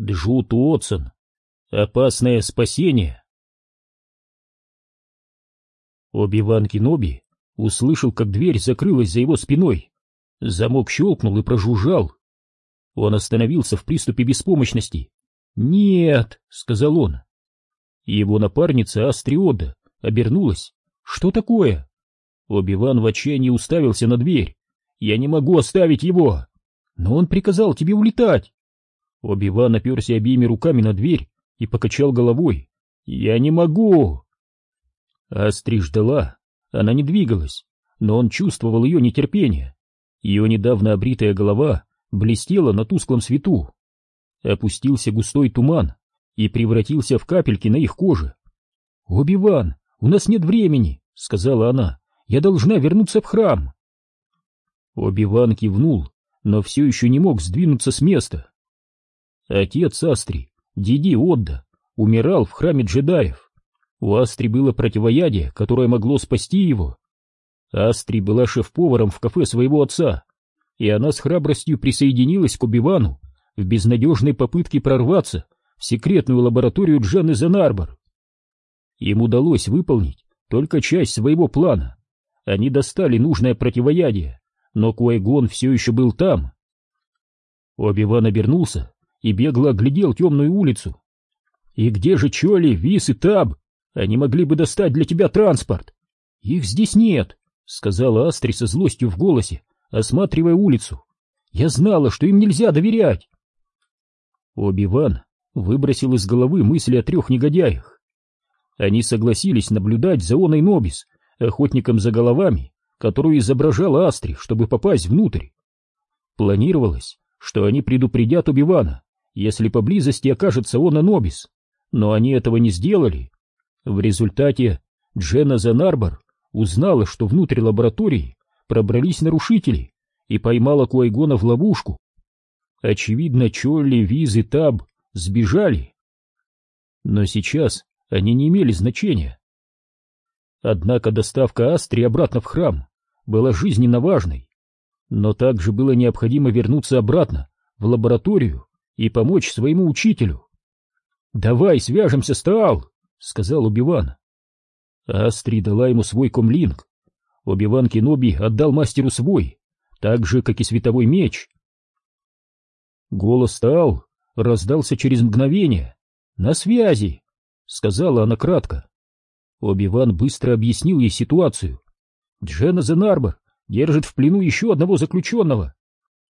Джут Уотсон. Опасное спасение. Оби-Ван Кеноби услышал, как дверь закрылась за его спиной. Замок щелкнул и прожужжал. Он остановился в приступе беспомощности. «Нет!» — сказал он. Его напарница Астриода обернулась. «Что такое?» Оби-Ван в отчаянии уставился на дверь. «Я не могу оставить его!» «Но он приказал тебе улетать!» Оби-Ван оперся обеими руками на дверь и покачал головой. «Я не могу!» Астри ждала. Она не двигалась, но он чувствовал ее нетерпение. Ее недавно обритая голова блестела на тусклом свету. Опустился густой туман и превратился в капельки на их коже. «Оби-Ван, у нас нет времени!» — сказала она. «Я должна вернуться в храм!» Оби-Ван кивнул, но все еще не мог сдвинуться с места. Отец Астри, Диди Отда, умирал в храме джедаев. У Астри было противоядие, которое могло спасти его. Астри была шеф-поваром в кафе своего отца, и она с храбростью присоединилась к Убивану в безнадежной попытке прорваться в секретную лабораторию Джанны Зенарбор. Им удалось выполнить только часть своего плана. Они достали нужное противоядие, но Куайгон все еще был там. Оби-Ван обернулся и бегло оглядел темную улицу. «И где же Чоли, Вис и Таб? Они могли бы достать для тебя транспорт!» «Их здесь нет», — сказала Астри со злостью в голосе, осматривая улицу. «Я знала, что им нельзя доверять!» Оби-Ван выбросил из головы мысли о трех негодяях. Они согласились наблюдать за Оной Нобис, охотником за головами, которую изображала Астри, чтобы попасть внутрь. Планировалось, что они предупредят Убивана, если поблизости окажется он Анобис, но они этого не сделали. В результате Джена Занарбор узнала, что внутрь лаборатории пробрались нарушители и поймала Куайгона в ловушку. Очевидно, Чолли, Виз и Таб сбежали. Но сейчас они не имели значения. Однако доставка Астри обратно в храм была жизненно важной. Но также было необходимо вернуться обратно в лабораторию и помочь своему учителю. «Давай свяжемся, Стаал!» — сказал Убиван. Астри дала ему свой комлинг. Убиван Кеноби отдал мастеру свой, так же, как и световой меч. Голос Стаал раздался через мгновение. «На связи!» — сказала она кратко. Оби-Ван быстро объяснил ей ситуацию. Джена Зенарбор держит в плену еще одного заключенного.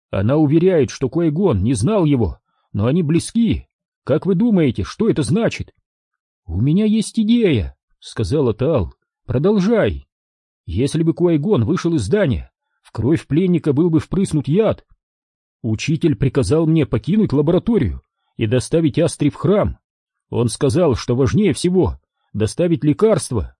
Она уверяет, что Куайгон не знал его, но они близки. Как вы думаете, что это значит? — У меня есть идея, — сказала Тал. — Продолжай. Если бы Куайгон вышел из здания, в кровь пленника был бы впрыснут яд. Учитель приказал мне покинуть лабораторию и доставить Астри в храм. Он сказал, что важнее всего доставить лекарство.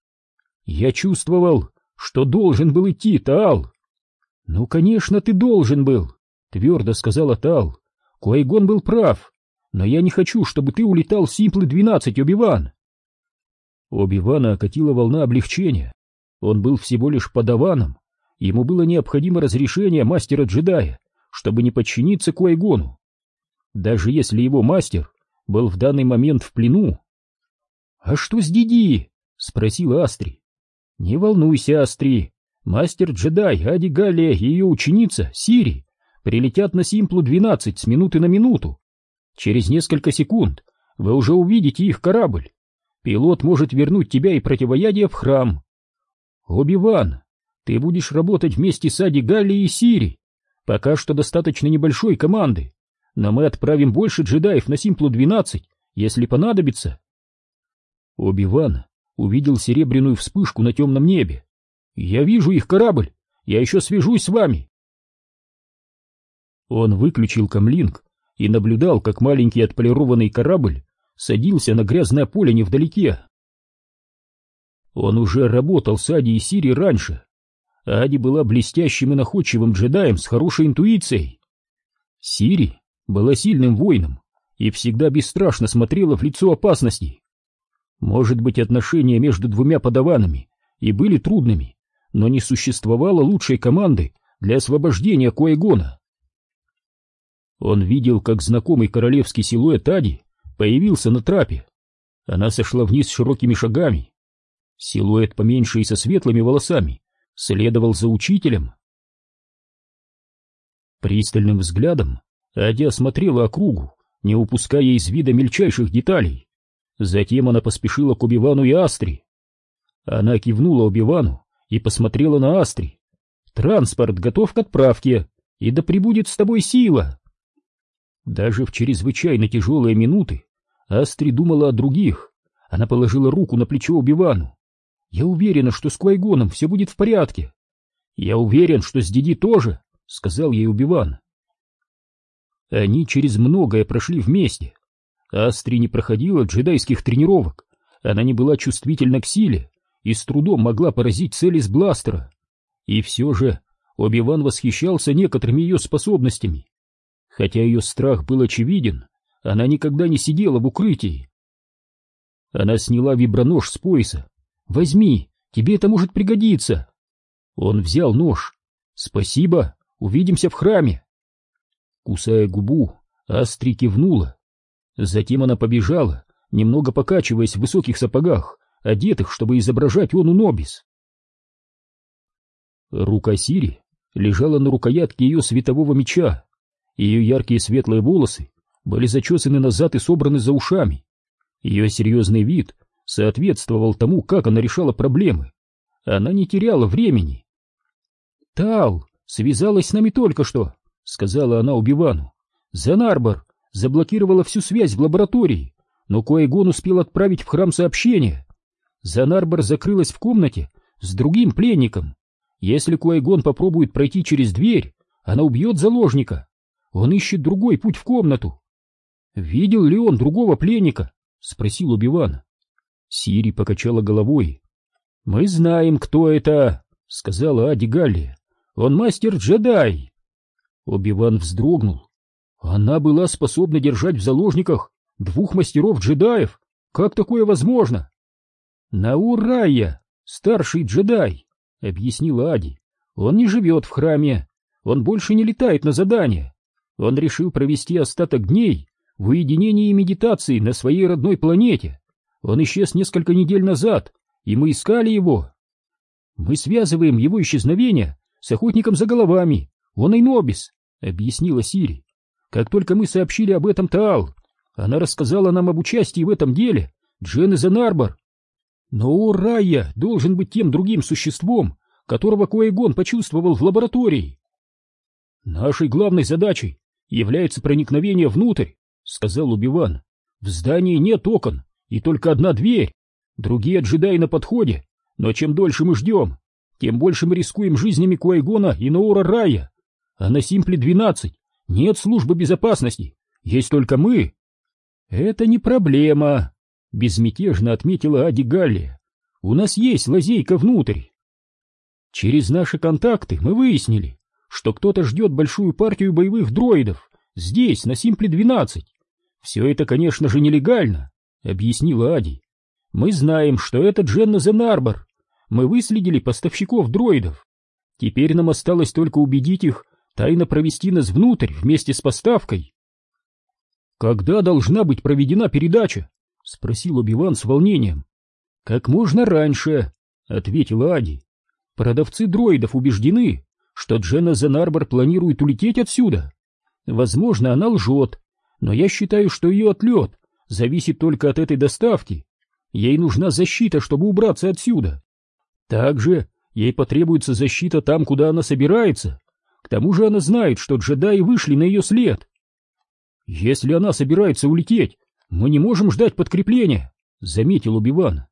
Я чувствовал, что должен был идти, Тал. — Ну, конечно, ты должен был, — твердо сказала Тал. Куайгон был прав, но я не хочу, чтобы ты улетал с Симплы-12, Оби-Ван. Оби-Вана окатила волна облегчения. Он был всего лишь подаваном. Ему было необходимо разрешение мастера-джедая, чтобы не подчиниться Куайгону. Даже если его мастер был в данный момент в плену. — А что с Диди? — спросила Астри. — Не волнуйся, Астри. Мастер-джедай Ади Галия и ее ученица Сири прилетят на Симплу-12 с минуты на минуту. Через несколько секунд вы уже увидите их корабль. Пилот может вернуть тебя и противоядие в храм. Оби-Ван, ты будешь работать вместе с Ади Галли и Сири. Пока что достаточно небольшой команды, но мы отправим больше джедаев на Симплу-12, если понадобится. Оби-Ван увидел серебряную вспышку на темном небе. Я вижу их корабль, я еще свяжусь с вами. Он выключил камлинг и наблюдал, как маленький отполированный корабль садился на грязное поле невдалеке. Он уже работал с Ади и Сири раньше. Ади была блестящим и находчивым джедаем с хорошей интуицией. Сири была сильным воином и всегда бесстрашно смотрела в лицо опасности. Может быть, отношения между двумя подаванами и были трудными, но не существовало лучшей команды для освобождения Куайгона. Он видел, как знакомый королевский силуэт Ади появился на трапе. Она сошла вниз широкими шагами. Силуэт поменьше и со светлыми волосами следовал за учителем. Пристальным взглядом Адя осмотрела округу, не упуская из вида мельчайших деталей. Затем она поспешила к Убивану и Астри. Она кивнула Убивану и посмотрела на Астри. «Транспорт готов к отправке, и да пребудет с тобой сила!» Даже в чрезвычайно тяжелые минуты Астри думала о других. Она положила руку на плечо Убивану. «Я уверена, что с Квайгоном все будет в порядке». «Я уверен, что с Диди тоже», — сказал ей Убиван. Они через многое прошли вместе. Астри не проходила джедайских тренировок, она не была чувствительна к силе и с трудом могла поразить цель из бластера. И все же Оби-Ван восхищался некоторыми ее способностями. Хотя ее страх был очевиден, она никогда не сидела в укрытии. Она сняла вибронож с пояса. «Возьми, тебе это может пригодиться». Он взял нож. «Спасибо, увидимся в храме». Кусая губу, Астри кивнула. Затем она побежала, Ее яркие светлые волосы были зачесаны назад и собраны за ушами. Ее серьезный вид соответствовал тому, как она решала проблемы. Она не теряла времени. «Тал связалась с нами только что», — сказала она Убивану. «Занарбор заблокировала всю связь в лаборатории, но Коэгон успел отправить в храм сообщение. Занарбор закрылась в комнате с другим пленником. Если Коэгон попробует пройти через дверь, она убьет заложника. Он ищет другой путь в комнату. «Видел ли он другого пленника?» — спросил Убиван. Сири покачала головой. «Мы знаем, кто это», — сказала Ади Галли. «Он мастер-джедай». Убиван вздрогнул. Она была способна держать в заложниках двух мастеров-джедаев. Как такое возможно? Наурая, старший джедай, объяснила Ади. Он не живет в храме. Он больше не летает на задание. Он решил провести остаток дней в уединении и медитации на своей родной планете. Он исчез несколько недель назад, и мы искали его. Мы связываем его исчезновение с охотником за головами. Он Айнобис, объяснила Сири. Как только мы сообщили об этом Таал, она рассказала нам об участии в этом деле Джен из Анарбор. Но Урайя должен быть тем другим существом, которого Коэгон почувствовал в лаборатории. Нашей главной задачей является проникновение внутрь, сказал Убиван. В здании нет окон, и только одна дверь. Другие джедаи на подходе, но чем дольше мы ждем, тем больше мы рискуем жизнями Куайгона и Наура Рая. А на Симпле-12 нет службы безопасности, есть только мы. Это не проблема, безмятежно отметила Ади Галли. У нас есть лазейка внутрь. Через наши контакты мы выяснили, что кто-то ждет большую партию боевых дроидов здесь, на Симпле-12. Все это, конечно же, нелегально, объяснила Ади. Мы знаем, что это Дженна Зенарбор. Мы выследили поставщиков дроидов. Теперь нам осталось только убедить их тайно провести нас внутрь вместе с поставкой. «Когда должна быть проведена передача?» — спросил Убиван с волнением. «Как можно раньше», — ответила Ади. «Продавцы дроидов убеждены, что Дженна Зенарбор планирует улететь отсюда. Возможно, она лжет, но я считаю, что ее отлет зависит только от этой доставки. Ей нужна защита, чтобы убраться отсюда. Также ей потребуется защита там, куда она собирается. К тому же она знает, что джедаи вышли на ее след. Если она собирается улететь, мы не можем ждать подкрепления, заметил Убиван.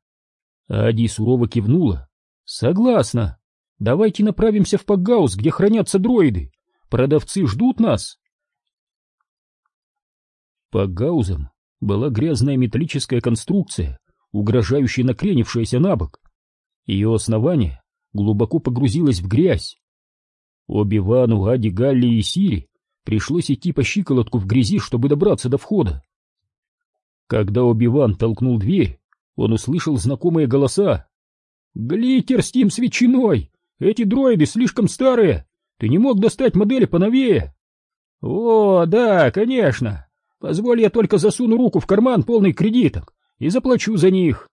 Ади сурово кивнула. Согласна. Давайте направимся в Пакгаус, где хранятся дроиды. Продавцы ждут нас. Пакгаузом была грязная металлическая конструкция, угрожающая накренившаяся на бок. Ее основание глубоко погрузилось в грязь. Оби-Вану, Ади, Галли и Сири пришлось идти по щиколотку в грязи, чтобы добраться до входа. Когда Оби-Ван толкнул дверь, он услышал знакомые голоса. «Глиттер с тем свечиной! Эти дроиды слишком старые! Ты не мог достать модели поновее!» О, да, конечно. Позволь я только засуну руку в карман полный кредиток и заплачу за них.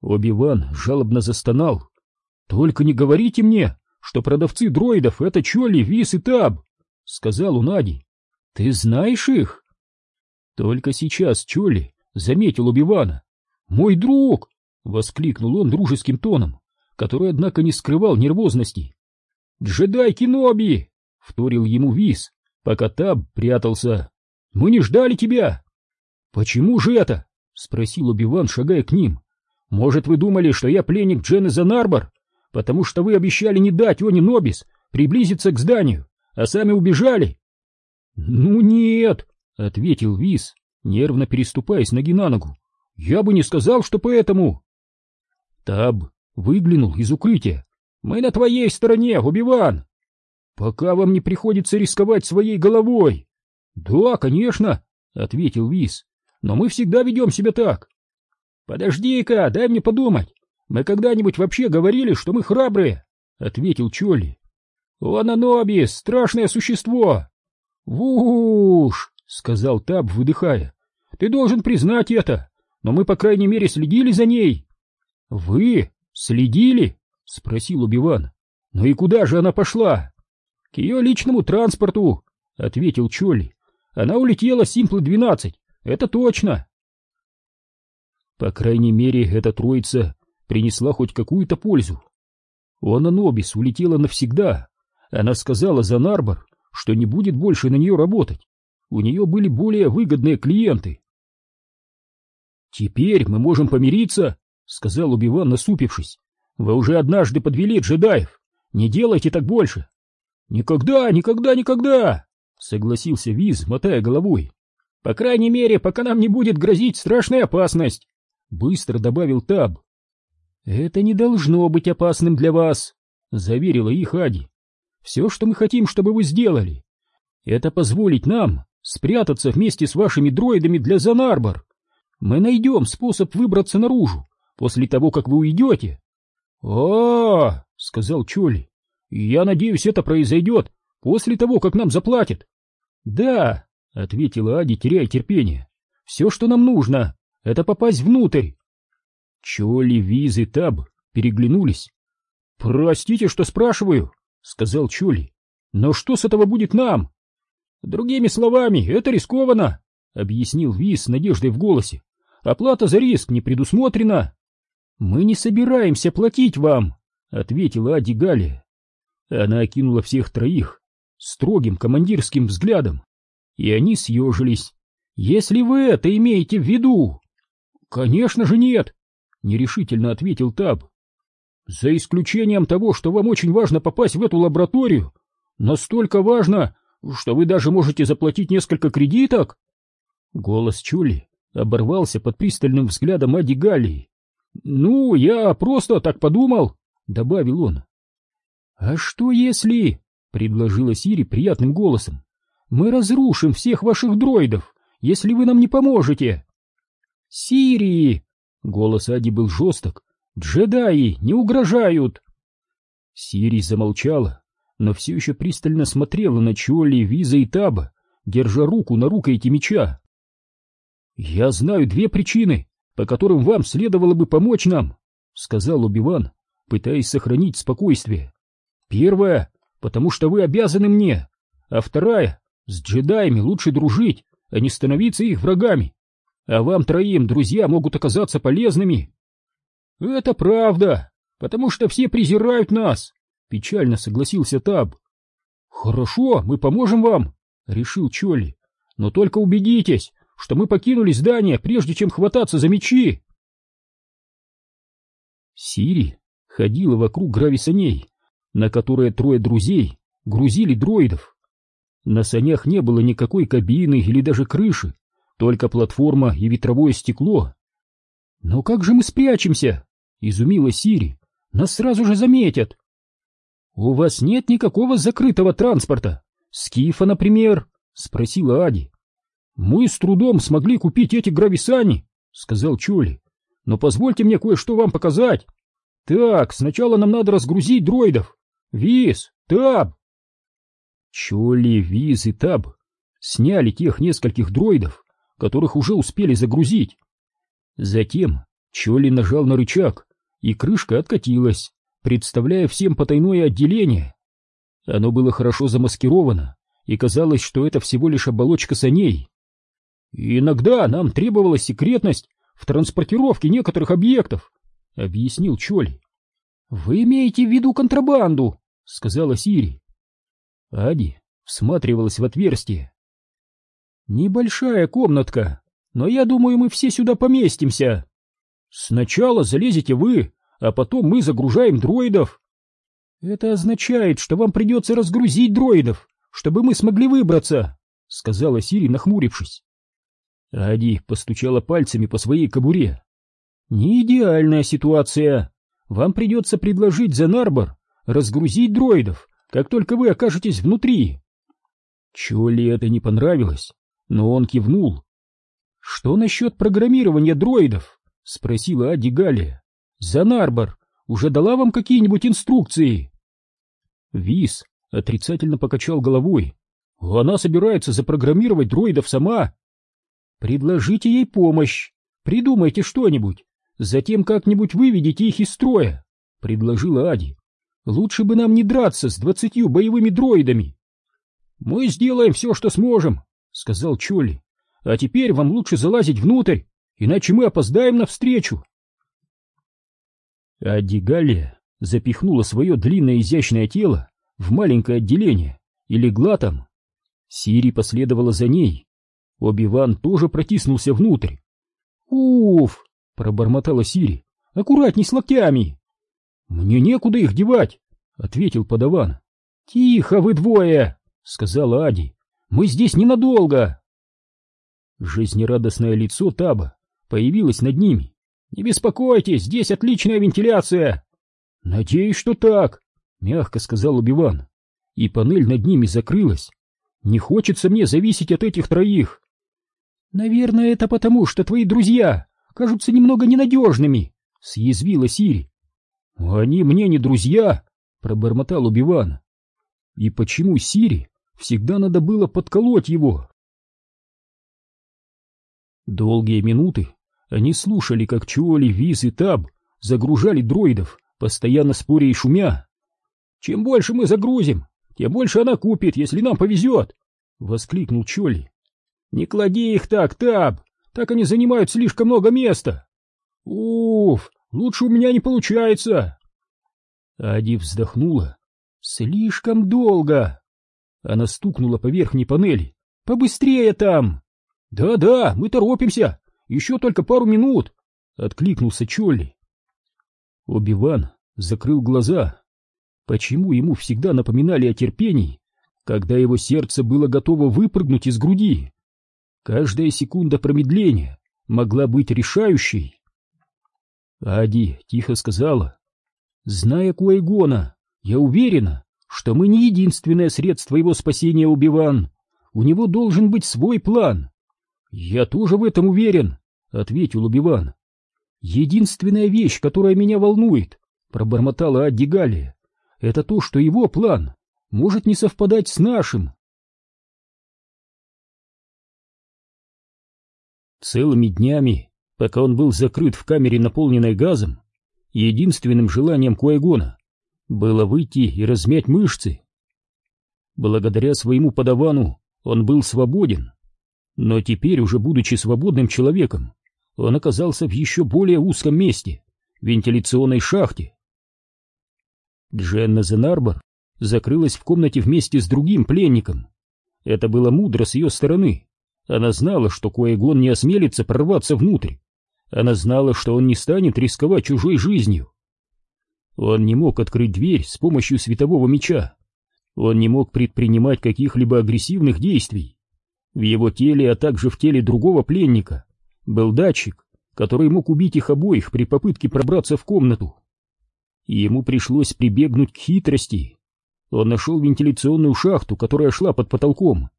Оби-Ван жалобно застонал. Только не говорите мне, что продавцы дроидов — это Чоли, Вис и Таб, — сказал он Ади. Ты знаешь их? Только сейчас Чоли заметил Оби-Вана. Мой друг! — воскликнул он дружеским тоном, который, однако, не скрывал нервозности. «Джедай Киноби!» — вторил ему Вис, пока Таб прятался. «Мы не ждали тебя!» «Почему же это?» — спросил Оби-Ван, шагая к ним. «Может, вы думали, что я пленник Дженеза Нарбор? Потому что вы обещали не дать Они Нобис приблизиться к зданию, а сами убежали?» «Ну нет!» — ответил Вис, нервно переступая с ноги на ногу. «Я бы не сказал, что поэтому!» Таб выглянул из укрытия. «Мы на твоей стороне, Убиван!» «Пока вам не приходится рисковать своей головой!» «Да, конечно!» — ответил Вис. «Но мы всегда ведем себя так!» «Подожди-ка, дай мне подумать! Мы когда-нибудь вообще говорили, что мы храбрые?» — ответил Чоли. «Он Анобис, страшное существо!» «Вуш!» — сказал Таб, выдыхая. «Ты должен признать это, но мы, по крайней мере, следили за ней!» «Вы следили?» — спросил Убиван. «Ну и куда же она пошла?» «К ее личному транспорту», — ответил Чолли. «Она улетела с Симплы-12, это точно». По крайней мере, эта троица принесла хоть какую-то пользу. Она Нобис улетела навсегда. Она сказала за Нарбор, что не будет больше на нее работать. У нее были более выгодные клиенты. «Теперь мы можем помириться», — сказал Убиван, насупившись. «Вы уже однажды подвели джедаев. Не делайте так больше». «Никогда, никогда, никогда!» — согласился Виз, мотая головой. «По крайней мере, пока нам не будет грозить страшная опасность», — быстро добавил Таб. «Это не должно быть опасным для вас», — заверила их Ади. «Все, что мы хотим, чтобы вы сделали, это позволить нам спрятаться вместе с вашими дроидами для Занарбор. Мы найдем способ выбраться наружу после того, как вы уйдете». «О-о-о!» — сказал Чоли. «Я надеюсь, это произойдет после того, как нам заплатят». «Да», — ответила Ади, теряя терпение. «Все, что нам нужно, это попасть внутрь». Чоли, Виз и Таб переглянулись. «Простите, что спрашиваю», — сказал Чоли. «Но что с этого будет нам?» «Другими словами, это рискованно», — объяснил Виз с надеждой в голосе. «Оплата за риск не предусмотрена». «Мы не собираемся платить вам», — ответила Ади Галия. Она окинула всех троих строгим командирским взглядом, и они съежились. «Если вы это имеете в виду...» «Конечно же нет», — нерешительно ответил Таб. «За исключением того, что вам очень важно попасть в эту лабораторию, настолько важно, что вы даже можете заплатить несколько кредиток?» Голос Чули оборвался под пристальным взглядом Ади Галии. «Ну, я просто так подумал», — добавил он. «А что если...» — предложила Сири приятным голосом. «Мы разрушим всех ваших дроидов, если вы нам не поможете!» «Сири!» — голос Ади был жесток. «Джедаи не угрожают!» Сири замолчала, но все еще пристально смотрела на Чолли, Виза и Таба, держа руку на рукояти меча. «Я знаю две причины, по которым вам следовало бы помочь нам», — сказал Убиван, пытаясь сохранить спокойствие. Первая, потому что вы обязаны мне, а вторая, с джедаями лучше дружить, а не становиться их врагами. А вам троим друзья могут оказаться полезными. Это правда, потому что все презирают нас, печально согласился Таб. Хорошо, мы поможем вам, решил Чоли, но только убедитесь, что мы покинули здание, прежде чем хвататься за мечи. Сири ходила вокруг грависаней, на которое трое друзей грузили дроидов. На санях не было никакой кабины или даже крыши, только платформа и ветровое стекло. «Но как же мы спрячемся?» — изумила Сири. «Нас сразу же заметят!» «У вас нет никакого закрытого транспорта? Скифа, например?» — спросила Ади. «Мы с трудом смогли купить эти грависани», — сказал Чоли. «Но позвольте мне кое-что вам показать. Так, сначала нам надо разгрузить дроидов, Вис, Таб!» Чоли, Виз и Таб сняли тех нескольких дроидов, которых уже успели загрузить. Затем Чоли нажал на рычаг, и крышка откатилась, представляя всем потайное отделение. Оно было хорошо замаскировано, и казалось, что это всего лишь оболочка саней. «Иногда нам требовалась секретность в транспортировке некоторых объектов», — объяснил Чоли. «Вы имеете в виду контрабанду», — сказала Сири. Ади всматривалась в отверстие. «Небольшая комнатка, но я думаю, мы все сюда поместимся. Сначала залезете вы, а потом мы загружаем дроидов. Это означает, что вам придется разгрузить дроидов, чтобы мы смогли выбраться, — сказала Сири, нахмурившись. Ади постучала пальцами по своей кобуре. Не идеальная ситуация. Вам придется предложить Зенарбор разгрузить дроидов, как только вы окажетесь внутри. Чоли это не понравилось, но он кивнул. Что насчет программирования дроидов? — спросила Ади Галия. Занарбор уже дала вам какие-нибудь инструкции? Вис отрицательно покачал головой. Она собирается запрограммировать дроидов сама. Предложите ей помощь. Придумайте что-нибудь. Затем как-нибудь выведите их из строя, предложила Ади. Лучше бы нам не драться с двадцатью боевыми дроидами. Мы сделаем все, что сможем, сказал Чоли. А теперь вам лучше залазить внутрь, иначе мы опоздаем на встречу. Адди Галлия запихнула свое длинное изящное тело в маленькое отделение и легла там. Сири последовала за ней. Оби-Ван тоже протиснулся внутрь. «Уф!» — пробормотала Сири. «Аккуратней с локтями!» «Мне некуда их девать!» — ответил подаван. «Тихо вы двое!» — сказала Ади. «Мы здесь ненадолго!» Жизнерадостное лицо Таба появилось над ними. «Не беспокойтесь, здесь отличная вентиляция!» «Надеюсь, что так», — мягко сказал Убиван. И панель над ними закрылась. «Не хочется мне зависеть от этих троих». «Наверное, это потому, что твои друзья кажутся немного ненадежными», — съязвила Сири. «Они мне не друзья», — пробормотал Убиван. «И почему Сири всегда надо было подколоть его?» Долгие минуты они слушали, как Чуоли, Виз и Таб загружали дроидов, постоянно споря и шумя. «Чем больше мы загрузим, тем больше она купит, если нам повезет!» — воскликнул Чоли. «Не клади их так, Таб! Так они занимают слишком много места!» «Уф, лучше у меня не получается!» Ади вздохнула. «Слишком долго!» Она стукнула по верхней панели. «Побыстрее там!» «Да-да, мы торопимся! Еще только пару минут!» — откликнулся Чолли. Оби-Ван закрыл глаза. Почему ему всегда напоминали о терпении, когда его сердце было готово выпрыгнуть из груди? Каждая секунда промедления могла быть решающей. Ади тихо сказала, «Зная Куайгона, я уверена, что мы не единственное средство его спасения, Убиван. У него должен быть свой план. «Я тоже в этом уверен», — ответил Убиван. «Единственная вещь, которая меня волнует», — пробормотала Адди Галия, — «это то, что его план может не совпадать с нашим». Целыми днями, пока он был закрыт в камере, наполненной газом, единственным желанием Куайгона было выйти и размять мышцы. Благодаря своему подавану он был свободен. Но теперь, уже будучи свободным человеком, он оказался в еще более узком месте — вентиляционной шахте. Дженна Зенарбор закрылась в комнате вместе с другим пленником. Это было мудро с ее стороны. Она знала, что Куэгон не осмелится прорваться внутрь. Она знала, что он не станет рисковать чужой жизнью. Он не мог открыть дверь с помощью светового меча. Он не мог предпринимать каких-либо агрессивных действий. В его теле, а также в теле другого пленника, был датчик, который мог убить их обоих при попытке пробраться в комнату. Ему пришлось прибегнуть к хитрости. Он нашел вентиляционную шахту, которая шла под потолком.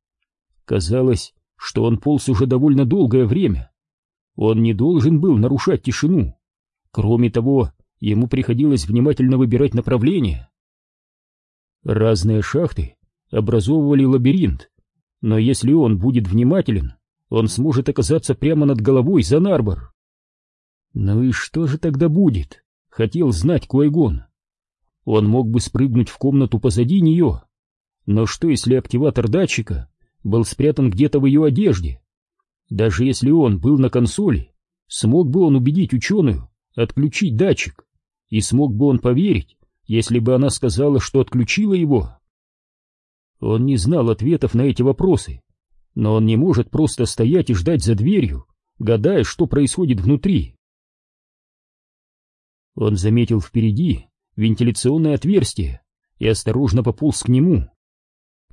Казалось, что он полз уже довольно долгое время. Он не должен был нарушать тишину. Кроме того, ему приходилось внимательно выбирать направление. Разные шахты образовывали лабиринт, но если он будет внимателен, он сможет оказаться прямо над головой за Нарбор. Ну и что же тогда будет? Хотел знать Куайгон. Он мог бы спрыгнуть в комнату позади нее. Но что, если активатор датчика был спрятан где-то в ее одежде? Даже если он был на консоли, смог бы он убедить ученую отключить датчик? И смог бы он поверить, если бы она сказала, что отключила его? Он не знал ответов на эти вопросы, но он не может просто стоять и ждать за дверью, гадая, что происходит внутри. Он заметил впереди вентиляционное отверстие и осторожно пополз к нему.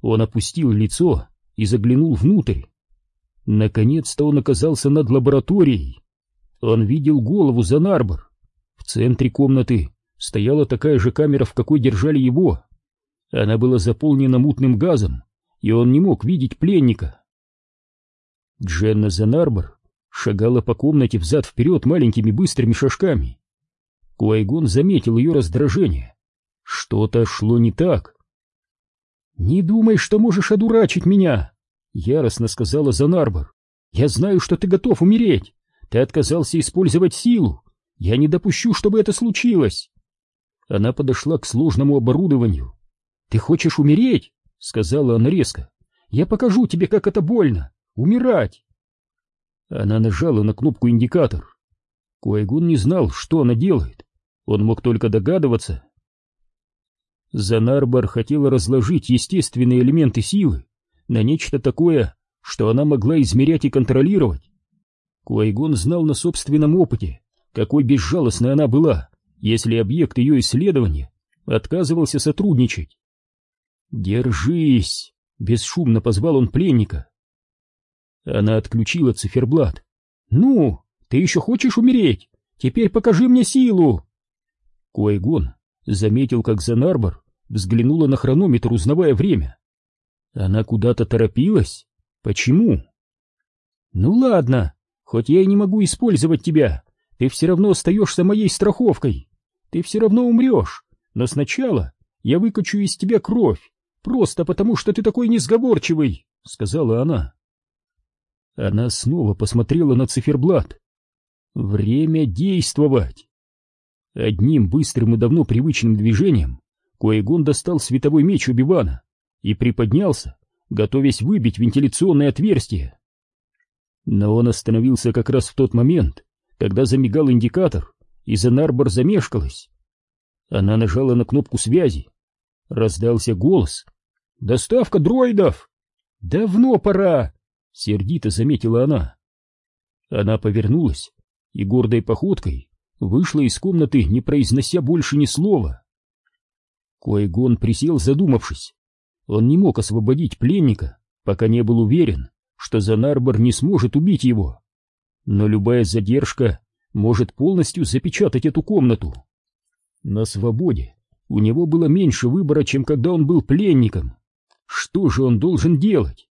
Он опустил лицо и заглянул внутрь. Наконец-то он оказался над лабораторией. Он видел голову за нарбор. В центре комнаты стояла такая же камера, в какой держали его. Она была заполнена мутным газом, и он не мог видеть пленника. Дженна Занарбор шагала по комнате взад-вперед маленькими быстрыми шажками. Куайгон заметил ее раздражение. Что-то шло не так. «Не думай, что можешь одурачить меня!» — яростно сказала Занарбор. «Я знаю, что ты готов умереть. Ты отказался использовать силу. Я не допущу, чтобы это случилось!» Она подошла к сложному оборудованию. «Ты хочешь умереть?» — сказала она резко. «Я покажу тебе, как это больно! Умирать!» Она нажала на кнопку индикатор. Куайгун не знал, что она делает. Он мог только догадываться. Занарбар хотела разложить естественные элементы силы на нечто такое, что она могла измерять и контролировать. Куайгон знал на собственном опыте, какой безжалостной она была, если объект ее исследования отказывался сотрудничать. «Держись!» — бесшумно позвал он пленника. Она отключила циферблат. «Ну!» Ты еще хочешь умереть? Теперь покажи мне силу!» Куайгон заметил, как Занарбор взглянула на хронометр, узнавая время. Она куда-то торопилась? Почему? «Ну ладно, хоть я и не могу использовать тебя, ты все равно остаешься моей страховкой. Ты все равно умрешь, но сначала я выкачу из тебя кровь, просто потому что ты такой несговорчивый», — сказала она. Она снова посмотрела на циферблат. Время действовать! Одним быстрым и давно привычным движением Коэгон достал световой меч Убивана и приподнялся, готовясь выбить вентиляционное отверстие. Но он остановился как раз в тот момент, когда замигал индикатор, и Зенарбор замешкалась. Она нажала на кнопку связи. Раздался голос. «Доставка дроидов!» «Давно пора!» — сердито заметила она. Она повернулась и гордой походкой вышла из комнаты, не произнося больше ни слова. Койгон присел, задумавшись. Он не мог освободить пленника, пока не был уверен, что Занарбор не сможет убить его. Но любая задержка может полностью запечатать эту комнату. На свободе у него было меньше выбора, чем когда он был пленником. Что же он должен делать?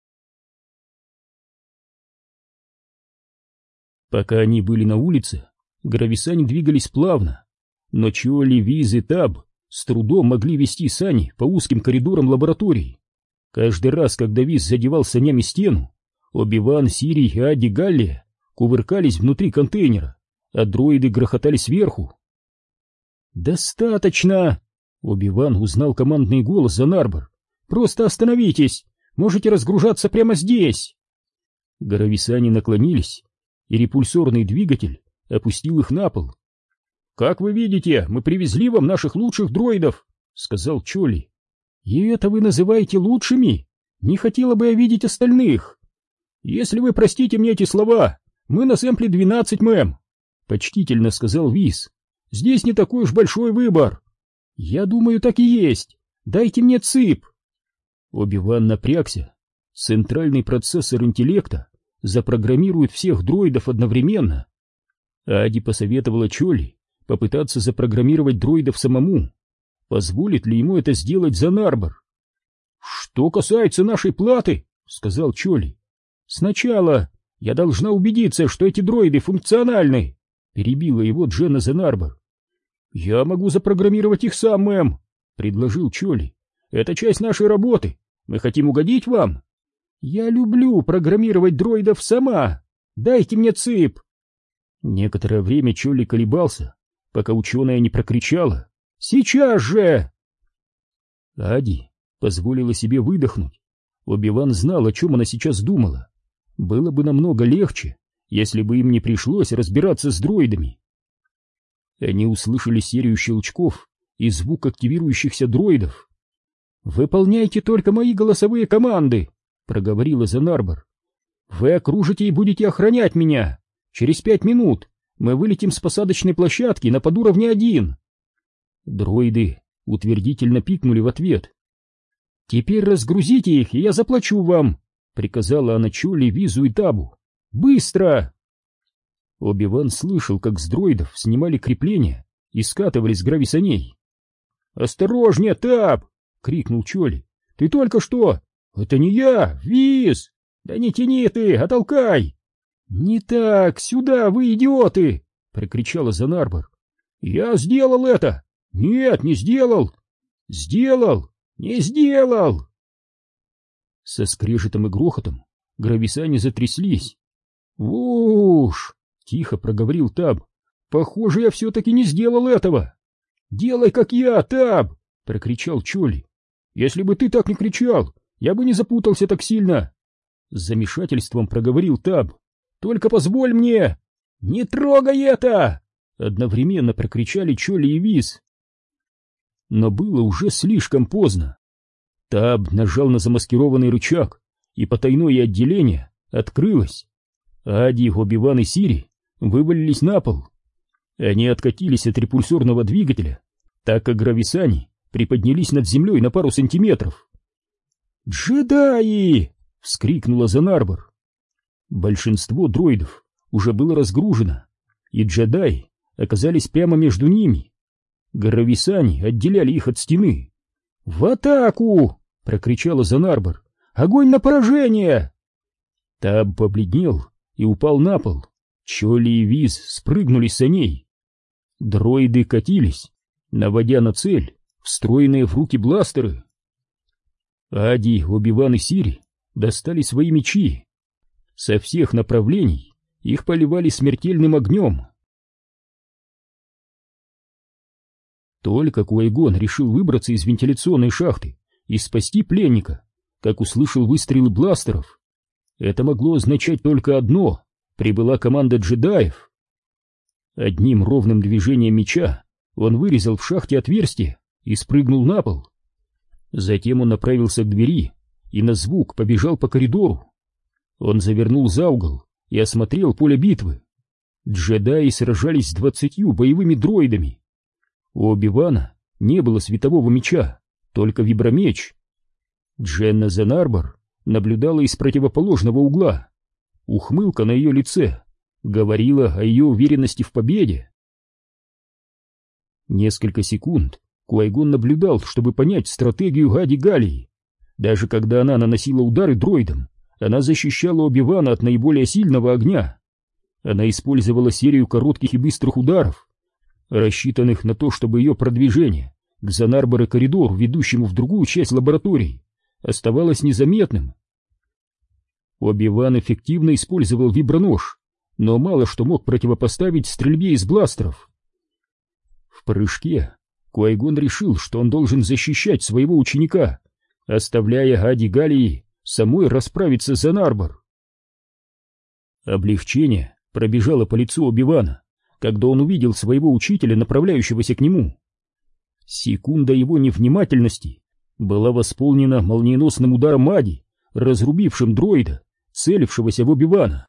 Пока они были на улице, грависани двигались плавно, но Чоли, Виз и Таб с трудом могли вести сани по узким коридорам лаборатории. Каждый раз, когда Виз задевал санями стену, Оби-Ван, Сирий и Ади Галлия кувыркались внутри контейнера, а дроиды грохотали сверху. «Достаточно!» — Оби-Ван узнал командный голос за Нарбор. «Просто остановитесь! Можете разгружаться прямо здесь!» Горовисани наклонились и репульсорный двигатель опустил их на пол. «Как вы видите, мы привезли вам наших лучших дроидов», — сказал Чоли. «И это вы называете лучшими? Не хотела бы я видеть остальных. Если вы простите мне эти слова, мы на сэмпле 12, мэм», — почтительно сказал Виз. «Здесь не такой уж большой выбор». «Я думаю, так и есть. Дайте мне ЦИП». Оби-Ван напрягся. Центральный процессор интеллекта запрограммирует всех дроидов одновременно. Ади посоветовала Чоли попытаться запрограммировать дроидов самому. Позволит ли ему это сделать за Нарбор? «Что касается нашей платы», — сказал Чоли, — «сначала я должна убедиться, что эти дроиды функциональны», — перебила его Дженна Зенарбор. «Я могу запрограммировать их сам, мэм», — предложил Чоли. «Это часть нашей работы. Мы хотим угодить вам. Я люблю программировать дроидов сама. Дайте мне цып. Некоторое время Чолли колебался, пока ученая не прокричала. «Сейчас же!» Ади позволила себе выдохнуть. Оби-Ван знал, о чем она сейчас думала. Было бы намного легче, если бы им не пришлось разбираться с дроидами. Они услышали серию щелчков и звук активирующихся дроидов. «Выполняйте только мои голосовые команды», — проговорила Занарбор. «Вы окружите и будете охранять меня. Через пять минут мы вылетим с посадочной площадки на подуровне один». Дроиды утвердительно пикнули в ответ. «Теперь разгрузите их, и я заплачу вам», — приказала она Чули, Визу и Табу. «Быстро!» Оби-Ван слышал, как с дроидов снимали крепления и скатывались с грависаней. «Осторожнее, Таб!» — крикнул Чоли. «Ты только что...» «Это не я, Виз!» «Да не тяни ты, а толкай!» «Не так, сюда, вы идиоты!» — прокричала Занарбор. «Я сделал это!» «Нет, не сделал!» «Сделал! Не сделал!» Со скрежетом и грохотом грависани затряслись. «Уж!» — тихо проговорил Таб. «Похоже, я все-таки не сделал этого!» «Делай, как я, Таб!» — прокричал Чоли. «Если бы ты так не кричал, я бы не запутался так сильно!» С замешательством проговорил Таб. «Только позволь мне!» «Не трогай это!» Одновременно прокричали Чоли и Виз. Но было уже слишком поздно. Таб нажал на замаскированный рычаг, и потайное отделение открылось. Ади, Оби-Ван и Сири вывалились на пол. Они откатились от репульсорного двигателя, так как грависани приподнялись над землей на пару сантиметров. «Джедаи!» — вскрикнула Занарбор. Большинство дроидов уже было разгружено, и джедаи оказались прямо между ними. Грависани отделяли их от стены. «В атаку!» — прокричала Занарбор. «Огонь на поражение!» Таб побледнел и упал на пол. Чоли и Виз спрыгнули с саней. Дроиды катились, наводя на цель встроенные в руки бластеры. Ади, Оби-Ван и Сири достали свои мечи. Со всех направлений их поливали смертельным огнем. Только Куайгон решил выбраться из вентиляционной шахты и спасти пленника, как услышал выстрелы бластеров. Это могло означать только одно — прибыла команда джедаев. Одним ровным движением меча он вырезал в шахте отверстие и спрыгнул на пол. Затем он направился к двери и на звук побежал по коридору. Он завернул за угол и осмотрел поле битвы. Джедаи сражались с двадцатью боевыми дроидами. У Оби-Вана не было светового меча, только вибромеч. Дженна Зенарбор наблюдала из противоположного угла. Ухмылка на ее лице говорила о ее уверенности в победе. Несколько секунд Куайгон наблюдал, чтобы понять стратегию Гади Галии. Даже когда она наносила удары дроидам, она защищала Оби-Вана от наиболее сильного огня. Она использовала серию коротких и быстрых ударов, рассчитанных на то, чтобы ее продвижение к Занарборе коридору, ведущему в другую часть лаборатории, оставалось незаметным. Оби-Ван эффективно использовал вибронож, но мало что мог противопоставить стрельбе из бластеров. В прыжке Куайгон решил, что он должен защищать своего ученика, оставляя Ади Галии самой расправиться за Нарбор. Облегчение пробежало по лицу Оби-Вана, когда он увидел своего учителя, направляющегося к нему. Секунда его невнимательности была восполнена молниеносным ударом Ади, разрубившим дроида, целившегося в Оби-Вана.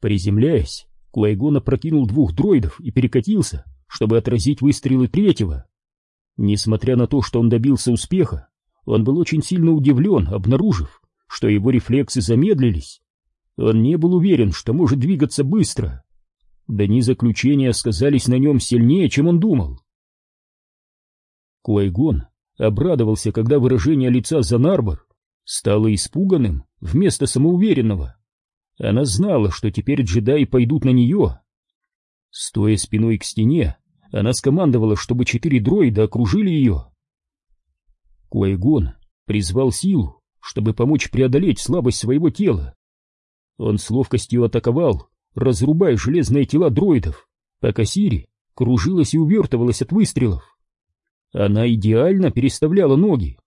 Приземляясь, Куайгон опрокинул двух дроидов и перекатился, чтобы отразить выстрелы третьего. Несмотря на то, что он добился успеха, он был очень сильно удивлен, обнаружив, что его рефлексы замедлились. Он не был уверен, что может двигаться быстро. Дни заключения сказались на нем сильнее, чем он думал. Куайгон обрадовался, когда выражение лица Занарбор стало испуганным вместо самоуверенного. Она знала, что теперь джедаи пойдут на нее. Стоя спиной к стене, она скомандовала, чтобы четыре дроида окружили ее. Куайгон призвал силу, чтобы помочь преодолеть слабость своего тела. Он с ловкостью атаковал, разрубая железные тела дроидов, пока Сири кружилась и увертывалась от выстрелов. Она идеально переставляла ноги.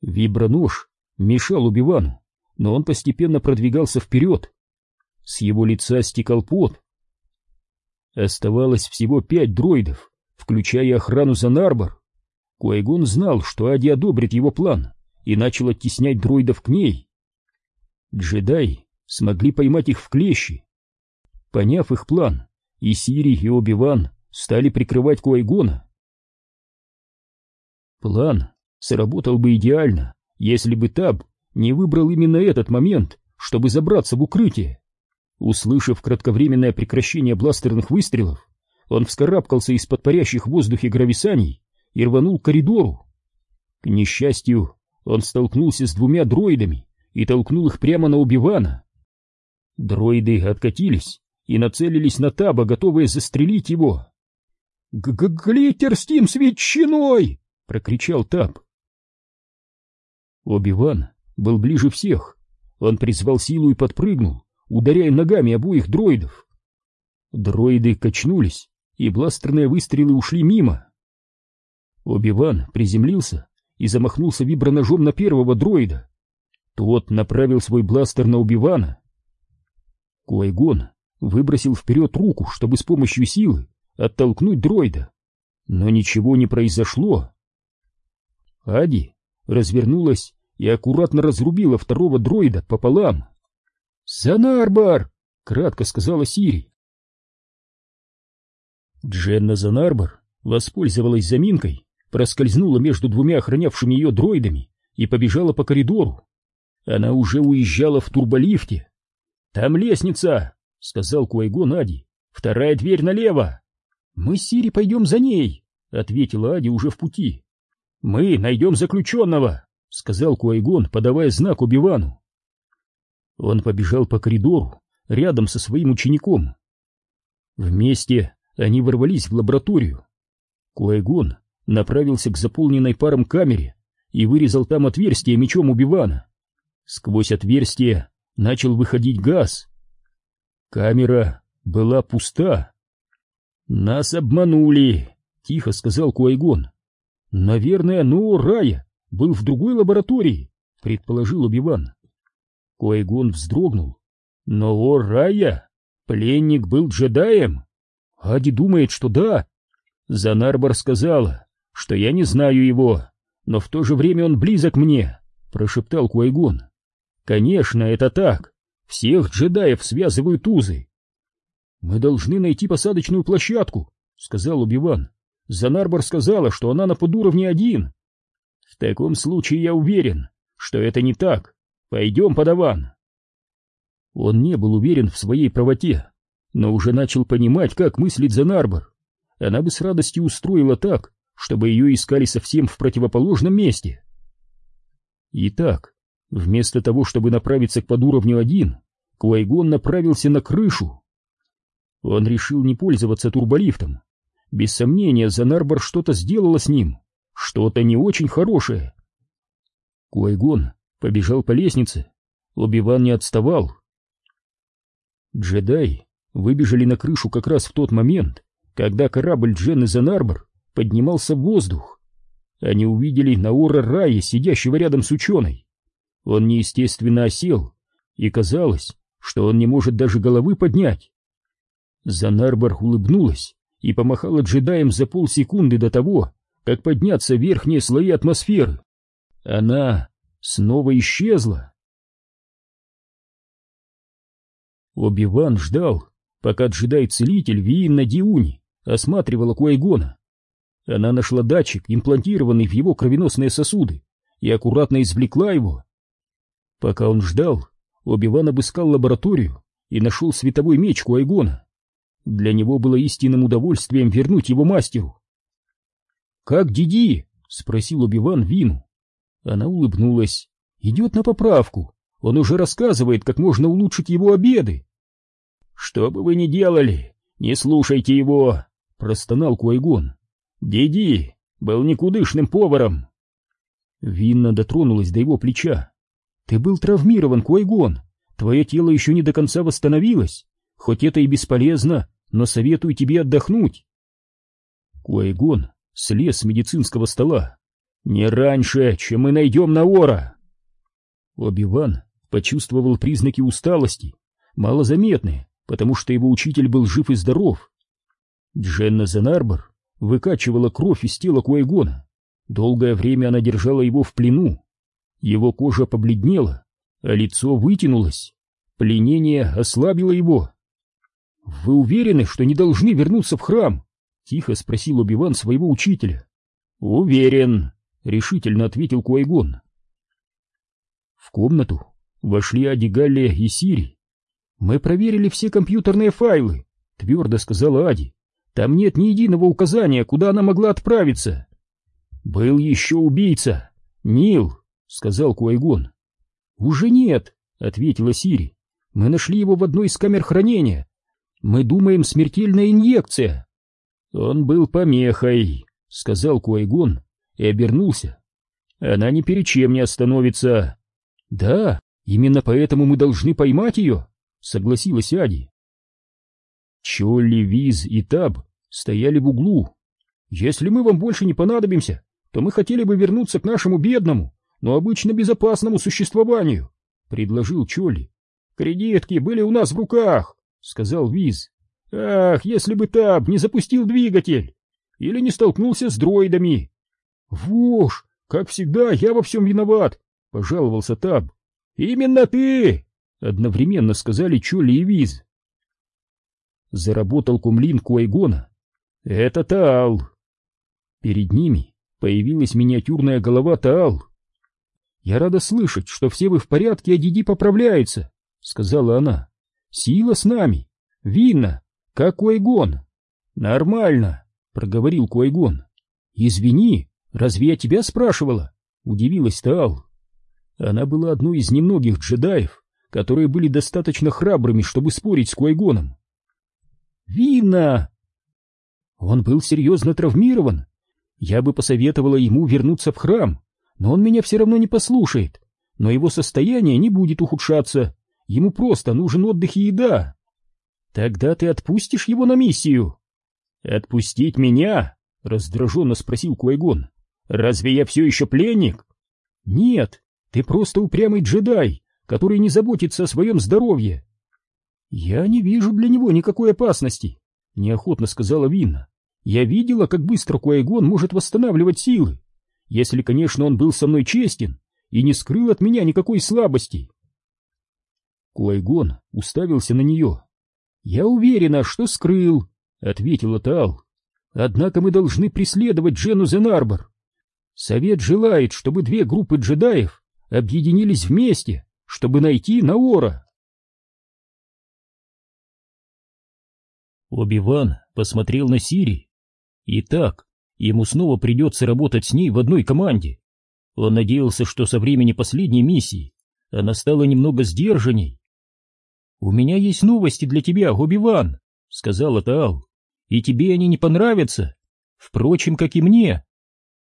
Вибронож мешал Убивану, но он постепенно продвигался вперед. С его лица стекал пот. Оставалось всего пять дроидов, включая охрану за Нарбор. Куайгон знал, что Ади одобрит его план, и начал оттеснять дроидов к ней. Джедай смогли поймать их в клещи. Поняв их план, и Сири, и Оби-Ван стали прикрывать Куайгона. План сработал бы идеально, если бы Таб не выбрал именно этот момент, чтобы забраться в укрытие. Услышав кратковременное прекращение бластерных выстрелов, он вскарабкался из-под парящих в воздухе грависаний и рванул к коридору. К несчастью, он столкнулся с двумя дроидами и толкнул их прямо на Убивана. Дроиды откатились и нацелились на Таба, готовые застрелить его. «Г -г «Глиттер с ним с ветчиной!» — прокричал Таб. Оби-Ван был ближе всех. Он призвал силу и подпрыгнул, ударяя ногами обоих дроидов. Дроиды качнулись, и бластерные выстрелы ушли мимо. Оби-Ван приземлился и замахнулся виброножом на первого дроида. Тот направил свой бластер на Оби-Вана. Куайгон выбросил вперед руку, чтобы с помощью силы оттолкнуть дроида. Но ничего не произошло. Ади развернулась и аккуратно разрубила второго дроида пополам. «Занарбар!» — кратко сказала Сири. Дженна Занарбар воспользовалась заминкой, проскользнула между двумя охранявшими ее дроидами и побежала по коридору. Она уже уезжала в турболифте. «Там лестница!» — сказал Куайгон Ади. «Вторая дверь налево!» «Мы с Сири пойдем за ней!» — ответила Ади уже в пути. «Мы найдем заключенного!» — сказал Куайгон, подавая знак Убивану. Он побежал по коридору рядом со своим учеником. Вместе они ворвались в лабораторию. Куайгон направился к заполненной паром камере и вырезал там отверстие мечом Убивана. Сквозь отверстие начал выходить газ. Камера была пуста. «Нас обманули», — тихо сказал Куайгон. «Наверное, Ноу Рая был в другой лаборатории», — предположил Убиван. Куайгон вздрогнул. «Ноу Рая? Пленник был джедаем?» «Ади думает, что да». Занарбар сказала, что я не знаю его, но в то же время он близок мне», — прошептал Куайгон. «Конечно, это так. Всех джедаев связывают узы». «Мы должны найти посадочную площадку», — сказал Убиван. Занарбар сказала, что она на подуровне один. В таком случае я уверен, что это не так. Пойдем, подаван. Он не был уверен в своей правоте, но уже начал понимать, как мыслит Занарбар. Она бы с радостью устроила так, чтобы ее искали совсем в противоположном месте. Итак, вместо того, чтобы направиться к подуровню один, Куайгон направился на крышу. Он решил не пользоваться турболифтом, без сомнения, Занарбор что-то сделала с ним, что-то не очень хорошее. Куайгон побежал по лестнице, Оби-Ван не отставал. Джедай выбежали на крышу как раз в тот момент, когда корабль Джен и Занарбор поднимался в воздух. Они увидели Наора Рая, сидящего рядом с ученой. Он неестественно осел, и казалось, что он не может даже головы поднять. Занарбор улыбнулась и помахала джедаем за полсекунды до того, как подняться верхние слои атмосферы. Она снова исчезла. Оби-Ван ждал, пока джедай-целитель Виин на Диуни осматривала Куайгона. Она нашла датчик, имплантированный в его кровеносные сосуды, и аккуратно извлекла его. Пока он ждал, Оби-Ван обыскал лабораторию и нашел световой меч Куайгона. Для него было истинным удовольствием вернуть его мастеру. «Как Диди?» — спросил Убиван Вину. Она улыбнулась. «Идет на поправку. Он уже рассказывает, как можно улучшить его обеды». «Что бы вы ни делали, не слушайте его!» — простонал Куайгон. «Диди был никудышным поваром!» Винна дотронулась до его плеча. «Ты был травмирован, Куайгон. Твое тело еще не до конца восстановилось. Хоть это и бесполезно, но советую тебе отдохнуть». Куайгон слез с медицинского стола. «Не раньше, чем мы найдем Наора!» Оби-Ван почувствовал признаки усталости, малозаметные, потому что его учитель был жив и здоров. Дженна Зенарбор выкачивала кровь из тела Куайгона. Долгое время она держала его в плену. Его кожа побледнела, а лицо вытянулось. Пленение ослабило его. «Вы уверены, что не должны вернуться в храм?» — тихо спросил Убиван своего учителя. «Уверен», — решительно ответил Куайгон. В комнату вошли Ади и Сири. «Мы проверили все компьютерные файлы», — твердо сказала Ади. «Там нет ни единого указания, куда она могла отправиться». «Был еще убийца, Нил», — сказал Куайгон. «Уже нет», — ответила Сири. «Мы нашли его в одной из камер хранения. Мы думаем, смертельная инъекция». «Он был помехой», — сказал Куайгон и обернулся. «Она ни перед чем не остановится». «Да, именно поэтому мы должны поймать ее», — согласилась Ади. Чолли, Виз и Таб стояли в углу. «Если мы вам больше не понадобимся, то мы хотели бы вернуться к нашему бедному, но обычно безопасному существованию», — предложил Чолли. «Кредитки были у нас в руках», — сказал Виз. «Ах, если бы Таб не запустил двигатель или не столкнулся с дроидами!» «Вож, как всегда, я во всем виноват», — пожаловался Таб. «Именно ты!» — одновременно сказали Чолли и Виз. Заработал кумлин Куайгона. «Это Таал!» Перед ними появилась миниатюрная голова Таал. «Я рада слышать, что все вы в порядке, а Диди поправляется», — сказала она. «Сила с нами. Видно, как Куайгон». «Нормально», — проговорил Куайгон. «Извини, разве я тебя спрашивала?» — удивилась Таал. Она была одной из немногих джедаев, которые были достаточно храбрыми, чтобы спорить с Куайгоном. «Вина!» Он был серьезно травмирован. Я бы посоветовала ему вернуться в храм, но он меня все равно не послушает. Но его состояние не будет ухудшаться. Ему просто нужен отдых и еда. Тогда ты отпустишь его на миссию? Отпустить меня? Раздраженно спросил Куайгон. Разве я все еще пленник? Нет, ты просто упрямый джедай, который не заботится о своем здоровье. Я не вижу для него никакой опасности, неохотно сказала Винна. Я видела, как быстро Куайгон может восстанавливать силы, если, конечно, он был со мной честен и не скрыл от меня никакой слабости. Куайгон уставился на нее. «Я уверена, что скрыл», — ответила Тал. «Однако мы должны преследовать Джену Зенарбор. Совет желает, чтобы две группы джедаев объединились вместе, чтобы найти Наора». Оби-Ван посмотрел на Сири. Итак, ему снова придется работать с ней в одной команде. Он надеялся, что со времени последней миссии она стала немного сдержанней. «У меня есть новости для тебя, Оби-Ван», — сказала Таал, — «и тебе они не понравятся, впрочем, как и мне».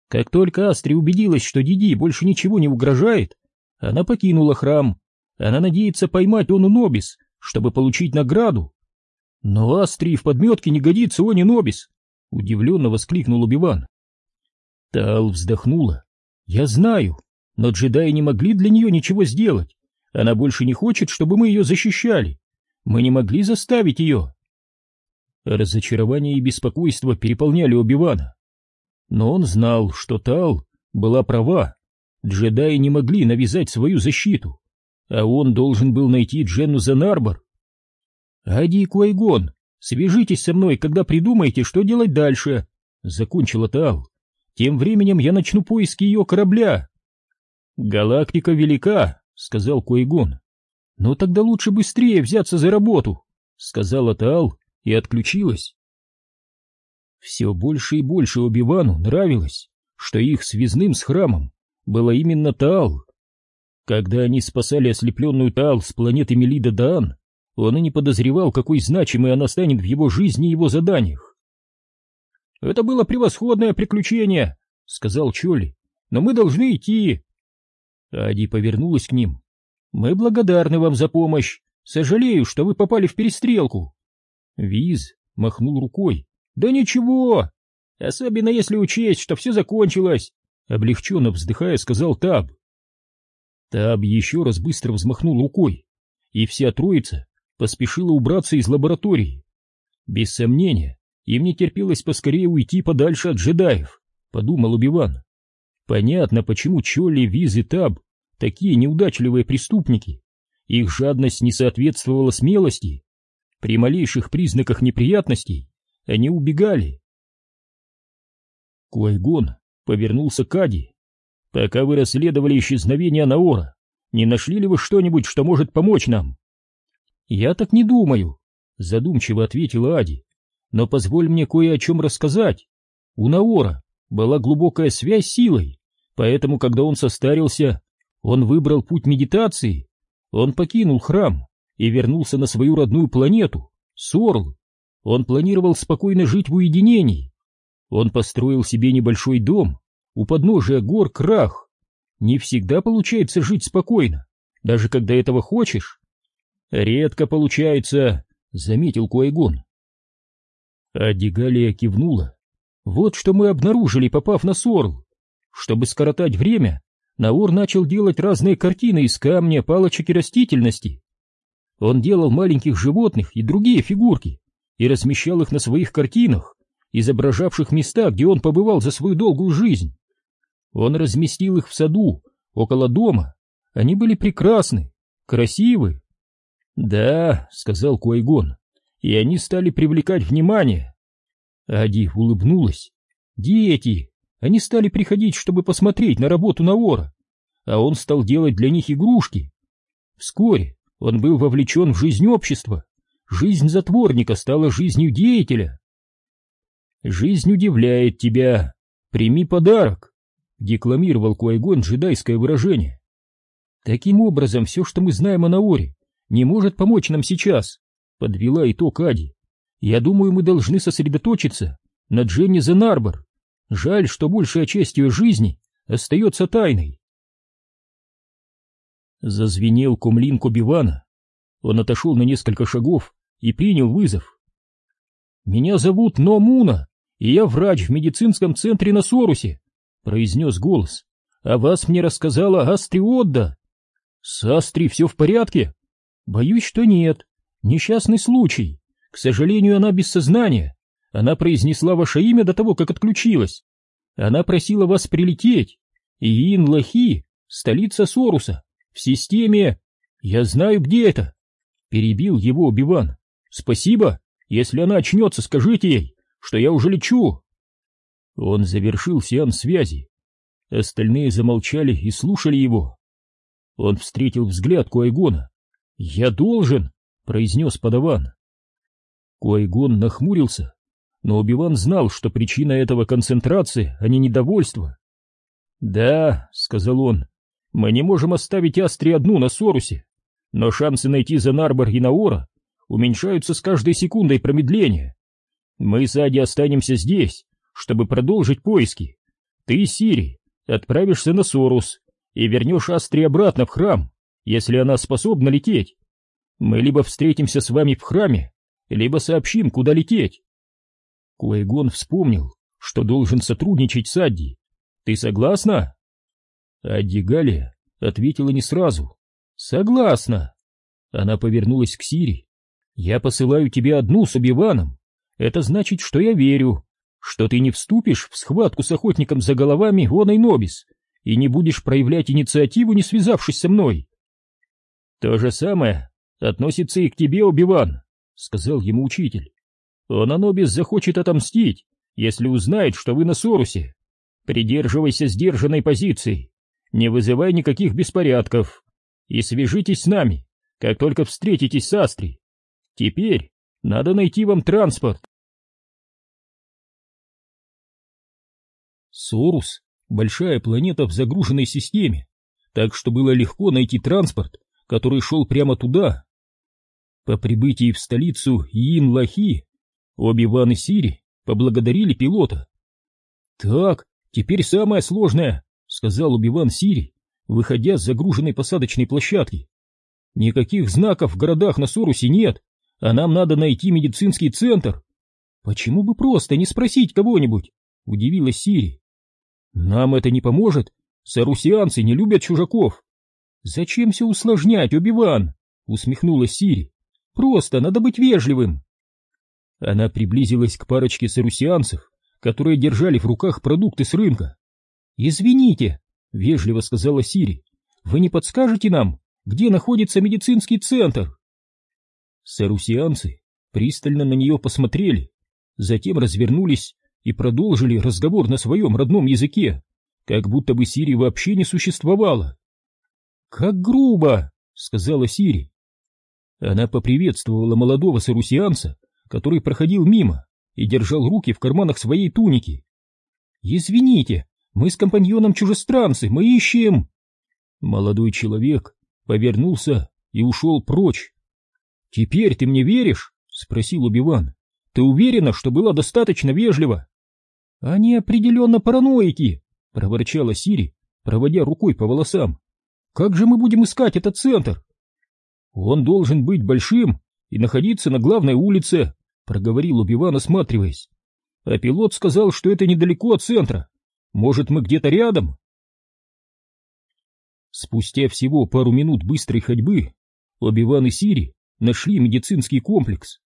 Как только Астри убедилась, что Диди больше ничего не угрожает, она покинула храм. Она надеется поймать Ону Нобис, чтобы получить награду. Но Астри в подметке не годится Они Нобис, удивленно воскликнул Убиван. Тал вздохнула. Я знаю, но джедаи не могли для нее ничего сделать. Она больше не хочет, чтобы мы ее защищали. Мы не могли заставить ее. Разочарование и беспокойство переполняли Убивана. Но он знал, что Тал была права. Джедаи не могли навязать свою защиту, а он должен был найти Дженну Зенарбор. «Ади Куайгон, свяжитесь со мной, когда придумаете, что делать дальше», — закончила Тал. «Тем временем я начну поиски ее корабля». «Галактика велика», — сказал Куайгон. «Но тогда лучше быстрее взяться за работу», — сказала Тал и отключилась. Все больше и больше Оби-Вану нравилось, что их связным с храмом было именно Таал. Когда они спасали ослепленную Таал с планеты Мелида Даан, он и не подозревал, какой значимой она станет в его жизни и его заданиях. «Это было превосходное приключение», — сказал Чоли. но мы должны идти. Ади повернулась к ним. Мы благодарны вам за помощь. Сожалею, что вы попали в перестрелку. Виз махнул рукой. Да ничего, особенно если учесть, что все закончилось. Облегченно вздыхая, сказал Таб. Таб еще раз быстро взмахнул рукой, и вся троица поспешила убраться из лаборатории. Без сомнения, им не терпелось поскорее уйти подальше от джедаев, подумал Убиван. Понятно, почему Чолли, Виз и Таб такие неудачливые преступники. Их жадность не соответствовала смелости. При малейших признаках неприятностей они убегали. Куайгон повернулся к Ади. «Пока вы расследовали исчезновение Наора, не нашли ли вы что-нибудь, что может помочь нам?» «Я так не думаю», — задумчиво ответила Ади. «Но позволь мне кое о чем рассказать. У Наора была глубокая связь с силой, поэтому, когда он состарился, он выбрал путь медитации. Он покинул храм и вернулся на свою родную планету, Сорл. Он планировал спокойно жить в уединении. Он построил себе небольшой дом у подножия гор Крах. Не всегда получается жить спокойно, даже когда этого хочешь. Редко получается, заметил Куайгон. А Дигалия кивнула. Вот что мы обнаружили, попав на Сорл. Чтобы скоротать время, Наур начал делать разные картины из камня, палочек и растительности. Он делал маленьких животных и другие фигурки и размещал их на своих картинах, изображавших места, где он побывал за свою долгую жизнь. Он разместил их в саду, около дома. Они были прекрасны, красивы. «Да», — сказал Куайгон, — «и они стали привлекать внимание». Ади улыбнулась. «Дети! Они стали приходить, чтобы посмотреть на работу Наора, а он стал делать для них игрушки. Вскоре он был вовлечен в жизнь общества. Жизнь затворника стала жизнью деятеля. «Жизнь удивляет тебя. Прими подарок», — декламировал Куайгон джедайское выражение. «Таким образом, все, что мы знаем о Наоре, не может помочь нам сейчас», — подвела итог Ади. «Я думаю, мы должны сосредоточиться на Дженни Зенарбор. Жаль, что большая часть ее жизни остается тайной. Зазвенел кумлин Кубивана. Он отошел на несколько шагов и принял вызов. «Меня зовут Номуна, и я врач в медицинском центре на Сорусе», — произнес голос. «А вас мне рассказала Астри Отда». «С Астри все в порядке?» «Боюсь, что нет. Несчастный случай. К сожалению, она без сознания. Она произнесла ваше имя до того, как отключилась. Она просила вас прилететь. Иин Лахи, столица Соруса, в системе... Я знаю, где это. Перебил его Биван. Спасибо. Если она очнется, скажите ей, что я уже лечу. Он завершил сеанс связи. Остальные замолчали и слушали его. Он встретил взгляд Куайгона. «Я должен!» — произнес подаван. Куайгон нахмурился но Убиван знал, что причина этого концентрации, а не недовольство. «Да», — сказал он, — «мы не можем оставить Астри одну на Сорусе, но шансы найти Занарбор и Наора уменьшаются с каждой секундой промедления. Мы с Ади останемся здесь, чтобы продолжить поиски. Ты, Сири, отправишься на Сорус и вернешь Астри обратно в храм, если она способна лететь. Мы либо встретимся с вами в храме, либо сообщим, куда лететь. Куайгон вспомнил, что должен сотрудничать с Адди. Ты согласна? Адди Галия ответила не сразу. Согласна. Она повернулась к Сири. Я посылаю тебе одну с Обиваном. Это значит, что я верю, что ты не вступишь в схватку с охотником за головами Оной Нобис и не будешь проявлять инициативу, не связавшись со мной. То же самое относится и к тебе, Обиван, сказал ему учитель. Он Анобис захочет отомстить, если узнает, что вы на Сорусе. Придерживайся сдержанной позиции, не вызывай никаких беспорядков и свяжитесь с нами, как только встретитесь с Астри. Теперь надо найти вам транспорт. Сорус — большая планета в загруженной системе, так что было легко найти транспорт, который шел прямо туда. По прибытии в столицу Йин-Лахи Оби-Ван и Сири поблагодарили пилота. «Так, теперь самое сложное», — сказал Убиван Сири, выходя с загруженной посадочной площадки. Никаких знаков в городах на Сорусе нет, а нам надо найти медицинский центр. Почему бы просто не спросить кого-нибудь? Удивилась Сири. Нам это не поможет. Сарусианцы не любят чужаков. Зачем все усложнять, Убиван? Усмехнулась Сири. Просто надо быть вежливым. Она приблизилась к парочке сарусианцев, которые держали в руках продукты с рынка. «Извините», — вежливо сказала Сири, — «вы не подскажете нам, где находится медицинский центр?» Сарусианцы пристально на нее посмотрели, затем развернулись и продолжили разговор на своем родном языке, как будто бы Сири вообще не существовало. «Как грубо!» — сказала Сири. Она поприветствовала молодого сарусианца, который проходил мимо и держал руки в карманах своей туники. «Извините, мы с компаньоном чужестранцы, мы ищем...» Молодой человек повернулся и ушел прочь. «Теперь ты мне веришь?» — спросил Убиван. «Ты уверена, что было достаточно вежливо?» «Они определенно параноики!» — проворчала Сири, проводя рукой по волосам. «Как же мы будем искать этот центр?» «Он должен быть большим и находиться на главной улице», — проговорил Убиван, осматриваясь. «А пилот сказал, что это недалеко от центра. Может, мы где-то рядом?» Спустя всего пару минут быстрой ходьбы Обиван и Сири нашли медицинский комплекс.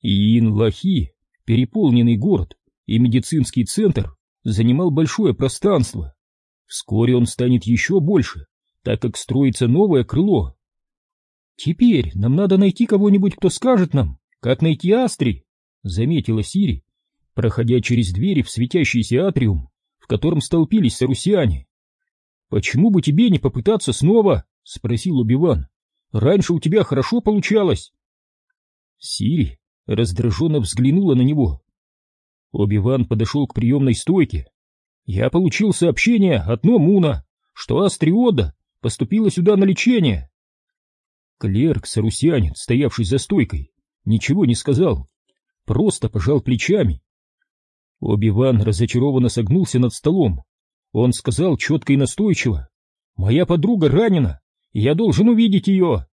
Иин-Лахи, переполненный город и медицинский центр, занимал большое пространство. Вскоре он станет еще больше, так как строится новое крыло. «Теперь нам надо найти кого-нибудь, кто скажет нам, как найти Астри», — заметила Сири, проходя через двери в светящийся атриум, в котором столпились сарусиане. «Почему бы тебе не попытаться снова?» — спросил Убиван. «Раньше у тебя хорошо получалось». Сири раздраженно взглянула на него. Обиван подошел к приемной стойке. «Я получил сообщение от Номуна, что Астриода поступила сюда на лечение». Клерк-сарусианин, стоявший за стойкой, ничего не сказал, просто пожал плечами. Обиван разочарованно согнулся над столом. Он сказал четко и настойчиво, «Моя подруга ранена, и я должен увидеть ее».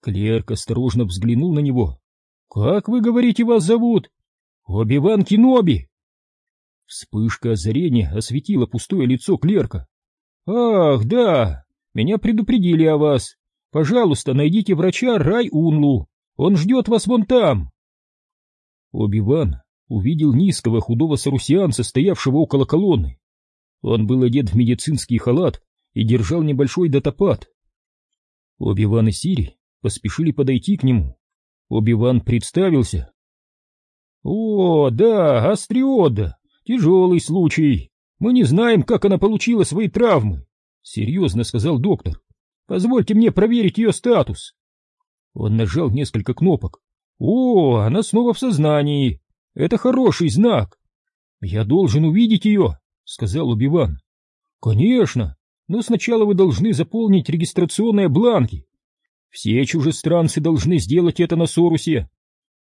Клерк осторожно взглянул на него. «Как вы говорите, вас зовут?» «Оби-Ван Киноби!» Вспышка озарения осветила пустое лицо клерка. «Ах, да! Меня предупредили о вас. Пожалуйста, найдите врача Рай Унлу. Он ждет вас вон там!» Оби-Ван увидел низкого худого сарусианца, стоявшего около колонны. Он был одет в медицинский халат и держал небольшой датапад. Оби-Ван и Сири поспешили подойти к нему. Оби-Ван представился. «О, да, астриода! Тяжелый случай. Мы не знаем, как она получила свои травмы», — серьезно сказал доктор. «Позвольте мне проверить ее статус». Он нажал несколько кнопок. «О, она снова в сознании. Это хороший знак. Я должен увидеть ее», — сказал Убиван. «Конечно, но сначала вы должны заполнить регистрационные бланки. Все чужестранцы должны сделать это на Сорусе.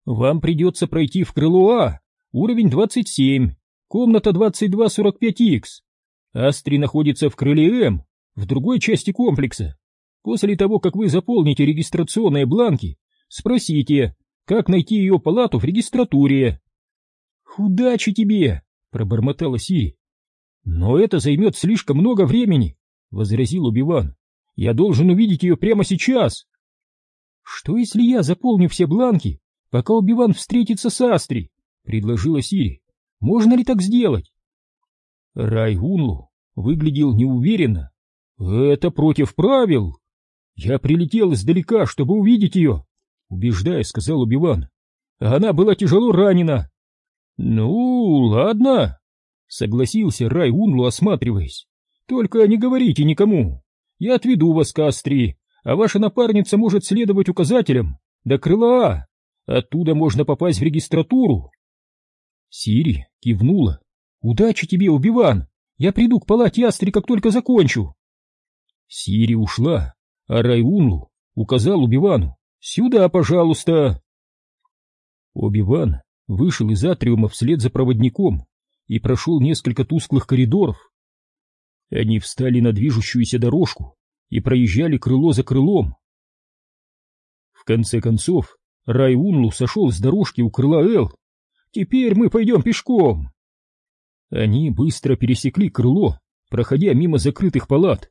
Вам придется пройти в крыло А, уровень 27, комната 2245Х. Астри находится в крыле М, в другой части комплекса. После того, как вы заполните регистрационные бланки, спросите, как найти ее палату в регистратуре. «Удачи тебе!» — пробормотала Сири. «Но это займет слишком много времени», — возразил Убиван. «Я должен увидеть ее прямо сейчас». «Что, если я заполню все бланки пока Убиван встретится с Астри, — предложила Сири. — Можно ли так сделать? Райгунлу выглядел неуверенно. — Это против правил. Я прилетел издалека, чтобы увидеть ее, — убеждая, сказал Убиван. Она была тяжело ранена. — Ну, ладно, — согласился Рай Унлу, осматриваясь. — Только не говорите никому. Я отведу вас к Астри, а ваша напарница может следовать указателям до крыла А. Оттуда можно попасть в регистратуру. Сири кивнула. Удачи тебе, Убиван! Я приду к палате Астри, как только закончу. Сири ушла, а Райунлу указал Убивану. Сюда, пожалуйста. Убиван вышел из атриума вслед за проводником и прошел несколько тусклых коридоров. Они встали на движущуюся дорожку и проезжали крыло за крылом. В конце концов, Рай Унлу сошел с дорожки у крыла Эл. «Теперь мы пойдем пешком!» Они быстро пересекли крыло, проходя мимо закрытых палат.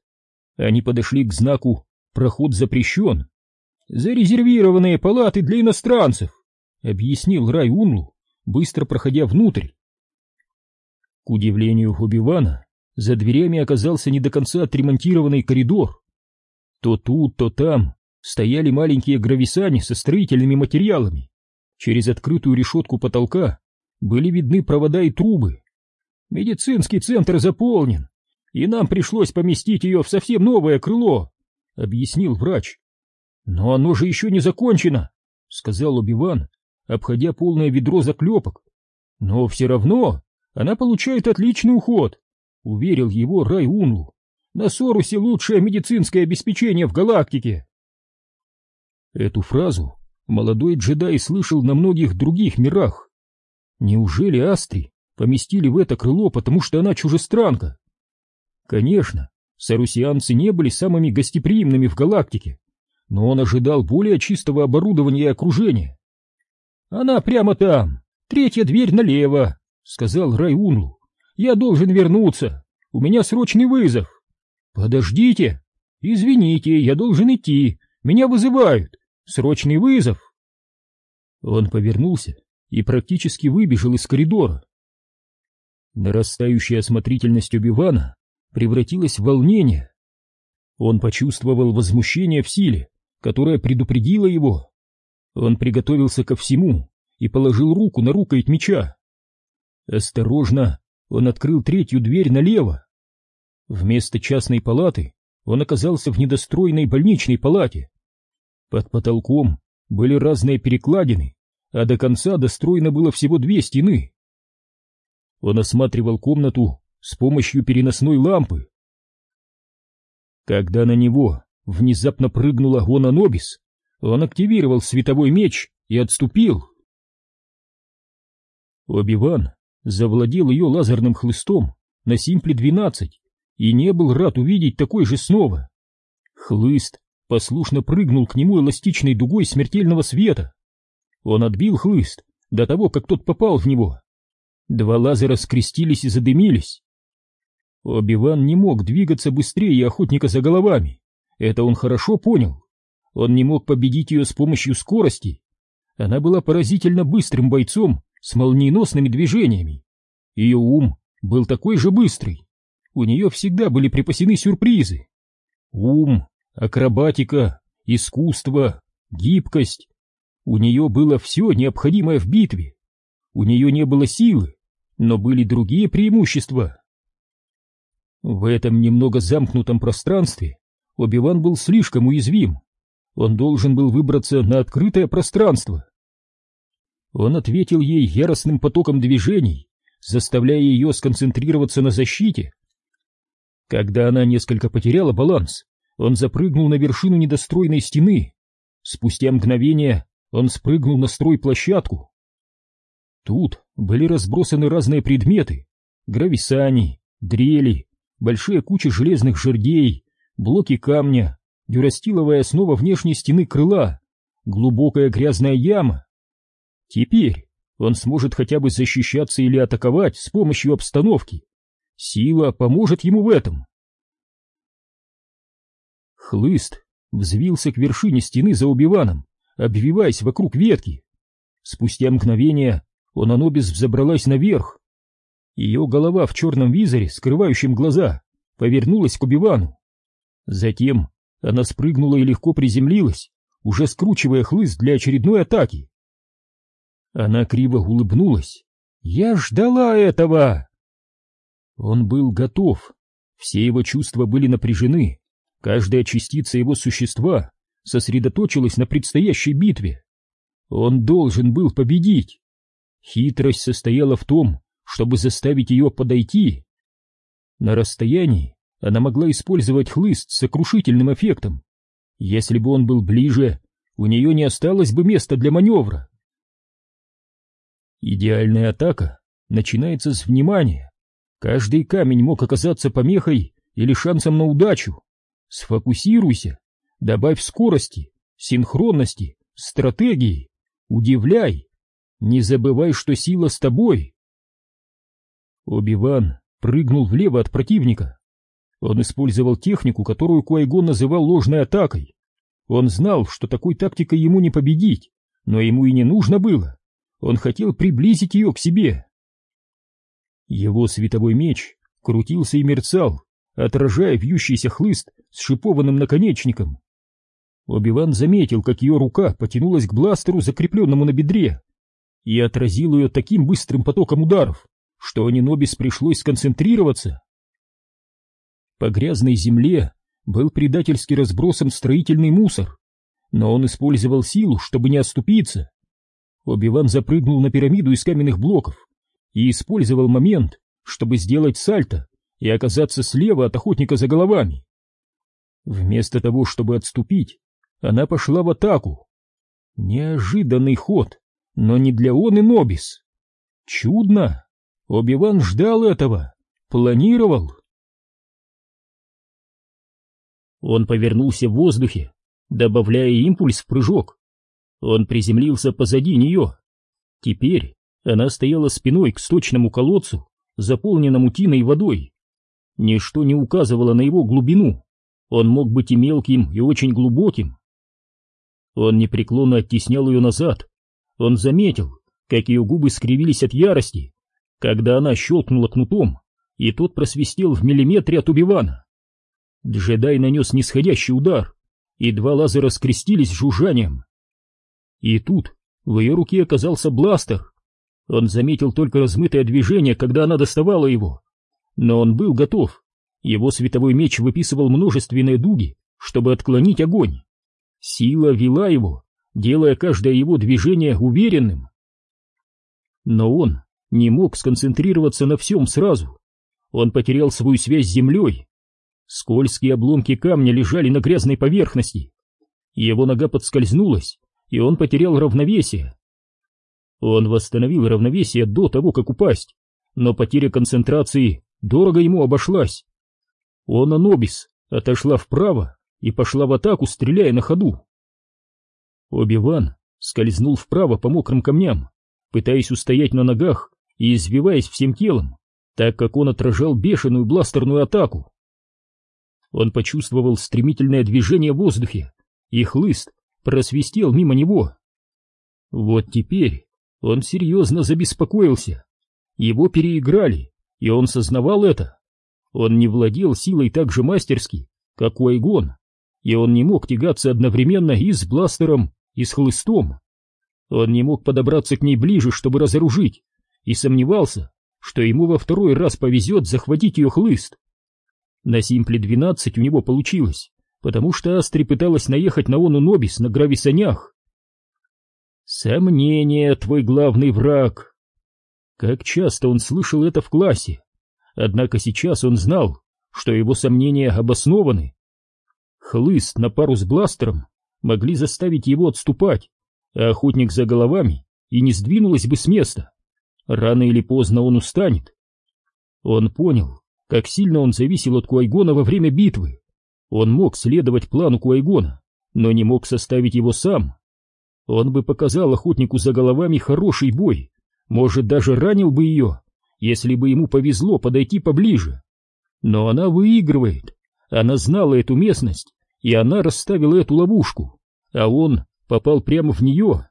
Они подошли к знаку «Проход запрещен». «Зарезервированные палаты для иностранцев», — объяснил Рай Унлу, быстро проходя внутрь. К удивлению Хубивана, за дверями оказался не до конца отремонтированный коридор. То тут, то там стояли маленькие грависани со строительными материалами. Через открытую решетку потолка были видны провода и трубы. Медицинский центр заполнен, и нам пришлось поместить ее в совсем новое крыло, — объяснил врач. Но оно же еще не закончено, — сказал Убиван, обходя полное ведро заклепок. Но все равно она получает отличный уход, — уверил его Рай Унлу. На Сорусе лучшее медицинское обеспечение в галактике. Эту фразу молодой джедай слышал на многих других мирах. Неужели Астри поместили в это крыло, потому что она чужестранка? Конечно, сарусианцы не были самыми гостеприимными в галактике, но он ожидал более чистого оборудования и окружения. «Она прямо там, третья дверь налево», — сказал Райунлу. «Я должен вернуться, у меня срочный вызов». «Подождите! Извините, я должен идти, меня вызывают!» Срочный вызов!» Он повернулся и практически выбежал из коридора. Нарастающая осмотрительность Убивана превратилась в волнение. Он почувствовал возмущение в силе, которая предупредила его. Он приготовился ко всему и положил руку на рукоять меча. Осторожно, он открыл третью дверь налево. Вместо частной палаты он оказался в недостроенной больничной палате. Под потолком были разные перекладины, а до конца достроено было всего две стены. Он осматривал комнату с помощью переносной лампы. Когда на него внезапно прыгнула Гона Нобис, он активировал световой меч и отступил. Оби-Ван завладел ее лазерным хлыстом на Симпле-12 и не был рад увидеть такой же снова. Хлыст послушно прыгнул к нему эластичной дугой смертельного света. Он отбил хлыст до того, как тот попал в него. Два лазера скрестились и задымились. Оби-Ван не мог двигаться быстрее охотника за головами. Это он хорошо понял. Он не мог победить ее с помощью скорости. Она была поразительно быстрым бойцом с молниеносными движениями. Ее ум был такой же быстрый. У нее всегда были припасены сюрпризы. Ум акробатика, искусство, гибкость. У нее было все необходимое в битве. У нее не было силы, но были другие преимущества. В этом немного замкнутом пространстве Оби-Ван был слишком уязвим. Он должен был выбраться на открытое пространство. Он ответил ей яростным потоком движений, заставляя ее сконцентрироваться на защите. Когда она несколько потеряла баланс, он запрыгнул на вершину недостроенной стены. Спустя мгновение он спрыгнул на стройплощадку. Тут были разбросаны разные предметы. Грависани, дрели, большие кучи железных жердей, блоки камня, дюрастиловая основа внешней стены крыла, глубокая грязная яма. Теперь он сможет хотя бы защищаться или атаковать с помощью обстановки. Сила поможет ему в этом. Хлыст взвился к вершине стены за убиваном, обвиваясь вокруг ветки. Спустя мгновение он Анобис взобралась наверх. Ее голова в черном визоре, скрывающем глаза, повернулась к убивану. Затем она спрыгнула и легко приземлилась, уже скручивая хлыст для очередной атаки. Она криво улыбнулась. «Я ждала этого!» Он был готов. Все его чувства были напряжены, Каждая частица его существа сосредоточилась на предстоящей битве. Он должен был победить. Хитрость состояла в том, чтобы заставить ее подойти. На расстоянии она могла использовать хлыст с сокрушительным эффектом. Если бы он был ближе, у нее не осталось бы места для маневра. Идеальная атака начинается с внимания. Каждый камень мог оказаться помехой или шансом на удачу. Сфокусируйся, добавь скорости, синхронности, стратегии, удивляй. Не забывай, что сила с тобой. Оби-Ван прыгнул влево от противника. Он использовал технику, которую Куайгон называл ложной атакой. Он знал, что такой тактикой ему не победить, но ему и не нужно было. Он хотел приблизить ее к себе. Его световой меч крутился и мерцал, отражая вьющийся хлыст с шипованным наконечником. Оби-Ван заметил, как ее рука потянулась к бластеру, закрепленному на бедре, и отразил ее таким быстрым потоком ударов, что Анинобис пришлось сконцентрироваться. По грязной земле был предательски разбросан строительный мусор, но он использовал силу, чтобы не отступиться. Оби-Ван запрыгнул на пирамиду из каменных блоков и использовал момент, чтобы сделать сальто и оказаться слева от охотника за головами. Вместо того, чтобы отступить, она пошла в атаку. Неожиданный ход, но не для он и Нобис. Чудно! Оби-Ван ждал этого, планировал. Он повернулся в воздухе, добавляя импульс в прыжок. Он приземлился позади нее. Теперь она стояла спиной к сточному колодцу, заполненному тиной водой. Ничто не указывало на его глубину. Он мог быть и мелким, и очень глубоким. Он непреклонно оттеснял ее назад. Он заметил, как ее губы скривились от ярости, когда она щелкнула кнутом, и тот просвистел в миллиметре от Убивана. Джедай нанес нисходящий удар, и два лазера скрестились жужжанием. И тут в ее руке оказался бластер. Он заметил только размытое движение, когда она доставала его. Но он был готов. Его световой меч выписывал множественные дуги, чтобы отклонить огонь. Сила вела его, делая каждое его движение уверенным. Но он не мог сконцентрироваться на всем сразу. Он потерял свою связь с землей. Скользкие обломки камня лежали на грязной поверхности. Его нога подскользнулась, и он потерял равновесие. Он восстановил равновесие до того, как упасть, но потеря концентрации дорого ему обошлась. Он, Анобис, отошла вправо и пошла в атаку, стреляя на ходу. Оби-Ван скользнул вправо по мокрым камням, пытаясь устоять на ногах и извиваясь всем телом, так как он отражал бешеную бластерную атаку. Он почувствовал стремительное движение в воздухе, и хлыст просвистел мимо него. Вот теперь он серьезно забеспокоился. Его переиграли, и он сознавал это. Он не владел силой так же мастерски, как Уайгон, и он не мог тягаться одновременно и с бластером, и с хлыстом. Он не мог подобраться к ней ближе, чтобы разоружить, и сомневался, что ему во второй раз повезет захватить ее хлыст. На Симпле-12 у него получилось, потому что Астри пыталась наехать на Ону Нобис на грависанях. «Сомнение — твой главный враг». Как часто он слышал это в классе, однако сейчас он знал, что его сомнения обоснованы. Хлыст на пару с бластером могли заставить его отступать, а охотник за головами и не сдвинулась бы с места. Рано или поздно он устанет. Он понял, как сильно он зависел от Куайгона во время битвы. Он мог следовать плану Куайгона, но не мог составить его сам. Он бы показал охотнику за головами хороший бой, может, даже ранил бы ее, если бы ему повезло подойти поближе. Но она выигрывает, она знала эту местность, и она расставила эту ловушку, а он попал прямо в нее.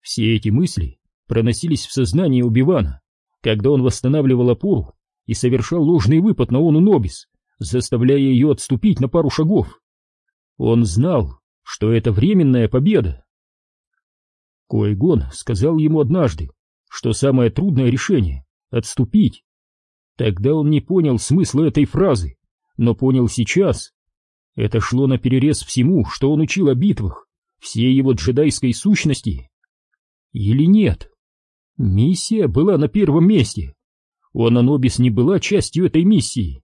Все эти мысли проносились в сознании Убивана, когда он восстанавливал опору и совершал ложный выпад на Ону Нобис, заставляя ее отступить на пару шагов. Он знал, что это временная победа. Койгон сказал ему однажды, что самое трудное решение — отступить. Тогда он не понял смысла этой фразы, но понял сейчас. Это шло на перерез всему, что он учил о битвах, всей его джедайской сущности. Или нет? Миссия была на первом месте. У Ананобис не была частью этой миссии.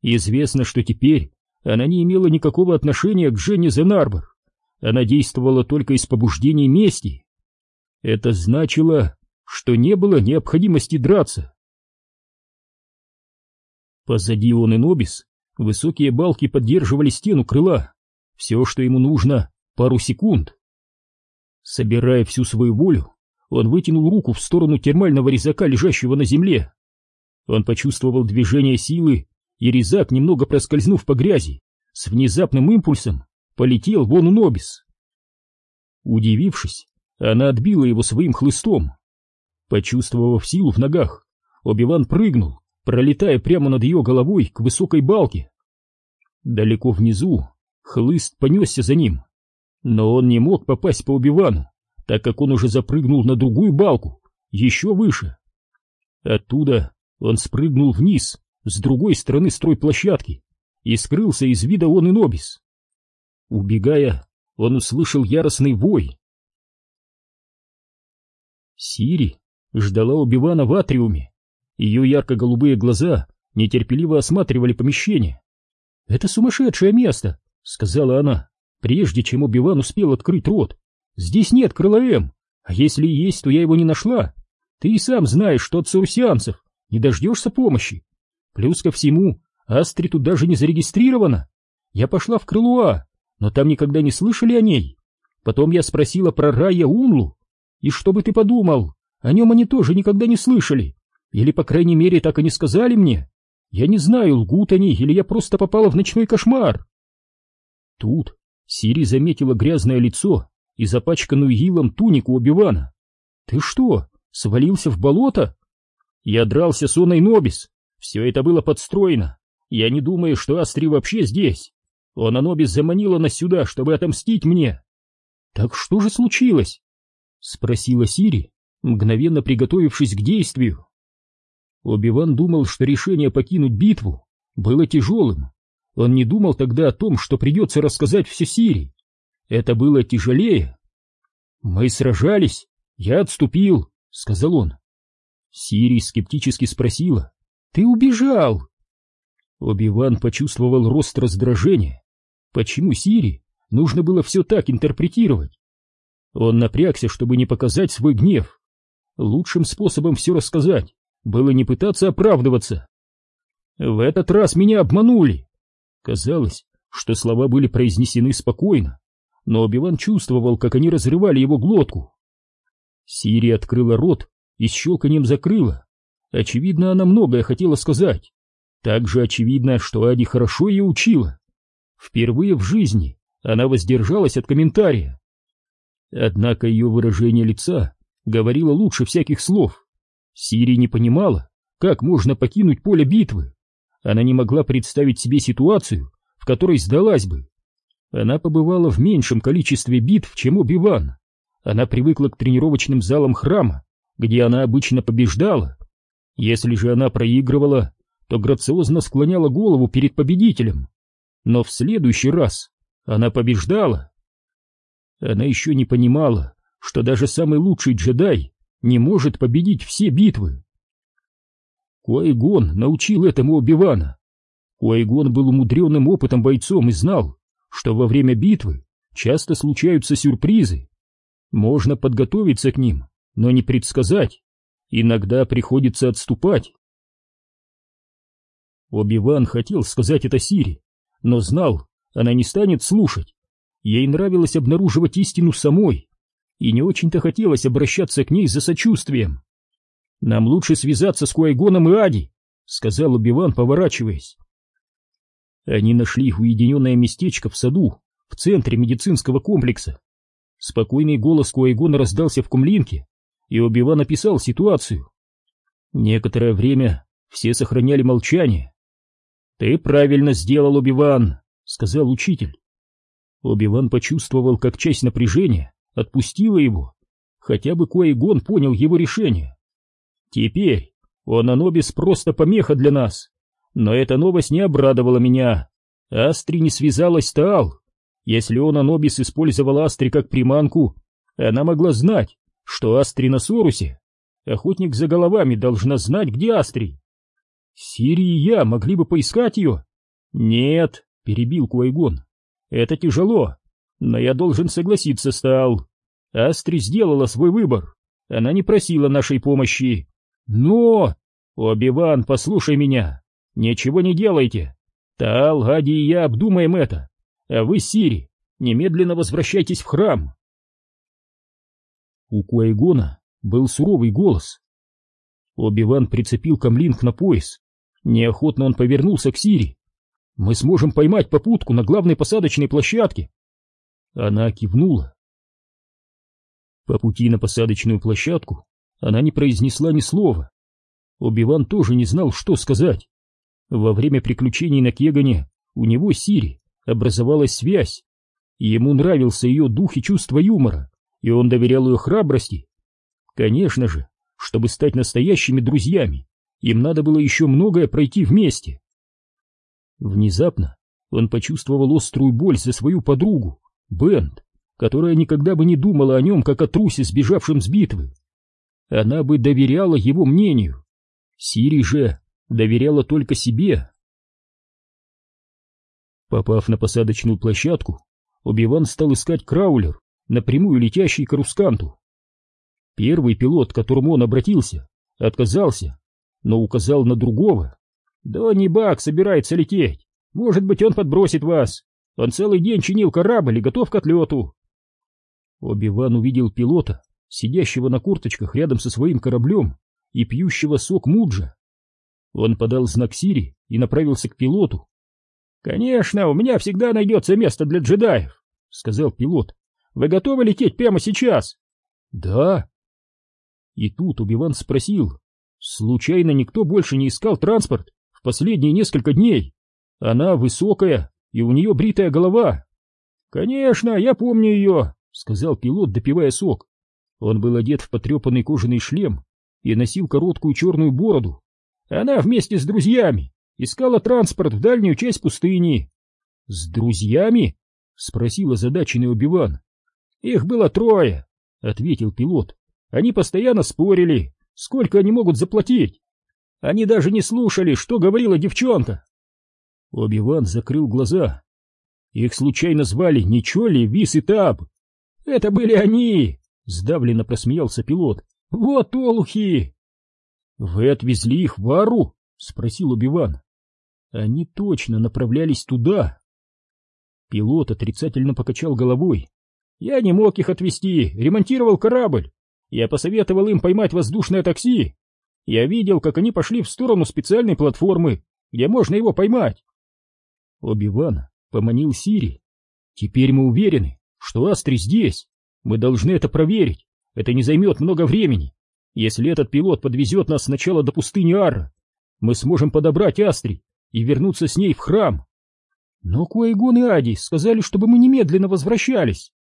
Известно, что теперь она не имела никакого отношения к Жене Зенарбор. Она действовала только из побуждений мести. Это значило, что не было необходимости драться. Позади он и Нобис, высокие балки поддерживали стену крыла. Все, что ему нужно, пару секунд. Собирая всю свою волю, он вытянул руку в сторону термального резака, лежащего на земле. Он почувствовал движение силы, и резак, немного проскользнув по грязи, с внезапным импульсом полетел вон у Нобис. Удивившись, она отбила его своим хлыстом. Почувствовав силу в ногах, Оби-Ван прыгнул, пролетая прямо над ее головой к высокой балке. Далеко внизу хлыст понесся за ним, но он не мог попасть по Оби-Вану, так как он уже запрыгнул на другую балку, еще выше. Оттуда он спрыгнул вниз, с другой стороны стройплощадки, и скрылся из вида он и Нобис. Убегая, он услышал яростный вой. Сири ждала Убивана в атриуме. Ее ярко-голубые глаза нетерпеливо осматривали помещение. «Это сумасшедшее место», — сказала она, прежде чем Убиван успел открыть рот. «Здесь нет крыла М, а если и есть, то я его не нашла. Ты и сам знаешь, что от саусианцев не дождешься помощи. Плюс ко всему, Астри тут даже не зарегистрирована. Я пошла в Крылуа, но там никогда не слышали о ней. Потом я спросила про Рая Унлу. И что бы ты подумал, о нем они тоже никогда не слышали. Или, по крайней мере, так и не сказали мне. Я не знаю, лгут они, или я просто попала в ночной кошмар. Тут Сири заметила грязное лицо и запачканную илом тунику Обивана. Ты что, свалился в болото? Я дрался с Оной Нобис. Все это было подстроено. Я не думаю, что Астри вообще здесь. Он Анобис заманила нас сюда, чтобы отомстить мне. Так что же случилось? Спросила Сири, мгновенно приготовившись к действию. Оби-Ван думал, что решение покинуть битву было тяжелым. Он не думал тогда о том, что придется рассказать все Сири. Это было тяжелее. «Мы сражались, я отступил», — сказал он. Сири скептически спросила. «Ты убежал!» Оби-Ван почувствовал рост раздражения. Почему Сири нужно было все так интерпретировать? Он напрягся, чтобы не показать свой гнев. Лучшим способом все рассказать было не пытаться оправдываться. В этот раз меня обманули. Казалось, что слова были произнесены спокойно, но Оби-Ван чувствовал, как они разрывали его глотку. Сири открыла рот и с щелканием закрыла. Очевидно, она многое хотела сказать. Также очевидно, что Ади хорошо ее учила. Впервые в жизни она воздержалась от комментария. Однако ее выражение лица говорило лучше всяких слов. Сири не понимала, как можно покинуть поле битвы. Она не могла представить себе ситуацию, в которой сдалась бы. Она побывала в меньшем количестве битв, чем Оби-Ван. Она привыкла к тренировочным залам храма, где она обычно побеждала. Если же она проигрывала, то грациозно склоняла голову перед победителем. Но в следующий раз она побеждала. Она еще не понимала, что даже самый лучший джедай не может победить все битвы. Куайгон научил этому Оби-Вана. Куайгон был умудренным опытом бойцом и знал, что во время битвы часто случаются сюрпризы. Можно подготовиться к ним, но не предсказать. Иногда приходится отступать. Оби-Ван хотел сказать это Сири, но знал, она не станет слушать. Ей нравилось обнаруживать истину самой, и не очень-то хотелось обращаться к ней за сочувствием. «Нам лучше связаться с Куайгоном и Ади», — сказал Оби-Ван, поворачиваясь. Они нашли уединенное местечко в саду, в центре медицинского комплекса. Спокойный голос Куайгона раздался в кумлинке, и Оби-Ван описал ситуацию. Некоторое время все сохраняли молчание. «Ты правильно сделал, Оби-Ван», — сказал учитель. Оби-Ван почувствовал, как часть напряжения отпустила его. Хотя бы Куайгон понял его решение. Теперь он Анобис просто помеха для нас. Но эта новость не обрадовала меня. Астри не связалась с Таал. Если он Анобис использовал Астри как приманку, она могла знать, что Астри на Сорусе. Охотник за головами должна знать, где Астри. Сири и я могли бы поискать ее. Нет, перебил Куайгон. Это тяжело, но я должен согласиться, Стал. Астри сделала свой выбор. Она не просила нашей помощи. Но... Оби-Ван, послушай меня. Ничего не делайте. Тал, Гади и я обдумаем это. А вы, Сири, немедленно возвращайтесь в храм. У Куайгона был суровый голос. Оби-Ван прицепил камлинг на пояс. Неохотно он повернулся к Сири. «Мы сможем поймать попутку на главной посадочной площадке!» Она кивнула. По пути на посадочную площадку она не произнесла ни слова. Оби-Ван тоже не знал, что сказать. Во время приключений на Кегане у него Сири образовалась связь. Ему нравился ее дух и чувство юмора, и он доверял ее храбрости. Конечно же, чтобы стать настоящими друзьями, им надо было еще многое пройти вместе. Внезапно он почувствовал острую боль за свою подругу, Бенд, которая никогда бы не думала о нем, как о трусе, сбежавшем с битвы. Она бы доверяла его мнению. Сири же доверяла только себе. Попав на посадочную площадку, Оби-Ван стал искать краулер, напрямую летящий к Русканту. Первый пилот, к которому он обратился, отказался, но указал на другого. «Да не Бак собирается лететь. Может быть, он подбросит вас. Он целый день чинил корабль и готов к отлету». Оби-Ван увидел пилота, сидящего на курточках рядом со своим кораблем и пьющего сок Муджа. Он подал знак Сири и направился к пилоту. «Конечно, у меня всегда найдется место для джедаев», — сказал пилот. «Вы готовы лететь прямо сейчас?» «Да». И тут Убиван спросил, случайно никто больше не искал транспорт в последние несколько дней? Она высокая, и у нее бритая голова. «Конечно, я помню ее», — сказал пилот, допивая сок. Он был одет в потрепанный кожаный шлем и носил короткую черную бороду. Она вместе с друзьями искала транспорт в дальнюю часть пустыни. — С друзьями? — спросил озадаченный Убиван. — Их было трое, — ответил пилот. Они постоянно спорили, сколько они могут заплатить. Они даже не слушали, что говорила девчонка. Оби-Ван закрыл глаза. Их случайно звали Ничоли, Вис и Таб. Это были они! Сдавленно просмеялся пилот. Вот олухи! Вы отвезли их в Ару? Спросил Убиван. Они точно направлялись туда. Пилот отрицательно покачал головой. Я не мог их отвезти, ремонтировал корабль. Я посоветовал им поймать воздушное такси. Я видел, как они пошли в сторону специальной платформы, где можно его поймать. Оби-Ван поманил Сири. Теперь мы уверены, что Астри здесь. Мы должны это проверить. Это не займет много времени. Если этот пилот подвезет нас сначала до пустыни Ара, мы сможем подобрать Астри и вернуться с ней в храм. Но Куайгон и Ади сказали, чтобы мы немедленно возвращались.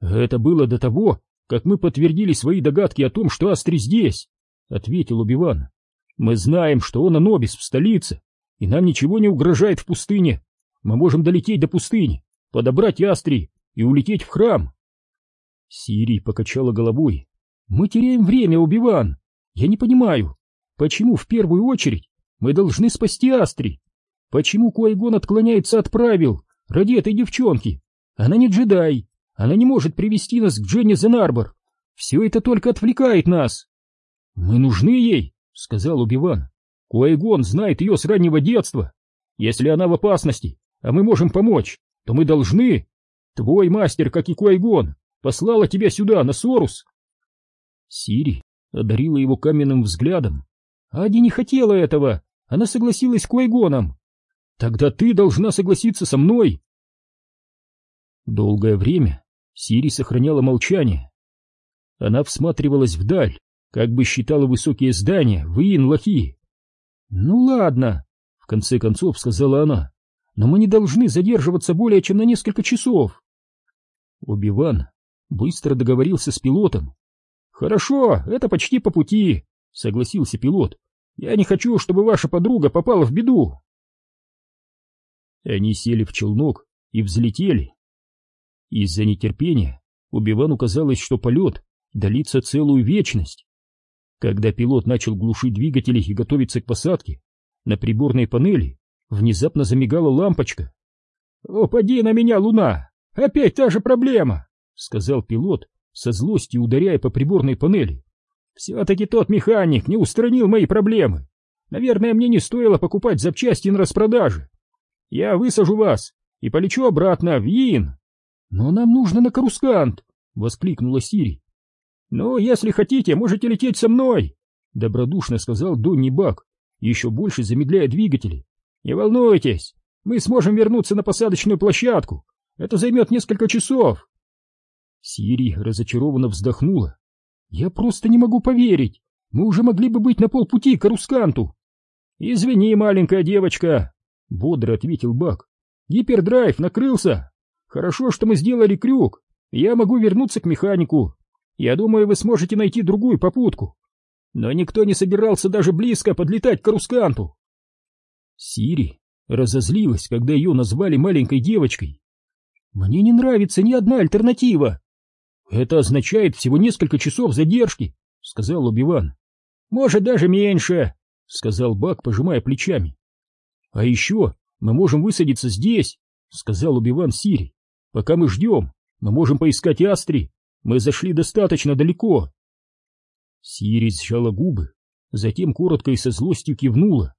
Это было до того, как мы подтвердили свои догадки о том, что Астри здесь, — ответил Убиван. Мы знаем, что он Анобис в столице, и нам ничего не угрожает в пустыне. Мы можем долететь до пустыни, подобрать Астри и улететь в храм. Сири покачала головой. Мы теряем время, Убиван. Я не понимаю, почему в первую очередь мы должны спасти Астри? Почему Куайгон отклоняется от правил ради этой девчонки? Она не джедай, она не может привести нас к Дженни Зенарбор. Все это только отвлекает нас. Мы нужны ей, сказал Убиван. Куайгон знает ее с раннего детства. Если она в опасности, а мы можем помочь, то мы должны. Твой мастер, как и Куайгон, послала тебя сюда, на Сорус. Сири одарила его каменным взглядом. Ади не хотела этого, она согласилась с Куайгоном. Тогда ты должна согласиться со мной. Долгое время Сири сохраняла молчание. Она всматривалась вдаль, как бы считала высокие здания в Иин-Лахи. «Ну ладно», — в конце концов сказала она, — «но мы не должны задерживаться более чем на несколько часов». Оби-Ван быстро договорился с пилотом. «Хорошо, это почти по пути», — согласился пилот. «Я не хочу, чтобы ваша подруга попала в беду». Они сели в челнок и взлетели. Из-за нетерпения Убивану казалось, что полет длится целую вечность. Когда пилот начал глушить двигатели и готовиться к посадке, на приборной панели внезапно замигала лампочка. «О, поди на меня, луна! Опять та же проблема!» — сказал пилот, со злостью ударяя по приборной панели. «Все-таки тот механик не устранил мои проблемы. Наверное, мне не стоило покупать запчасти на распродаже. Я высажу вас и полечу обратно в Йин. Но нам нужно на Карускант, воскликнула Сири. Ну, если хотите, можете лететь со мной, добродушно сказал Донни Бак, еще больше замедляя двигатели. Не волнуйтесь, мы сможем вернуться на посадочную площадку. Это займет несколько часов. Сири разочарованно вздохнула. Я просто не могу поверить. Мы уже могли бы быть на полпути к Карусканту. «Извини, маленькая девочка», — бодро ответил Бак. «Гипердрайв накрылся. Хорошо, что мы сделали крюк. Я могу вернуться к механику. Я думаю, вы сможете найти другую попутку. Но никто не собирался даже близко подлетать к Карусканту». Сири разозлилась, когда ее назвали маленькой девочкой. «Мне не нравится ни одна альтернатива». «Это означает всего несколько часов задержки», — сказал Убиван. «Может, даже меньше», — сказал Бак, пожимая плечами. — А еще мы можем высадиться здесь, — сказал Убиван Сири. — Пока мы ждем, мы можем поискать Астри. Мы зашли достаточно далеко. Сири сжала губы, затем коротко и со злостью кивнула.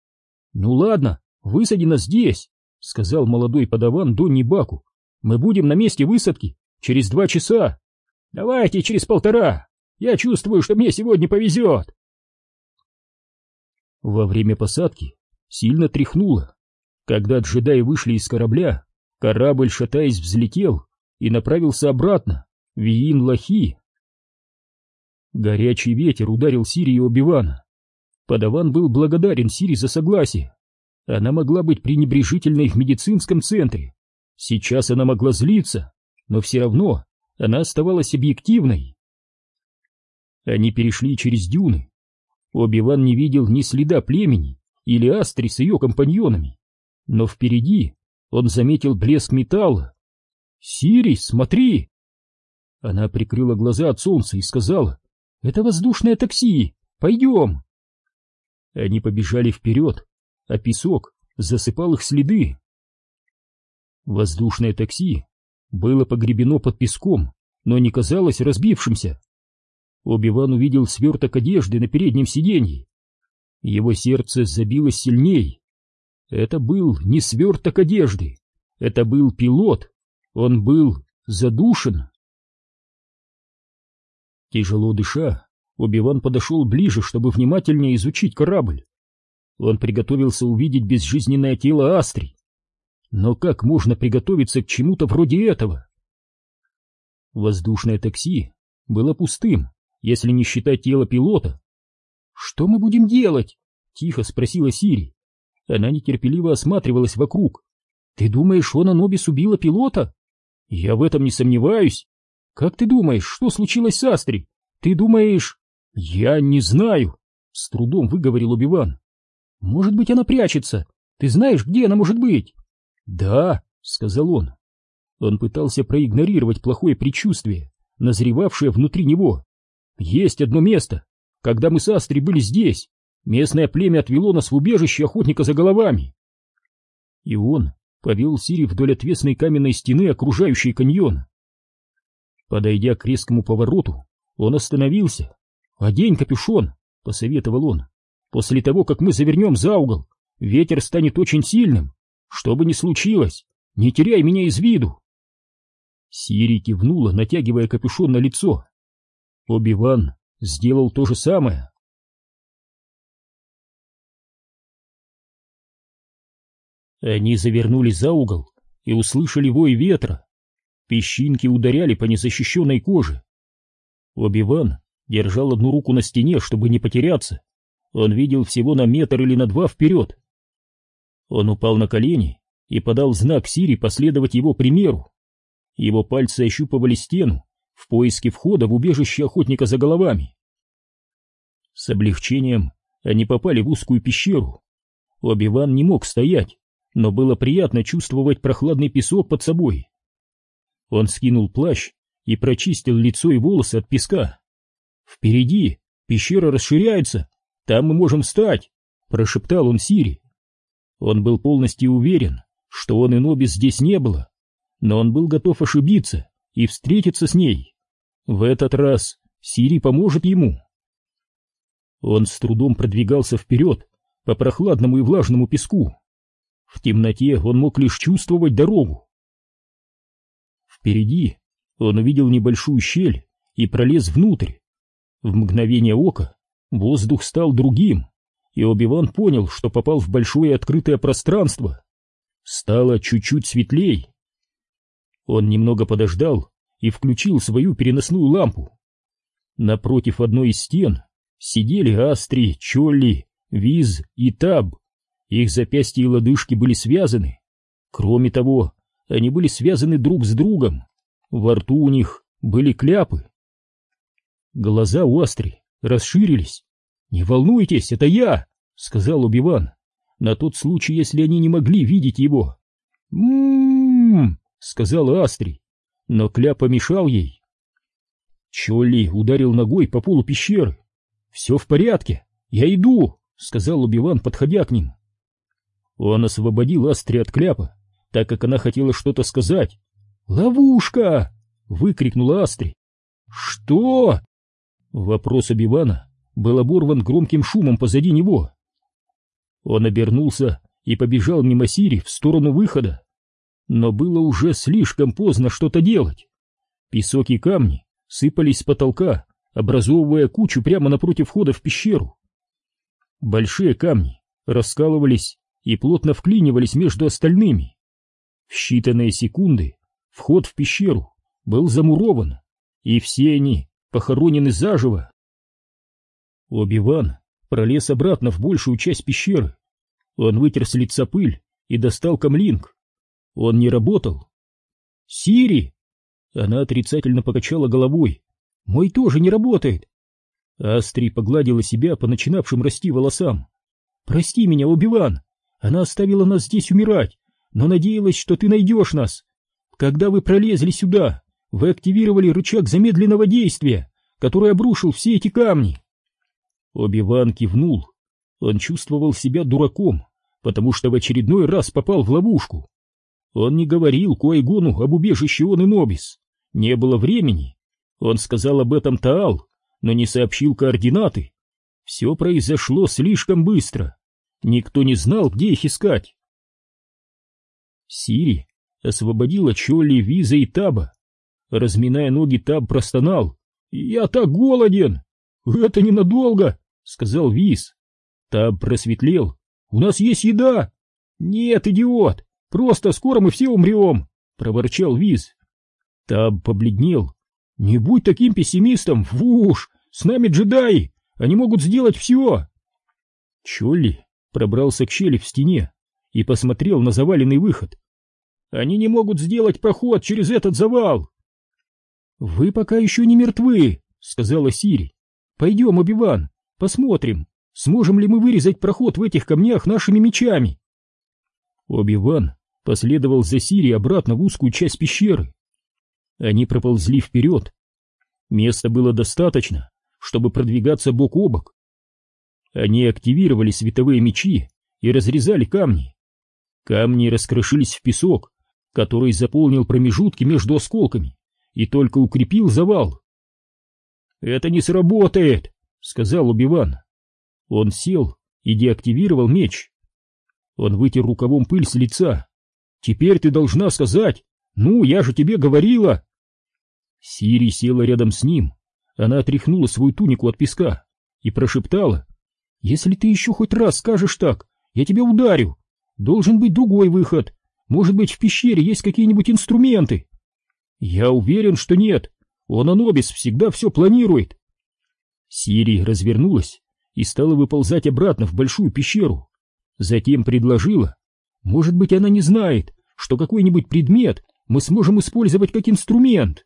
— Ну ладно, высади нас здесь, — сказал молодой подаван Донни Баку. — Мы будем на месте высадки через два часа. — Давайте через полтора. Я чувствую, что мне сегодня повезет. Во время посадки сильно тряхнуло. Когда джедаи вышли из корабля, корабль, шатаясь, взлетел и направился обратно, в Иин-Лахи. Горячий ветер ударил Сири и Оби-Вана. Подаван был благодарен Сири за согласие. Она могла быть пренебрежительной в медицинском центре. Сейчас она могла злиться, но все равно она оставалась объективной. Они перешли через дюны, Оби-Ван не видел ни следа племени или Астри с ее компаньонами, но впереди он заметил блеск металла. «Сири, смотри!» Она прикрыла глаза от солнца и сказала, «Это воздушное такси, пойдем!» Они побежали вперед, а песок засыпал их следы. Воздушное такси было погребено под песком, но не казалось разбившимся. Оби-Ван увидел сверток одежды на переднем сиденье. Его сердце забилось сильней. Это был не сверток одежды, это был пилот. Он был задушен. Тяжело дыша, Оби-Ван подошел ближе, чтобы внимательнее изучить корабль. Он приготовился увидеть безжизненное тело Астри. Но как можно приготовиться к чему-то вроде этого? Воздушное такси было пустым если не считать тело пилота. «Что мы будем делать?» — тихо спросила Сири. Она нетерпеливо осматривалась вокруг. «Ты думаешь, он Анобис убила пилота?» «Я в этом не сомневаюсь. Как ты думаешь, что случилось с Астри? Ты думаешь...» «Я не знаю», — с трудом выговорил Убиван. «Может быть, она прячется. Ты знаешь, где она может быть?» «Да», — сказал он. Он пытался проигнорировать плохое предчувствие, назревавшее внутри него. Есть одно место. Когда мы с Астри были здесь, местное племя отвело нас в убежище охотника за головами. И он повел Сири вдоль отвесной каменной стены, окружающей каньон. Подойдя к резкому повороту, он остановился. «Одень капюшон», — посоветовал он. «После того, как мы завернем за угол, ветер станет очень сильным. Что бы ни случилось, не теряй меня из виду». Сири кивнула, натягивая капюшон на лицо. Оби-Ван сделал то же самое. Они завернули за угол и услышали вой ветра. Песчинки ударяли по незащищенной коже. Оби-Ван держал одну руку на стене, чтобы не потеряться. Он видел всего на метр или на два вперед. Он упал на колени и подал знак Сири последовать его примеру. Его пальцы ощупывали стену, в поиске входа в убежище охотника за головами. С облегчением они попали в узкую пещеру. Оби-Ван не мог стоять, но было приятно чувствовать прохладный песок под собой. Он скинул плащ и прочистил лицо и волосы от песка. «Впереди пещера расширяется, там мы можем встать», — прошептал он Сири. Он был полностью уверен, что он и Ноби здесь не было, но он был готов ошибиться и встретиться с ней. В этот раз Сири поможет ему. Он с трудом продвигался вперед, по прохладному и влажному песку. В темноте он мог лишь чувствовать дорогу. Впереди он увидел небольшую щель и пролез внутрь. В мгновение ока воздух стал другим, и Оби-Ван понял, что попал в большое открытое пространство. Стало чуть-чуть светлей. Он немного подождал и включил свою переносную лампу. Напротив одной из стен сидели Астри, Чолли, Виз и Таб. Их запястья и лодыжки были связаны. Кроме того, они были связаны друг с другом. Во рту у них были кляпы. Глаза у Астри расширились. «Не волнуйтесь, это я!» — сказал Убиван. «На тот случай, если они не могли видеть его». «М-м-м!» — сказала Астри, но кляп помешал ей. Чолли ударил ногой по полу пещеры. «Все в порядке, я иду!» — сказал Убиван, подходя к ним. Он освободил Астри от кляпа, так как она хотела что-то сказать. «Ловушка!» — выкрикнула Астри. «Что?» Вопрос Убивана был оборван громким шумом позади него. Он обернулся и побежал мимо Сири в сторону выхода. Но было уже слишком поздно что-то делать. Песок и камни сыпались с потолка, образовывая кучу прямо напротив входа в пещеру. Большие камни раскалывались и плотно вклинивались между остальными. В считанные секунды вход в пещеру был замурован, и все они похоронены заживо. Оби-Ван пролез обратно в большую часть пещеры. Он вытер с лица пыль и достал камлинг. Он не работал. «Сири!» Она отрицательно покачала головой. «Мой тоже не работает. Астри погладила себя по начинавшим расти волосам. «Прости меня, Убиван, она оставила нас здесь умирать, но надеялась, что ты найдешь нас. Когда вы пролезли сюда, вы активировали рычаг замедленного действия, который обрушил все эти камни». Оби-Ван кивнул. Он чувствовал себя дураком, потому что в очередной раз попал в ловушку. Он не говорил Куайгону об убежище он и Нобис. Не было времени. Он сказал об этом Таал, но не сообщил координаты. Все произошло слишком быстро. Никто не знал, где их искать. Сири освободила Чолли, Виза и Таба. Разминая ноги, Таб простонал. «Я так голоден!» «Это ненадолго!» — сказал Виз. Таб просветлел. «У нас есть еда!» «Нет, идиот! Просто скоро мы все умрем!» — проворчал Виз. Таб побледнел. «Не будь таким пессимистом, вуш! С нами джедаи! Они могут сделать все!» Чолли пробрался к щели в стене и посмотрел на заваленный выход. «Они не могут сделать проход через этот завал!» «Вы пока еще не мертвы!» — сказала Сири. «Пойдем, Обиван, посмотрим, сможем ли мы вырезать проход в этих камнях нашими мечами!» Оби-Ван последовал за Сири обратно в узкую часть пещеры. Они проползли вперед. Места было достаточно, чтобы продвигаться бок о бок. Они активировали световые мечи и разрезали камни. Камни раскрошились в песок, который заполнил промежутки между осколками и только укрепил завал. «Это не сработает!» — сказал Убиван. Он сел и деактивировал меч. Он вытер рукавом пыль с лица. «Теперь ты должна сказать, ну, я же тебе говорила!» Сири села рядом с ним. Она отряхнула свою тунику от песка и прошептала. «Если ты еще хоть раз скажешь так, я тебя ударю. Должен быть другой выход. Может быть, в пещере есть какие-нибудь инструменты?» «Я уверен, что нет. Он Анобис всегда все планирует». Сири развернулась и стала выползать обратно в большую пещеру. Затем предложила. «Может быть, она не знает, что какой-нибудь предмет мы сможем использовать как инструмент?»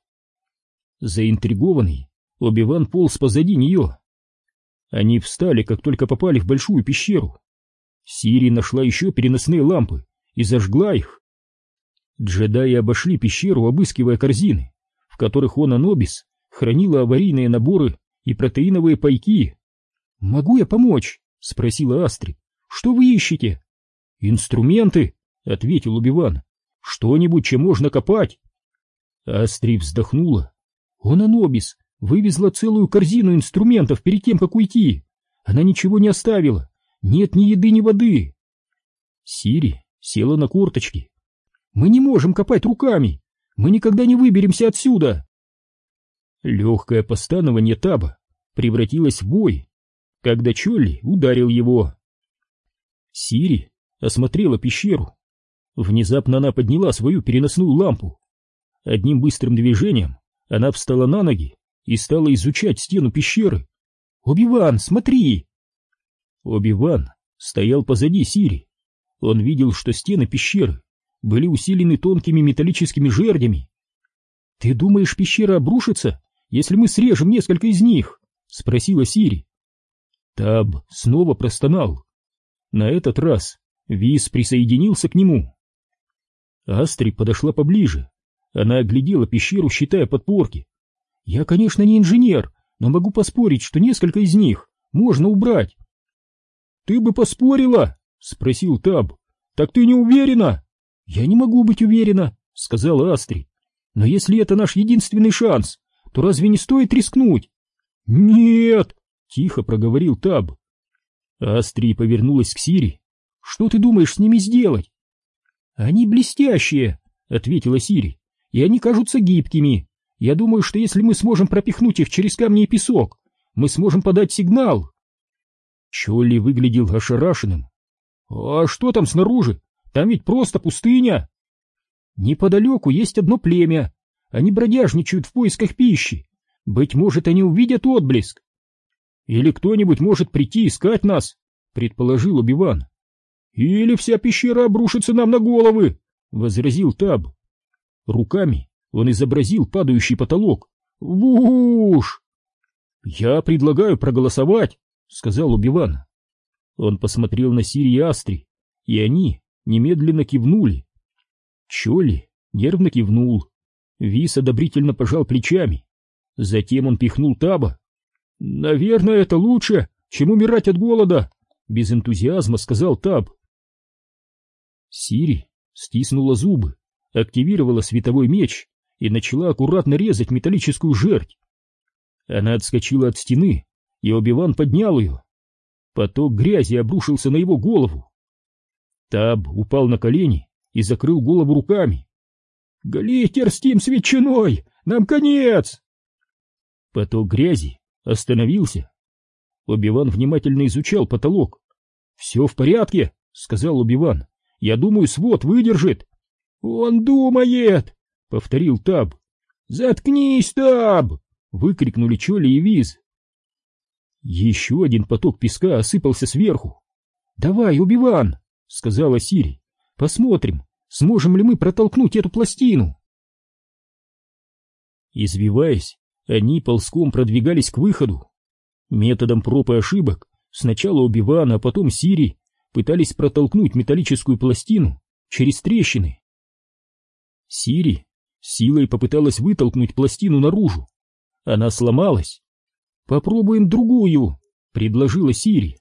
Заинтригованный, Оби-Ван полз позади нее. Они встали, как только попали в большую пещеру. Сири нашла еще переносные лампы и зажгла их. Джедаи обошли пещеру, обыскивая корзины, в которых он, Анобис, хранила аварийные наборы и протеиновые пайки. «Могу я помочь?» — спросила Астри. «Что вы ищете?» «Инструменты», — ответил Убиван. «Что-нибудь, чем можно копать». Астри вздохнула. Он Анобис вывезла целую корзину инструментов перед тем, как уйти. Она ничего не оставила, Нет ни еды, ни воды. Сири села на корточки. Мы не можем копать руками. Мы никогда не выберемся отсюда. Легкое постанование Таба превратилось в бой, когда Чолли ударил его. Сири осмотрела пещеру. Внезапно она подняла свою переносную лампу. Одним быстрым движением она встала на ноги и стала изучать стену пещеры. «Оби-Ван, смотри!» Оби-Ван стоял позади Сири. Он видел, что стены пещеры были усилены тонкими металлическими жердями. «Ты думаешь, пещера обрушится, если мы срежем несколько из них?» — спросила Сири. Таб снова простонал. На этот раз Вис присоединился к нему. Астри подошла поближе. Она оглядела пещеру, считая подпорки. «Я, конечно, не инженер, но могу поспорить, что несколько из них можно убрать». «Ты бы поспорила?» — спросил Таб. «Так ты не уверена?» «Я не могу быть уверена», — сказала Астри. «Но если это наш единственный шанс, то разве не стоит рискнуть?» «Нет!» — тихо проговорил Таб. Астри повернулась к Сири. «Что ты думаешь с ними сделать?» «Они блестящие», — ответила Сири, — «и они кажутся гибкими. Я думаю, что если мы сможем пропихнуть их через камни и песок, мы сможем подать сигнал». Чолли выглядел ошарашенным. «А что там снаружи? Там ведь просто пустыня!» «Неподалеку есть одно племя. Они бродяжничают в поисках пищи. Быть может, они увидят отблеск. Или кто-нибудь может прийти искать нас», — предположил Убиван. «Или вся пещера обрушится нам на головы!» — возразил Таб. Руками он изобразил падающий потолок. «Вуш!» «Я предлагаю проголосовать», — сказал Убиван. Он посмотрел на Сири и Астри, и они немедленно кивнули. Чоли нервно кивнул. Вис одобрительно пожал плечами. Затем он пихнул Таба. «Наверное, это лучше, чем умирать от голода», — без энтузиазма сказал Таб. Сири стиснула зубы, активировала световой меч и начала аккуратно резать металлическую жердь. Она отскочила от стены, и Обиван поднял ее. Поток грязи обрушился на его голову. Таб упал на колени и закрыл голову руками. «Галитер с тем ветчиной! Нам конец!» Поток грязи остановился. Обиван внимательно изучал потолок. «Все в порядке», — сказал Обиван. Я думаю, свод выдержит. Он думает, повторил Таб. Заткнись, Таб! выкрикнули Чоли и Виз. Еще один поток песка осыпался сверху. Давай, Убиван, сказала Сири. Посмотрим, сможем ли мы протолкнуть эту пластину. Извиваясь, они ползком продвигались к выходу. Методом проб и ошибок сначала Убиван, а потом Сири пытались протолкнуть металлическую пластину через трещины. Сири силой попыталась вытолкнуть пластину наружу. Она сломалась. «Попробуем другую», — предложила Сири.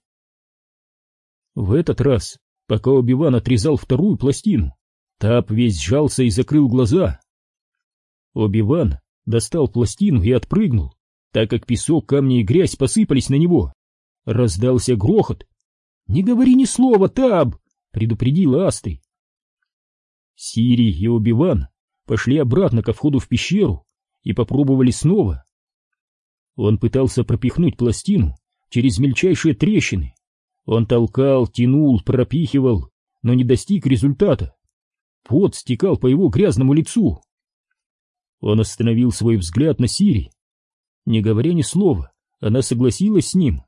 В этот раз, пока Обиван отрезал вторую пластину, Тап весь сжался и закрыл глаза. Обиван достал пластину и отпрыгнул, так как песок, камни и грязь посыпались на него. Раздался грохот, «Не говори ни слова, Таб!» — предупредила Асты. Сири и Оби-Ван пошли обратно ко входу в пещеру и попробовали снова. Он пытался пропихнуть пластину через мельчайшие трещины. Он толкал, тянул, пропихивал, но не достиг результата. Пот стекал по его грязному лицу. Он остановил свой взгляд на Сири. Не говоря ни слова, она согласилась с ним.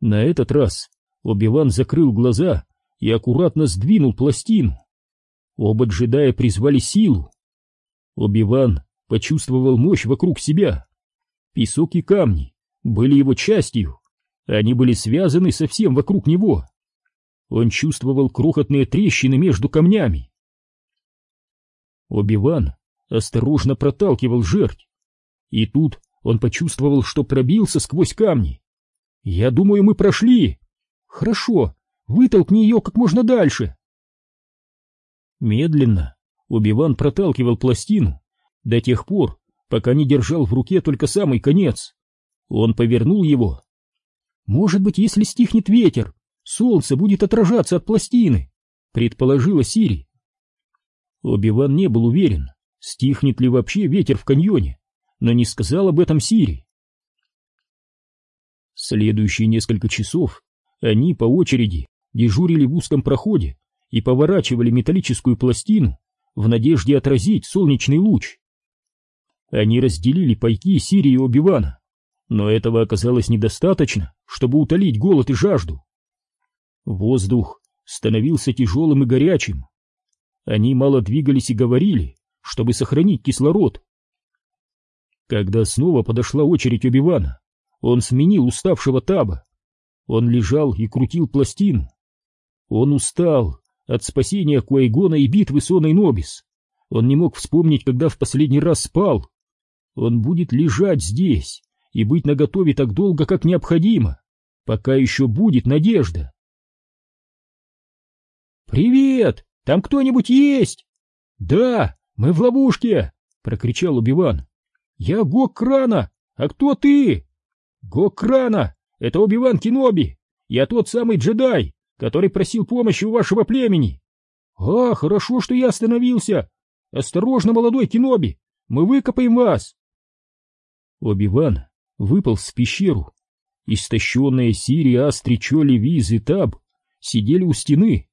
На этот раз Оби-Ван закрыл глаза и аккуратно сдвинул пластину. Оба джедая призвали силу. Оби-Ван почувствовал мощь вокруг себя. Песок и камни были его частью, они были связаны совсем вокруг него. Он чувствовал крохотные трещины между камнями. Оби-Ван осторожно проталкивал жерть, и тут он почувствовал, что пробился сквозь камни. «Я думаю, мы прошли!» Хорошо, вытолкни ее как можно дальше. Медленно Убиван проталкивал пластину до тех пор, пока не держал в руке только самый конец. Он повернул его. «Может быть, если стихнет ветер, солнце будет отражаться от пластины, предположила Сири. Оби-Ван не был уверен, стихнет ли вообще ветер в каньоне, но не сказал об этом Сири. Следующие несколько часов они по очереди дежурили в узком проходе и поворачивали металлическую пластину в надежде отразить солнечный луч. Они разделили пайки Сирии и Оби-Вана, но этого оказалось недостаточно, чтобы утолить голод и жажду. Воздух становился тяжелым и горячим. Они мало двигались и говорили, чтобы сохранить кислород. Когда снова подошла очередь Оби-Вана, он сменил уставшего Таба. Он лежал и крутил пластину. Он устал от спасения Куайгона и битвы с Оной Нобис. Он не мог вспомнить, когда в последний раз спал. Он будет лежать здесь и быть наготове так долго, как необходимо, пока еще будет надежда. «Привет! Там кто-нибудь есть?» «Да, мы в ловушке!» — прокричал Убиван. «Я Гок Крана! А кто ты?» «Гок Крана! Это Убиван Киноби! Я тот самый джедай, который просил помощи у вашего племени!» «А, хорошо, что я остановился! Осторожно, молодой Киноби! Мы выкопаем вас!» Оби-Ван выпал в пещеру. Истощенные Сири, Астри, Чоли, Виз и Таб сидели у стены.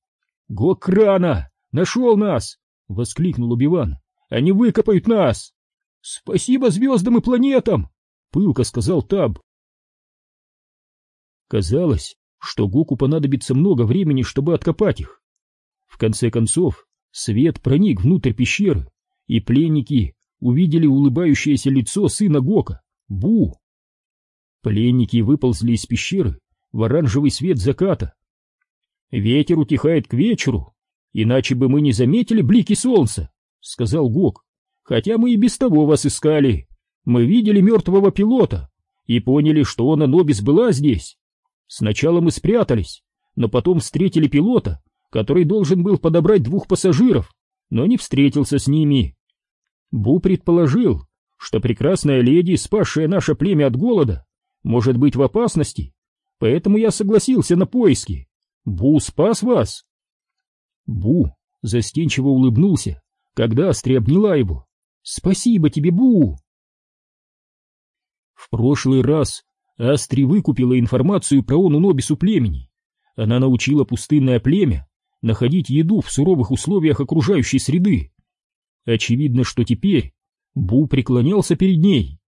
«Гокрана! Нашел нас!» — воскликнул Убиван. «Они выкопают нас!» «Спасибо звездам и планетам!» — пылко сказал Таб. Казалось, что Гоку понадобится много времени, чтобы откопать их. В конце концов, свет проник внутрь пещеры, и пленники увидели улыбающееся лицо сына Гока, Бу. Пленники выползли из пещеры в оранжевый свет заката. «Ветер утихает к вечеру, иначе бы мы не заметили блики солнца», — сказал Гок. «Хотя мы и без того вас искали. Мы видели мертвого пилота и поняли, что он Анобис была здесь. Сначала мы спрятались, но потом встретили пилота, который должен был подобрать двух пассажиров, но не встретился с ними. Бу предположил, что прекрасная леди, спасшая наше племя от голода, может быть в опасности, поэтому я согласился на поиски. Бу спас вас. Бу застенчиво улыбнулся, когда Астри обняла его. Спасибо тебе, Бу. В прошлый раз Астри выкупила информацию про Онунобису племени. Она научила пустынное племя находить еду в суровых условиях окружающей среды. Очевидно, что теперь Бу преклонялся перед ней.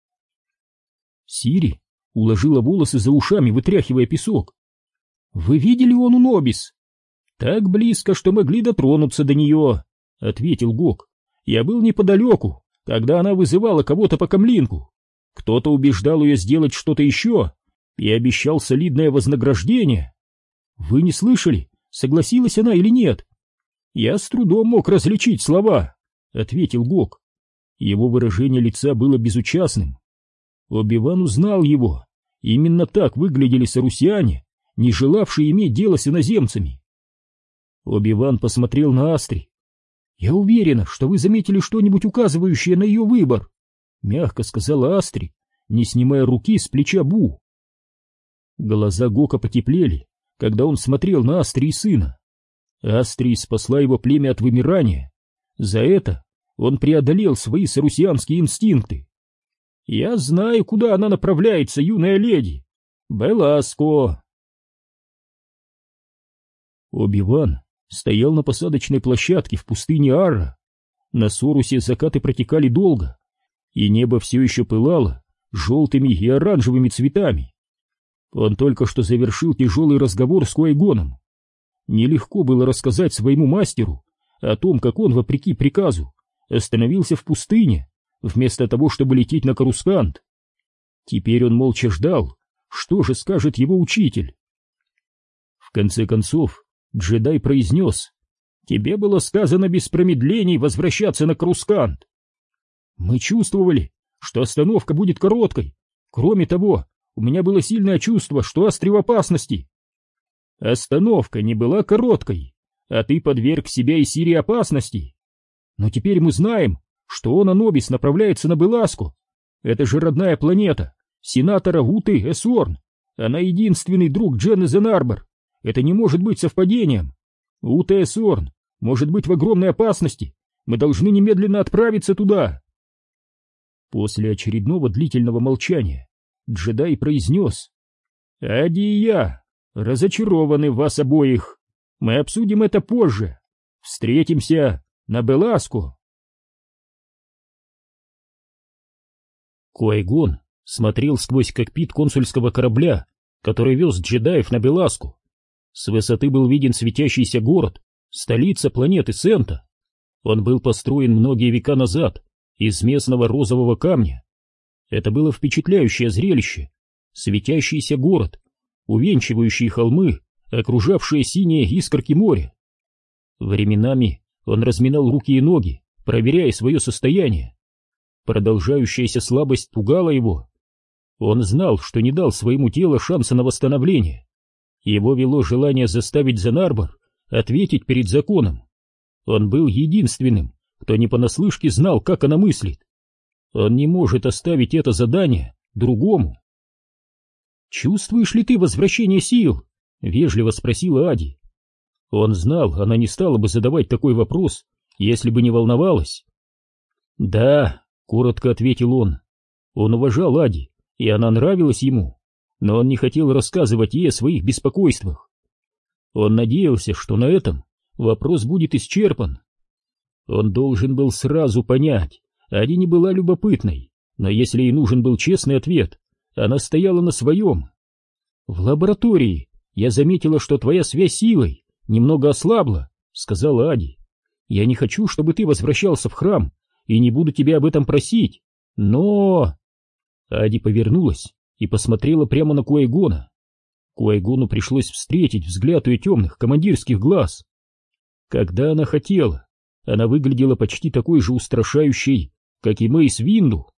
Сири уложила волосы за ушами, вытряхивая песок. «Вы видели он Нобис?» «Так близко, что могли дотронуться до нее», — ответил Гок. «Я был неподалеку, когда она вызывала кого-то по камлинку. Кто-то убеждал ее сделать что-то еще и обещал солидное вознаграждение. Вы не слышали, согласилась она или нет. Я с трудом мог различить слова, ответил Гок. Его выражение лица было безучастным. Оби-Ван узнал его. Именно так выглядели сарусиане, не желавшие иметь дело с иноземцами. Оби-Ван посмотрел на Астри. «Я уверена, что вы заметили что-нибудь указывающее на ее выбор», — мягко сказала Астри, не снимая руки с плеча Бу. Глаза Гока потеплели, когда он смотрел на Астри и сына. Астри спасла его племя от вымирания. За это он преодолел свои сарусианские инстинкты. «Я знаю, куда она направляется, юная леди. Беласко!» Оби-Ван стоял на посадочной площадке в пустыне Арра. На Сорусе закаты протекали долго, и небо все еще пылало желтыми и оранжевыми цветами. Он только что завершил тяжелый разговор с Куайгоном. Нелегко было рассказать своему мастеру о том, как он, вопреки приказу, остановился в пустыне, вместо того, чтобы лететь на Карускант. Теперь он молча ждал, что же скажет его учитель. В конце концов, джедай произнес, «Тебе было сказано без промедлений возвращаться на Карускант». Мы чувствовали, что остановка будет короткой. Кроме того, у меня было сильное чувство, что Астри в опасности. Остановка не была короткой, а ты подверг себя и Сирии опасности. Но теперь мы знаем, что он, Анобис, направляется на Беласку. Это же родная планета, сенатора Уты Эсорн. Она единственный друг Дженны Зенарбор. Это не может быть совпадением. УТС Орн может быть в огромной опасности. Мы должны немедленно отправиться туда. После очередного длительного молчания джедай произнес. «Ади и я разочарованы вас обоих. Мы обсудим это позже. Встретимся на Беласку». Куайгон смотрел сквозь кокпит консульского корабля, который вез джедаев на Беласку. С высоты был виден светящийся город, столица планеты Сента. Он был построен многие века назад из местного розового камня. Это было впечатляющее зрелище. Светящийся город, увенчивающий холмы, окружавшие синие искорки моря. Временами он разминал руки и ноги, проверяя свое состояние. Продолжающаяся слабость пугала его. Он знал, что не дал своему телу шанса на восстановление. Его вело желание заставить Занарбор ответить перед законом. Он был единственным, кто не понаслышке знал, как она мыслит. Он не может оставить это задание другому. «Чувствуешь ли ты возвращение сил?» — вежливо спросила Ади. Он знал, она не стала бы задавать такой вопрос, если бы не волновалась. «Да», — коротко ответил он. Он уважал Ади, и она нравилась ему, но он не хотел рассказывать ей о своих беспокойствах. Он надеялся, что на этом вопрос будет исчерпан. Он должен был сразу понять, Ади не была любопытной, но если ей нужен был честный ответ, она стояла на своем. «В лаборатории я заметила, что твоя связь силой немного ослабла», — сказала Ади. «Я не хочу, чтобы ты возвращался в храм, и не буду тебя об этом просить, но...» Ади повернулась и посмотрела прямо на Куайгона. Куайгону пришлось встретить взгляд ее темных командирских глаз. Когда она хотела, она выглядела почти такой же устрашающей, как и Мэйс Винду.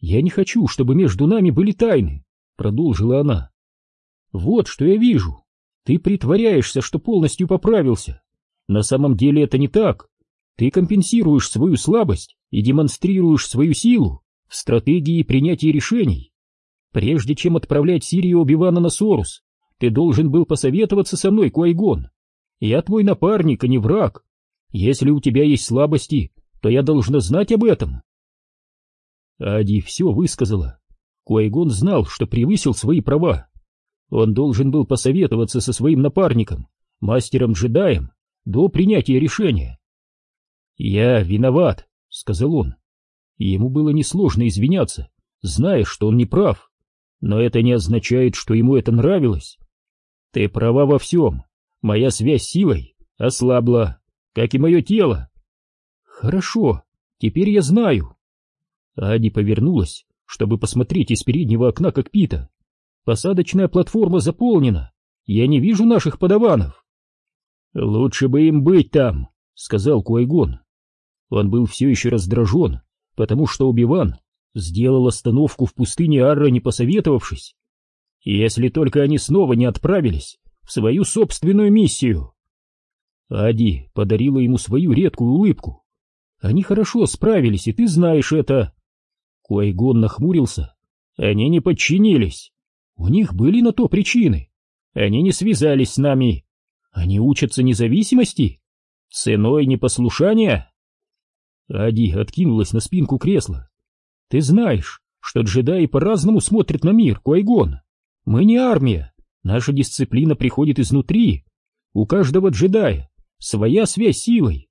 «Я не хочу, чтобы между нами были тайны», — продолжила она. «Вот что я вижу. Ты притворяешься, что полностью поправился. На самом деле это не так. Ты компенсируешь свою слабость и демонстрируешь свою силу в стратегии принятия решений. Прежде чем отправлять Сирию Обивана на Сорус, ты должен был посоветоваться со мной, Куайгон. Я твой напарник, а не враг. Если у тебя есть слабости, то я должна знать об этом. Ади все высказала. Куайгон знал, что превысил свои права. Он должен был посоветоваться со своим напарником, мастером-джедаем, до принятия решения. «Я виноват», — сказал он. Ему было несложно извиняться, зная, что он не прав. Но это не означает, что ему это нравилось. Ты права во всем. Моя связь с силой ослабла, как и мое тело. Хорошо, теперь я знаю. Ади повернулась, чтобы посмотреть из переднего окна кокпита. Посадочная платформа заполнена. Я не вижу наших подаванов. Лучше бы им быть там, сказал Куайгон. Он был все еще раздражен, потому что Убиван сделал остановку в пустыне Арра, не посоветовавшись. Если только они снова не отправились в свою собственную миссию. Ади подарила ему свою редкую улыбку. Они хорошо справились, и ты знаешь это. Куайгон нахмурился. Они не подчинились. У них были на то причины. Они не связались с нами. Они учатся независимости? Ценой непослушания? Ади откинулась на спинку кресла. Ты знаешь, что джедаи по-разному смотрят на мир, Куайгон. Мы не армия. Наша дисциплина приходит изнутри. У каждого джедая своя связь силой.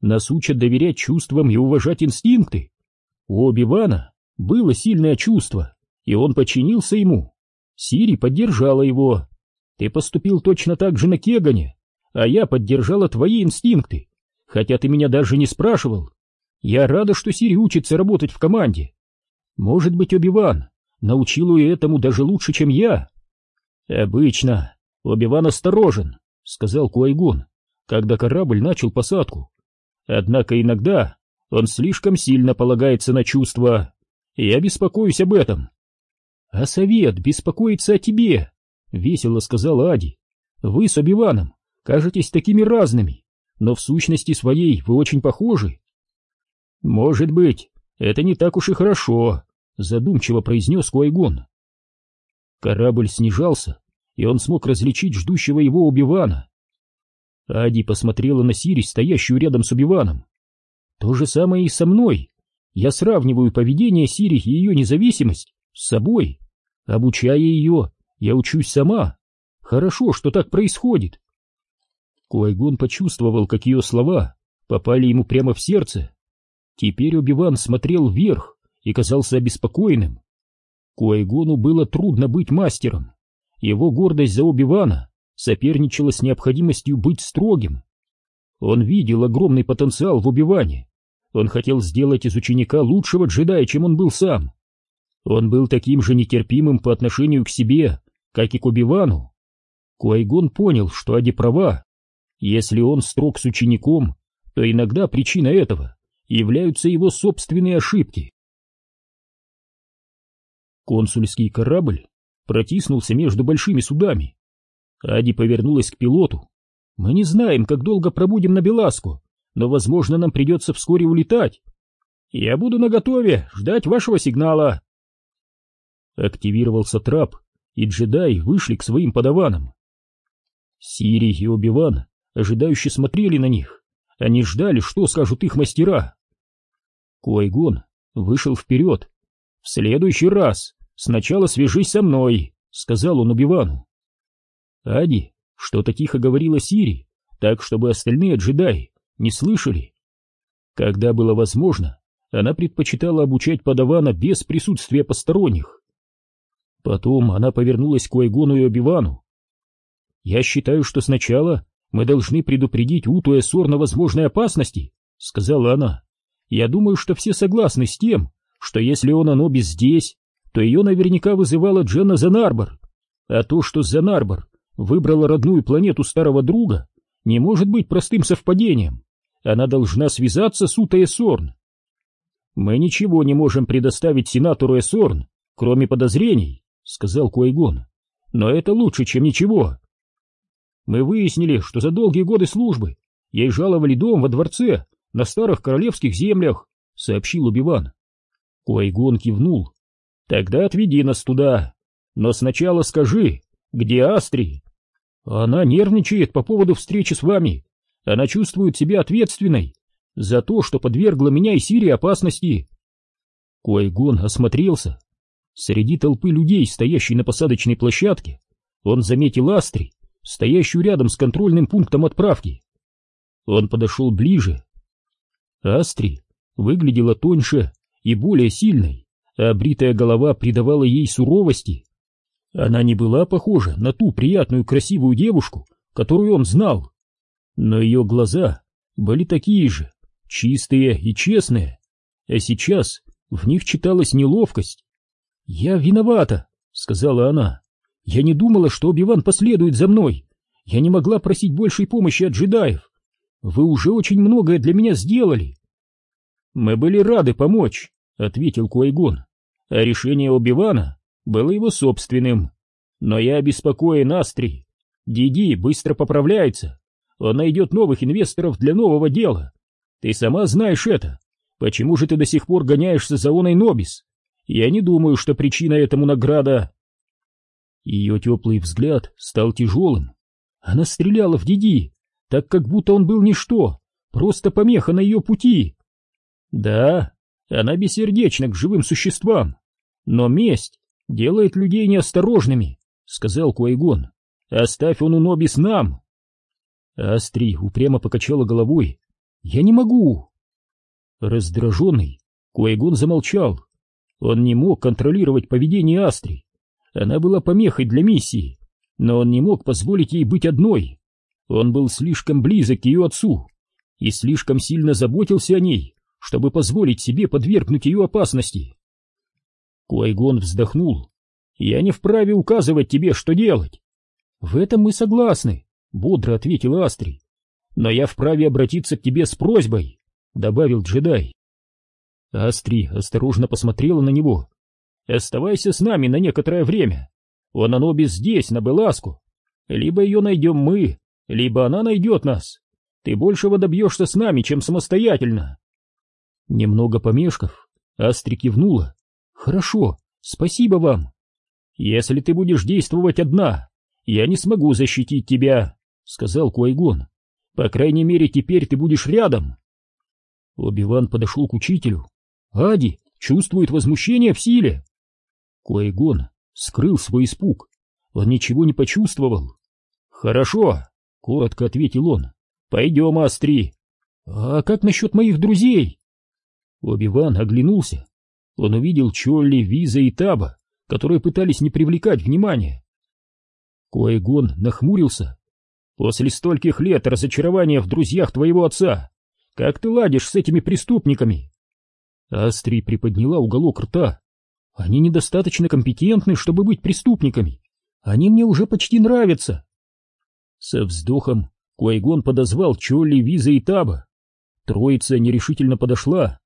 Нас учат доверять чувствам и уважать инстинкты. У Оби-Вана было сильное чувство, и он подчинился ему. Сири поддержала его. Ты поступил точно так же на Кегане, а я поддержала твои инстинкты, хотя ты меня даже не спрашивал. Я рада, что Сири учится работать в команде. Может быть, Оби-Ван научил ее этому даже лучше, чем я. Обычно Оби-Ван осторожен, сказал Куайгон, когда корабль начал посадку. Однако иногда он слишком сильно полагается на чувства. Я беспокоюсь об этом. А совет беспокоится о тебе, весело сказала Ади. Вы с Обиваном кажетесь такими разными, но в сущности своей вы очень похожи. Может быть, это не так уж и хорошо, задумчиво произнес Куайгон. Корабль снижался, и он смог различить ждущего его Убивана. Ади посмотрела на Сири, стоящую рядом с Убиваном. То же самое и со мной. Я сравниваю поведение Сири и ее независимость с собой. Обучая ее, я учусь сама. Хорошо, что так происходит. Куайгон почувствовал, как ее слова попали ему прямо в сердце. Теперь Убиван смотрел вверх и казался обеспокоенным. Куайгону было трудно быть мастером. Его гордость за Убивана соперничала с необходимостью быть строгим. Он видел огромный потенциал в Убиване. Он хотел сделать из ученика лучшего джедая, чем он был сам. Он был таким же нетерпимым по отношению к себе, как и к Убивану. Куайгон понял, что Ади права. Если он строг с учеником, то иногда причина этого являются его собственные ошибки. Консульский корабль протиснулся между большими судами. Ади повернулась к пилоту. «Мы не знаем, как долго пробудем на Беласку, но, возможно, нам придется вскоре улетать. Я буду наготове ждать вашего сигнала». Активировался трап, и джедаи вышли к своим подаванам. Сири и Оби-Ван ожидающе смотрели на них. Они ждали, что скажут их мастера. Куайгон вышел вперед. «В следующий раз сначала свяжись со мной», — сказал он Убивану. Ади что-то тихо говорила Сири, так, чтобы остальные джедаи не слышали. Когда было возможно, она предпочитала обучать подавана без присутствия посторонних. Потом она повернулась к Уайгону и Обивану. «Я считаю, что сначала мы должны предупредить Уту Эсор на возможной опасности», — сказала она. Я думаю, что все согласны с тем, что если он Анобис здесь, то ее наверняка вызывала Дженна Занарбор. А то, что Занарбор выбрала родную планету старого друга, не может быть простым совпадением. Она должна связаться с Утой Эсорн. «Мы ничего не можем предоставить сенатору Эсорн, кроме подозрений», — сказал Куайгон. «Но это лучше, чем ничего». Мы выяснили, что за долгие годы службы ей жаловали дом во дворце на старых королевских землях, — сообщил Убиван. Куайгон кивнул. — Тогда отведи нас туда. Но сначала скажи, где Астри? Она нервничает по поводу встречи с вами. Она чувствует себя ответственной за то, что подвергла меня и Сирии опасности. Куайгон осмотрелся. Среди толпы людей, стоящей на посадочной площадке, он заметил Астри, стоящую рядом с контрольным пунктом отправки. Он подошел ближе Астри выглядела тоньше и более сильной, а бритая голова придавала ей суровости. Она не была похожа на ту приятную красивую девушку, которую он знал. Но ее глаза были такие же, чистые и честные, а сейчас в них читалась неловкость. «Я виновата», — сказала она. «Я не думала, что Обиван последует за мной. Я не могла просить большей помощи от джедаев. Вы уже очень многое для меня сделали. Мы были рады помочь, ответил Куайгон. А решение Обивана было его собственным. Но я обеспокоен Астри. Диди быстро поправляется. Он найдет новых инвесторов для нового дела. Ты сама знаешь это. Почему же ты до сих пор гоняешься за Оной Нобис? Я не думаю, что причина этому награда. Ее теплый взгляд стал тяжелым. Она стреляла в Диди, так как будто он был ничто, просто помеха на ее пути. Да, она бессердечна к живым существам, но месть делает людей неосторожными, сказал Куайгон. Оставь он у Нобис нам. Астри упрямо покачала головой. Я не могу. Раздраженный, Куайгон замолчал. Он не мог контролировать поведение Астри. Она была помехой для миссии, но он не мог позволить ей быть одной. Он был слишком близок к ее отцу и слишком сильно заботился о ней, чтобы позволить себе подвергнуть ее опасности. Куайгон вздохнул. «Я не вправе указывать тебе, что делать». «В этом мы согласны», — бодро ответил Астри. «Но я вправе обратиться к тебе с просьбой», — добавил джедай. Астри осторожно посмотрела на него. «Оставайся с нами на некоторое время. У Ананобис здесь, на Беласку. Либо ее найдем мы, либо она найдет нас. Ты большего добьешься с нами, чем самостоятельно. Немного помешков, Астри кивнула. Хорошо, спасибо вам. Если ты будешь действовать одна, я не смогу защитить тебя, сказал Куайгон. По крайней мере, теперь ты будешь рядом. Оби-Ван подошел к учителю. Ади чувствует возмущение в силе. Куайгон скрыл свой испуг. Он ничего не почувствовал. Хорошо, коротко ответил он. Пойдем, Астри. А как насчет моих друзей? Оби-Ван оглянулся. Он увидел Чолли, Виза и Таба, которые пытались не привлекать внимания. Куайгон нахмурился. После стольких лет разочарования в друзьях твоего отца, как ты ладишь с этими преступниками? Астри приподняла уголок рта. Они недостаточно компетентны, чтобы быть преступниками. Они мне уже почти нравятся. Со вздохом Куайгон подозвал Чолли, Виза и Таба. Троица нерешительно подошла.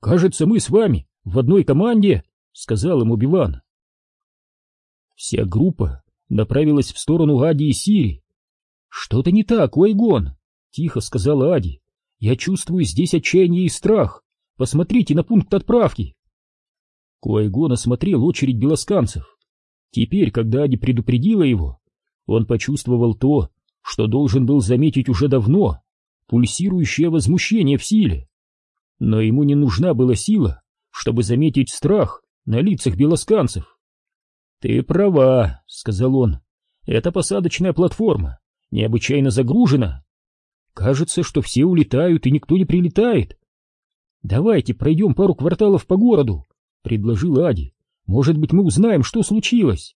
«Кажется, мы с вами в одной команде», — сказал ему Биван. Вся группа направилась в сторону Ади и Сири. «Что-то не так, Куайгон», — тихо сказала Ади. «Я чувствую здесь отчаяние и страх. Посмотрите на пункт отправки». Куайгон осмотрел очередь белосканцев. Теперь, когда Ади предупредила его, он почувствовал то, что должен был заметить уже давно, пульсирующее возмущение в силе. Но ему не нужна была сила, чтобы заметить страх на лицах белосканцев. «Ты права», — сказал он, — «эта посадочная платформа необычайно загружена. Кажется, что все улетают и никто не прилетает. Давайте пройдем пару кварталов по городу, — предложил Ади. Может быть, мы узнаем, что случилось.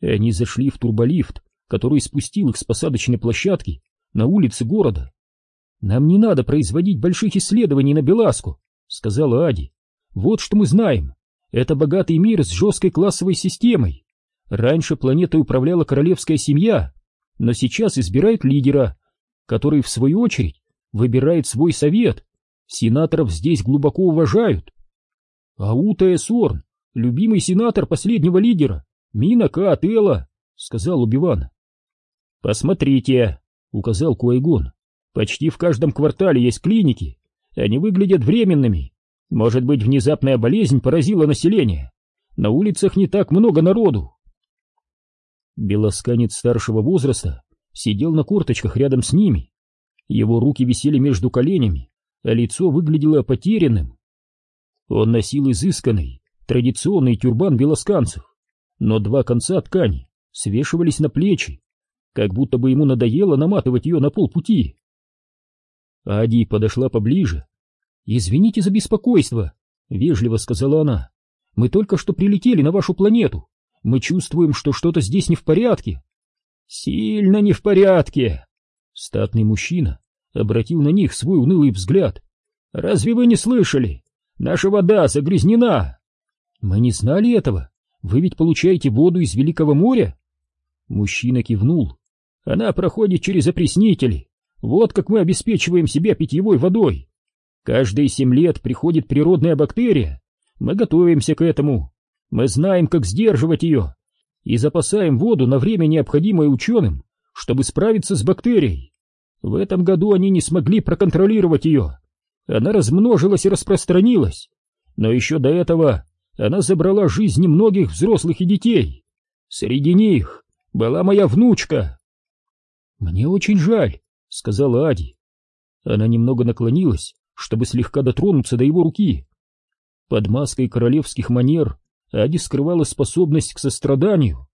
Они зашли в турболифт, который спустил их с посадочной площадки на улице города. «Нам не надо производить больших исследований на Беласку», — сказала Ади. «Вот что мы знаем. Это богатый мир с жесткой классовой системой. Раньше планетой управляла королевская семья, но сейчас избирают лидера, который, в свою очередь, выбирает свой совет. Сенаторов здесь глубоко уважают. А Ута Эсорн, любимый сенатор последнего лидера, Мина Каатела, сказал Убиван. Посмотрите, указал Куайгон. Почти в каждом квартале есть клиники. Они выглядят временными. Может быть, внезапная болезнь поразила население. На улицах не так много народу. Белосканец старшего возраста сидел на корточках рядом с ними. Его руки висели между коленями, а лицо выглядело потерянным. Он носил изысканный, традиционный тюрбан белосканцев, но два конца ткани свешивались на плечи, как будто бы ему надоело наматывать ее на полпути. Ади подошла поближе. «Извините за беспокойство», — вежливо сказала она. «Мы только что прилетели на вашу планету. Мы чувствуем, что что-то здесь не в порядке». «Сильно не в порядке!» Статный мужчина обратил на них свой унылый взгляд. «Разве вы не слышали? Наша вода загрязнена!» «Мы не знали этого. Вы ведь получаете воду из Великого моря?» Мужчина кивнул. «Она проходит через опреснители. Вот как мы обеспечиваем себя питьевой водой. Каждые семь лет приходит природная бактерия. Мы готовимся к этому. Мы знаем, как сдерживать ее. И запасаем воду на время, необходимое ученым, чтобы справиться с бактерией. В этом году они не смогли проконтролировать ее. Она размножилась и распространилась. Но еще до этого она забрала жизни многих взрослых и детей. Среди них была моя внучка. «Мне очень жаль», — сказала Ади. Она немного наклонилась, чтобы слегка дотронуться до его руки. Под маской королевских манер Ади скрывала способность к состраданию.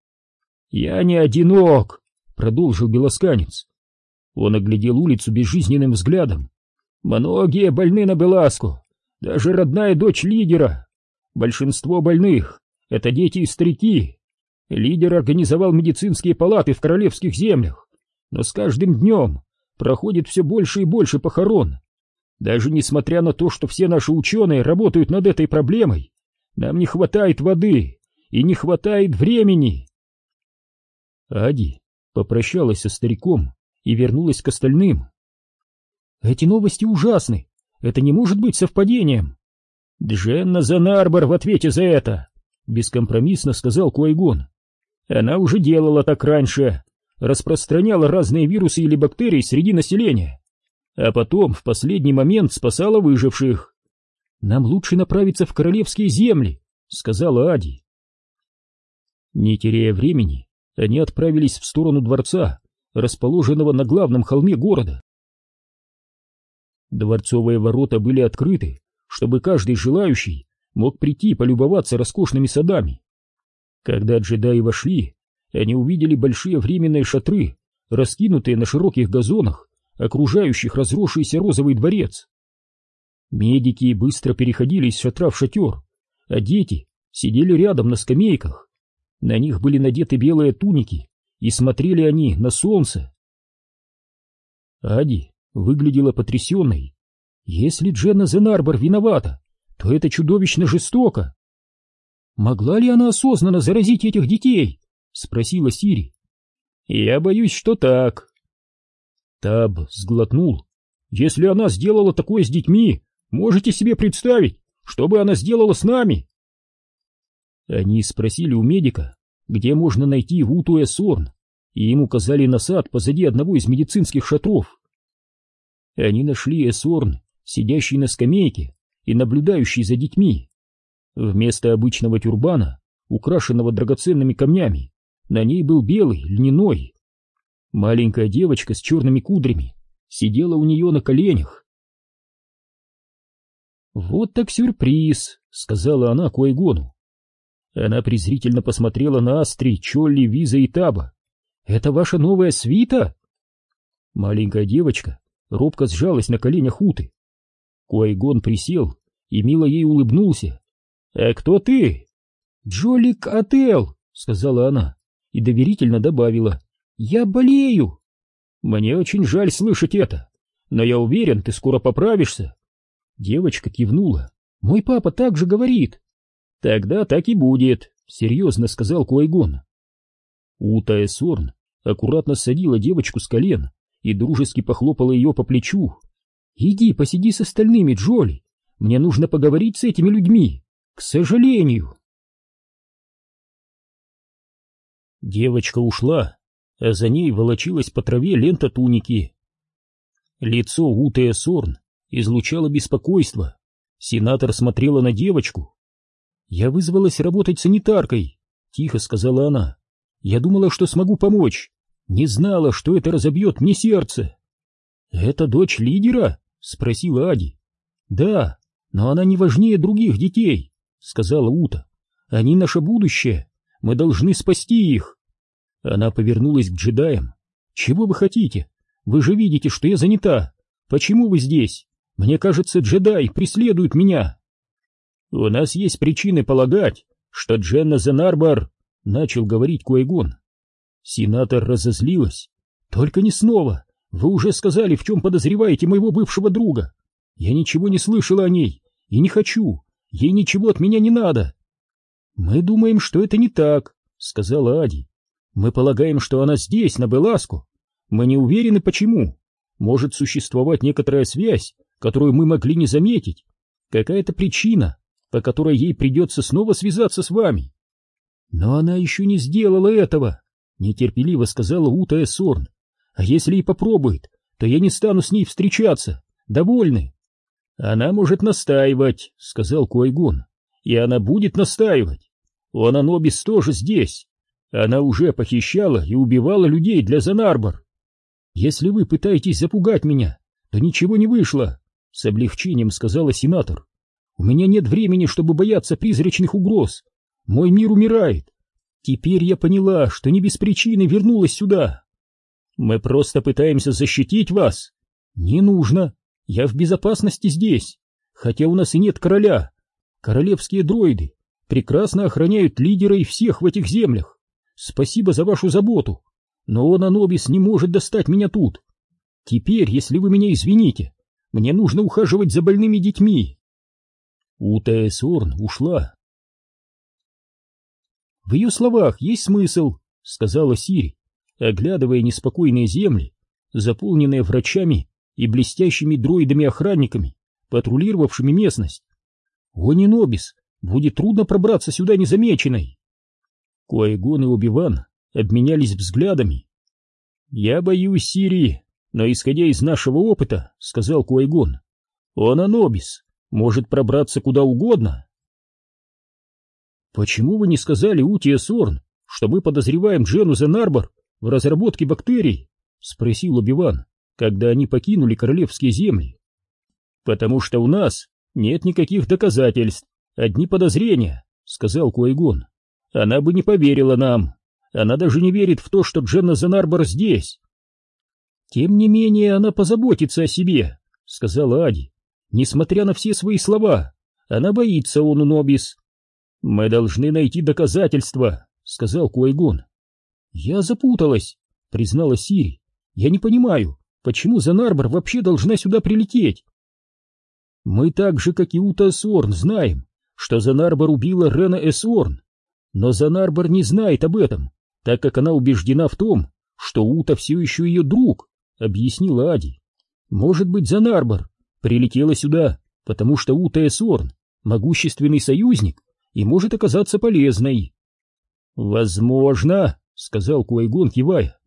«Я не одинок», — продолжил белосканец. Он оглядел улицу безжизненным взглядом. «Многие больны на Беласку, даже родная дочь лидера. Большинство больных — это дети и старики. Лидер организовал медицинские палаты в королевских землях, но с каждым днем проходит все больше и больше похорон. Даже несмотря на то, что все наши ученые работают над этой проблемой, нам не хватает воды и не хватает времени. Ади попрощалась со стариком и вернулась к остальным. Эти новости ужасны. Это не может быть совпадением. Дженна Занарбор в ответе за это, бескомпромиссно сказал Куайгон. Она уже делала так раньше, распространяла разные вирусы или бактерии среди населения, а потом в последний момент спасала выживших. Нам лучше направиться в королевские земли, сказала Ади. Не теряя времени, они отправились в сторону дворца, расположенного на главном холме города. Дворцовые ворота были открыты, чтобы каждый желающий мог прийти полюбоваться роскошными садами. Когда джедаи вошли, они увидели большие временные шатры, раскинутые на широких газонах, окружающих разросшийся розовый дворец. Медики быстро переходили из шатра в шатер, а дети сидели рядом на скамейках. На них были надеты белые туники, и смотрели они на солнце. Ади выглядела потрясенной. Если Дженна Зенарбор виновата, то это чудовищно жестоко. Могла ли она осознанно заразить этих детей? Спросила Сири. Я боюсь, что так. Таб сглотнул. Если она сделала такое с детьми, можете себе представить, что бы она сделала с нами? Они спросили у медика, где можно найти Вутуэ Сорн, и им указали на сад позади одного из медицинских шатров. Они нашли Эсорн, сидящий на скамейке и наблюдающий за детьми. Вместо обычного тюрбана, украшенного драгоценными камнями, на ней был белый, льняной. Маленькая девочка с черными кудрями сидела у нее на коленях. «Вот так сюрприз», — сказала она Койгону. Она презрительно посмотрела на Астри, Чолли, Виза и Таба. «Это ваша новая свита?» Маленькая девочка робко сжалась на коленях Уты. Койгон присел и мило ей улыбнулся. «А кто ты?» «Джолик Ател», — сказала она и доверительно добавила. «Я болею». «Мне очень жаль слышать это, но я уверен, ты скоро поправишься». Девочка кивнула. «Мой папа так же говорит». «Тогда так и будет», — серьезно сказал Куайгон. Ута Эсорн аккуратно садила девочку с колен и дружески похлопала ее по плечу. «Иди, посиди с остальными, Джоли. Мне нужно поговорить с этими людьми. К сожалению». Девочка ушла, а за ней волочилась по траве лента туники. Лицо Уты Эсорн излучало беспокойство. Сенатор смотрела на девочку, «Я вызвалась работать санитаркой», — тихо сказала она. «Я думала, что смогу помочь. Не знала, что это разобьет мне сердце». «Это дочь лидера?» — спросила Ади. «Да, но она не важнее других детей», — сказала Ута. «Они наше будущее. Мы должны спасти их». Она повернулась к джедаям. «Чего вы хотите? Вы же видите, что я занята. Почему вы здесь? Мне кажется, джедай преследует меня». «У нас есть причины полагать, что Дженна Зенарбор...» — начал говорить Куэгон. Сенатор разозлилась. «Только не снова! Вы уже сказали, в чем подозреваете моего бывшего друга. Я ничего не слышала о ней и не хочу. Ей ничего от меня не надо». «Мы думаем, что это не так», — сказала Ади. «Мы полагаем, что она здесь, на Беласку. Мы не уверены, почему. Может существовать некоторая связь, которую мы могли не заметить. Какая-то причина, по которой ей придется снова связаться с вами. Но она еще не сделала этого, нетерпеливо сказала Ута Эссорн. А если и попробует, то я не стану с ней встречаться. Довольны? Она может настаивать, сказал Койгон. И она будет настаивать. Он Анобис тоже здесь. Она уже похищала и убивала людей для Занарбор. Если вы пытаетесь запугать меня, то ничего не вышло, с облегчением сказала сенатор. У меня нет времени, чтобы бояться призрачных угроз. Мой мир умирает. Теперь я поняла, что не без причины вернулась сюда. Мы просто пытаемся защитить вас. Не нужно. Я в безопасности здесь. Хотя у нас и нет короля. Королевские дроиды прекрасно охраняют лидера и всех в этих землях. Спасибо за вашу заботу. Но он, Анобис, не может достать меня тут. Теперь, если вы меня извините, мне нужно ухаживать за больными детьми. Ута Эсорн ушла. В ее словах есть смысл, сказала Сири, оглядывая неспокойные земли, заполненные врачами и блестящими дроидами-охранниками, патрулировавшими местность. Онинобис, будет трудно пробраться сюда незамеченной. Куайгон и Убиван обменялись взглядами. «Я боюсь Сирии, но исходя из нашего опыта, — сказал Куайгон, — он Анобис, может пробраться куда угодно. Почему вы не сказали Утия Сорн, что мы подозреваем Джену Зенарбор в разработке бактерий? Спросил Обиван, когда они покинули королевские земли. Потому что у нас нет никаких доказательств, одни подозрения, сказал Куайгон. Она бы не поверила нам. Она даже не верит в то, что Дженна Зенарбор здесь. Тем не менее, она позаботится о себе, сказала Ади. Несмотря на все свои слова, она боится Ону Нобис. Мы должны найти доказательства, сказал Куайгон. Я запуталась, признала Сири. Я не понимаю, почему Занарбор вообще должна сюда прилететь. Мы так же, как и Ута Эсорн, знаем, что Занарбор убила Рена Эсорн. Но Занарбор не знает об этом, так как она убеждена в том, что Ута все еще ее друг, объяснила Ади. Может быть, Занарбор прилетела сюда, потому что Ута Эсорн могущественный союзник и может оказаться полезной. Возможно, сказал Куайгон, кивая.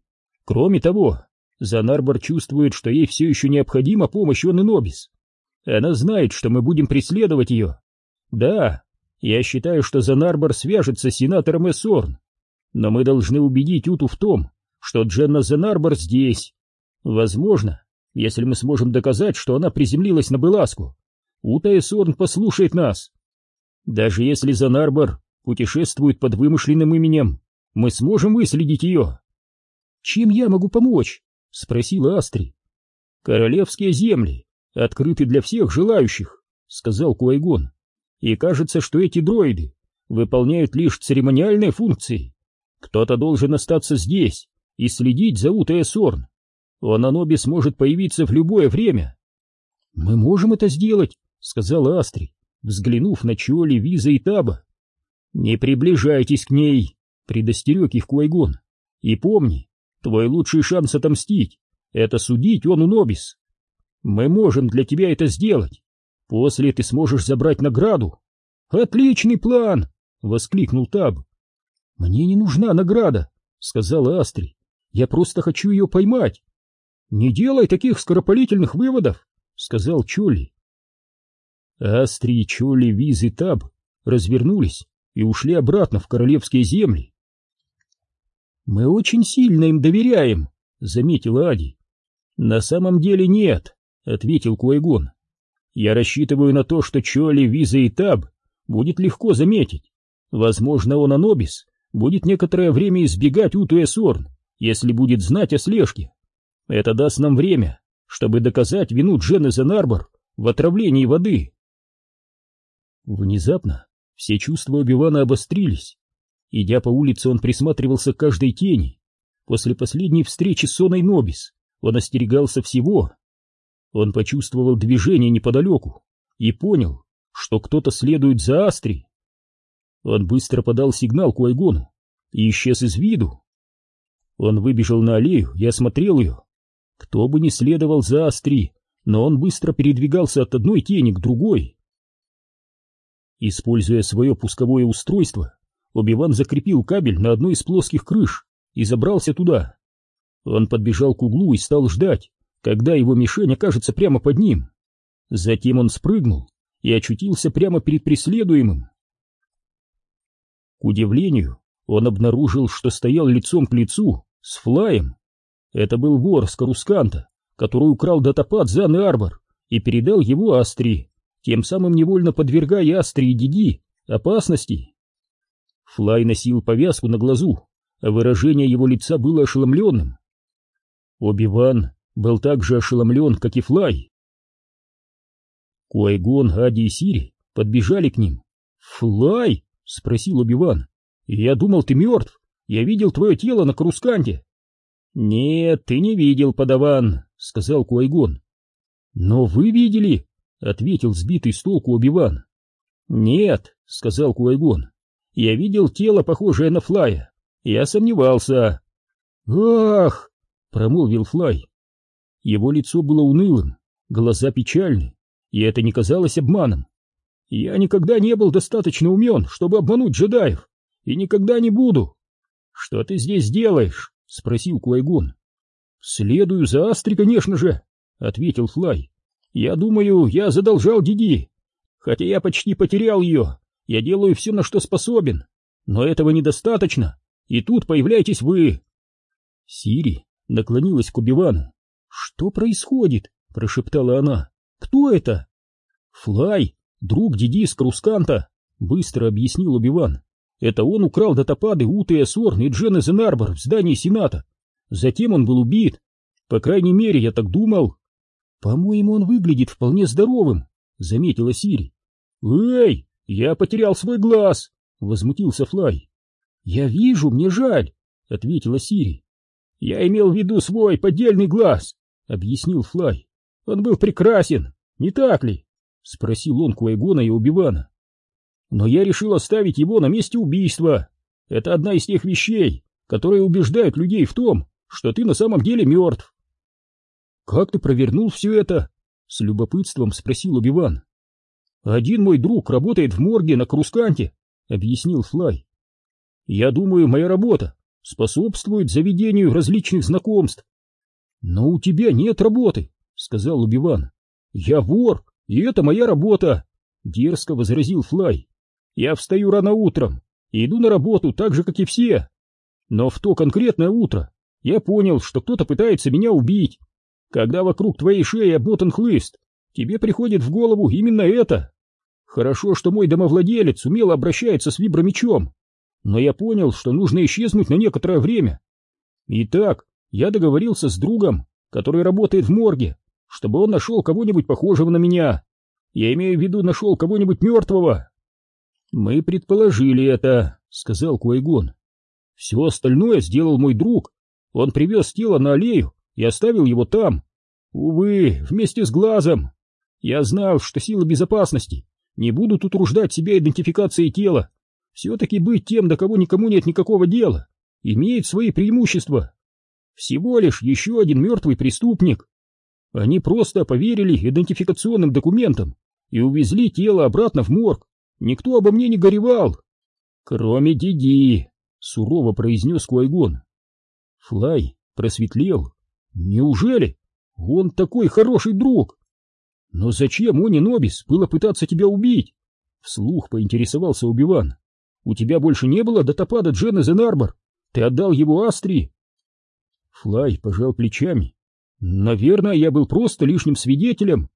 Кроме того, Занарбор чувствует, что ей все еще необходима помощь он. Она знает, что мы будем преследовать ее. Да, я считаю, что Занарбор свяжется с сенатором Эссорн. Но мы должны убедить Уту в том, что Дженна Занарбор здесь. Возможно, если мы сможем доказать, что она приземлилась на Беласку, Ута Эссорн послушает нас. Даже если Занарбор путешествует под вымышленным именем, мы сможем выследить ее. Чем я могу помочь? Спросила Астри. Королевские земли открыты для всех желающих, сказал Куайгон. И кажется, что эти дроиды выполняют лишь церемониальные функции. Кто-то должен остаться здесь и следить за Утой Сорн. Он Аноби сможет появиться в любое время. Мы можем это сделать, сказала Астри, взглянув на Чоли, Виза и Таба. Не приближайтесь к ней, предостерег их Куайгон. И помни, твой лучший шанс отомстить — это судить он у Нобис. Мы можем для тебя это сделать. После ты сможешь забрать награду. Отличный план! воскликнул Таб. Мне не нужна награда, сказала Астри. Я просто хочу ее поймать. Не делай таких скоропалительных выводов, сказал Чоли. Астри, Чоли, Виз и Таб развернулись и ушли обратно в королевские земли. «Мы очень сильно им доверяем», — заметила Ади. «На самом деле нет», — ответил Куайгон. «Я рассчитываю на то, что Чоли, Виза и Таб будет легко заметить. Возможно, он Анобис будет некоторое время избегать Уту Сорн, если будет знать о слежке. Это даст нам время, чтобы доказать вину Джены Зенарбор в отравлении воды». Внезапно все чувства Убивана обострились. Идя по улице, он присматривался к каждой тени. После последней встречи с Соной Нобис он остерегался всего. Он почувствовал движение неподалеку и понял, что кто-то следует за Астри. Он быстро подал сигнал Куайгону и исчез из виду. Он выбежал на аллею и осмотрел ее. Кто бы ни следовал за Астри, но он быстро передвигался от одной тени к другой. Используя свое пусковое устройство, Оби-Ван закрепил кабель на одной из плоских крыш и забрался туда. Он подбежал к углу и стал ждать, когда его мишень окажется прямо под ним. Затем он спрыгнул и очутился прямо перед преследуемым. К удивлению, он обнаружил, что стоял лицом к лицу с Флаем. Это был вор с Карусканта, который украл датапад Заны Арбор и передал его Астри тем самым невольно подвергая Астри и Диди опасности. Флай носил повязку на глазу, а выражение его лица было ошеломленным. Оби-Ван был так же ошеломлен, как и Флай. Куайгон, Ади и Сири подбежали к ним. «Флай?» — спросил Оби-Ван. «Я думал, ты мертв. Я видел твое тело на Крусканте». «Нет, ты не видел, подаван», — сказал Куайгон. «Но вы видели?» ответил сбитый с толку Оби-Ван. «Нет», — сказал Куайгон, — «я видел тело, похожее на Флая. Я сомневался». «Ах!» — промолвил Флай. Его лицо было унылым, глаза печальны, и это не казалось обманом. «Я никогда не был достаточно умен, чтобы обмануть джедаев, и никогда не буду». «Что ты здесь делаешь?» — спросил Куайгон. «Следую за Астри, конечно же», — ответил Флай. Я думаю, я задолжал Диди. Хотя я почти потерял ее. Я делаю все, на что способен. Но этого недостаточно. и тут появляетесь вы. Сири наклонилась к Убивану. «Что происходит?» — прошептала она. «Кто это?» «Флай, друг Диди с Крусканта», — быстро объяснил Убиван. «Это он украл датапады Уты Эсорн и Джен Эзенарбор в здании Сената. Затем он был убит. По крайней мере, я так думал». «По-моему, он выглядит вполне здоровым», — заметила Сири. «Эй, я потерял свой глаз!» — возмутился Флай. «Я вижу, мне жаль», — ответила Сири. «Я имел в виду свой поддельный глаз», — объяснил Флай. «Он был прекрасен, не так ли?» — спросил он Куайгона и Убивана. «Но я решил оставить его на месте убийства. Это одна из тех вещей, которые убеждают людей в том, что ты на самом деле мертв». «Как ты провернул все это?» — с любопытством спросил Убиван. «Один мой друг работает в морге на Крусканте», — объяснил Флай. «Я думаю, моя работа способствует заведению различных знакомств. Но у тебя нет работы, сказал Убиван. Я вор, и это моя работа, дерзко возразил Флай. Я встаю рано утром и иду на работу так же, как и все. Но в то конкретное утро я понял, что кто-то пытается меня убить. Когда вокруг твоей шеи обмотан хлыст, тебе приходит в голову именно это. Хорошо, что мой домовладелец умело обращается с вибромечом но я понял, что нужно исчезнуть на некоторое время. Итак, я договорился с другом, который работает в морге, чтобы он нашел кого-нибудь похожего на меня. Я имею в виду, нашел кого-нибудь мертвого. Мы предположили это, сказал Куайгон. Все остальное сделал мой друг. Он привез тело на аллею и оставил его там. Увы, вместе с глазом. Я знал, что силы безопасности не будут утруждать себя идентификацией тела, все-таки быть тем, до кого никому нет никакого дела, имеет свои преимущества. Всего лишь еще один мертвый преступник. Они просто поверили идентификационным документам и увезли тело обратно в морг. Никто обо мне не горевал. Кроме Диди, сурово произнес Куайгон. Флай просветлел. Неужели? Он такой хороший друг. Но зачем Они Нобис было пытаться тебя убить? Вслух поинтересовался Убиван. У тебя больше не было датапада Джена Зенарбор? Ты отдал его Астри?» Флай пожал плечами. «Наверное, я был просто лишним свидетелем».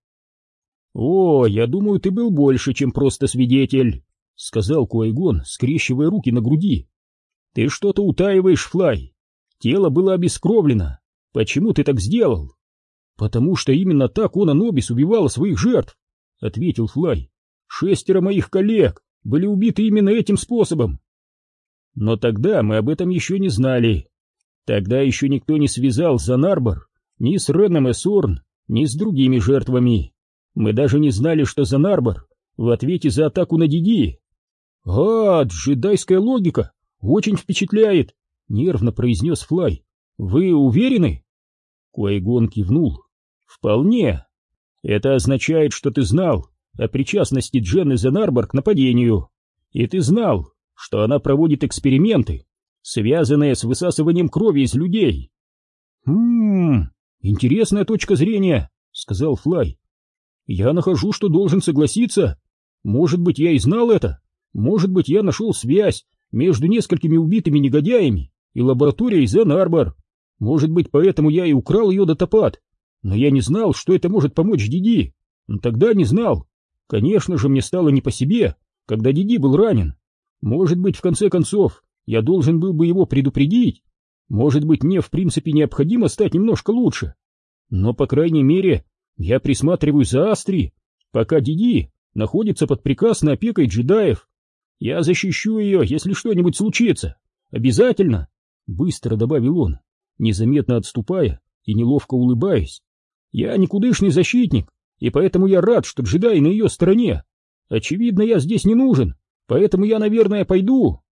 «О, я думаю, ты был больше, чем просто свидетель», — сказал Куайгон, скрещивая руки на груди. «Ты что-то утаиваешь, Флай. Тело было обескровлено. Почему ты так сделал?» «Потому что именно так он Анобис убивала своих жертв», — ответил Флай. «Шестеро моих коллег были убиты именно этим способом. Но тогда мы об этом еще не знали. Тогда еще никто не связал Занарбор ни с Реном Эсорн, ни с другими жертвами. Мы даже не знали, что Занарбор в ответе за атаку на Диди. «А, джедайская логика! Очень впечатляет!» — нервно произнес Флай. «Вы уверены?» Куайгон кивнул. «Вполне. Это означает, что ты знал, о причастности Дженны Зенарбор к нападению, и ты знал, что она проводит эксперименты, связанные с высасыванием крови из людей. «Хм, интересная точка зрения», — сказал Флай. «Я нахожу, что должен согласиться. Может быть, я и знал это. Может быть, я нашел связь между несколькими убитыми негодяями и лабораторией Зен-Арбор. Может быть, поэтому я и украл ее датапад. Но я не знал, что это может помочь Диди. Тогда не знал. Конечно же, мне стало не по себе, когда Диди был ранен. Может быть, в конце концов, я должен был бы его предупредить. Может быть, мне в принципе необходимо стать немножко лучше. Но, по крайней мере, я присматриваю за Астри, пока Диди находится под прекрасной опекой джедаев. Я защищу ее, если что-нибудь случится. Обязательно, — быстро добавил он, незаметно отступая и неловко улыбаясь. Я никудышный защитник, и поэтому я рад, что джедай на ее стороне. Очевидно, я здесь не нужен, поэтому я, наверное, пойду. —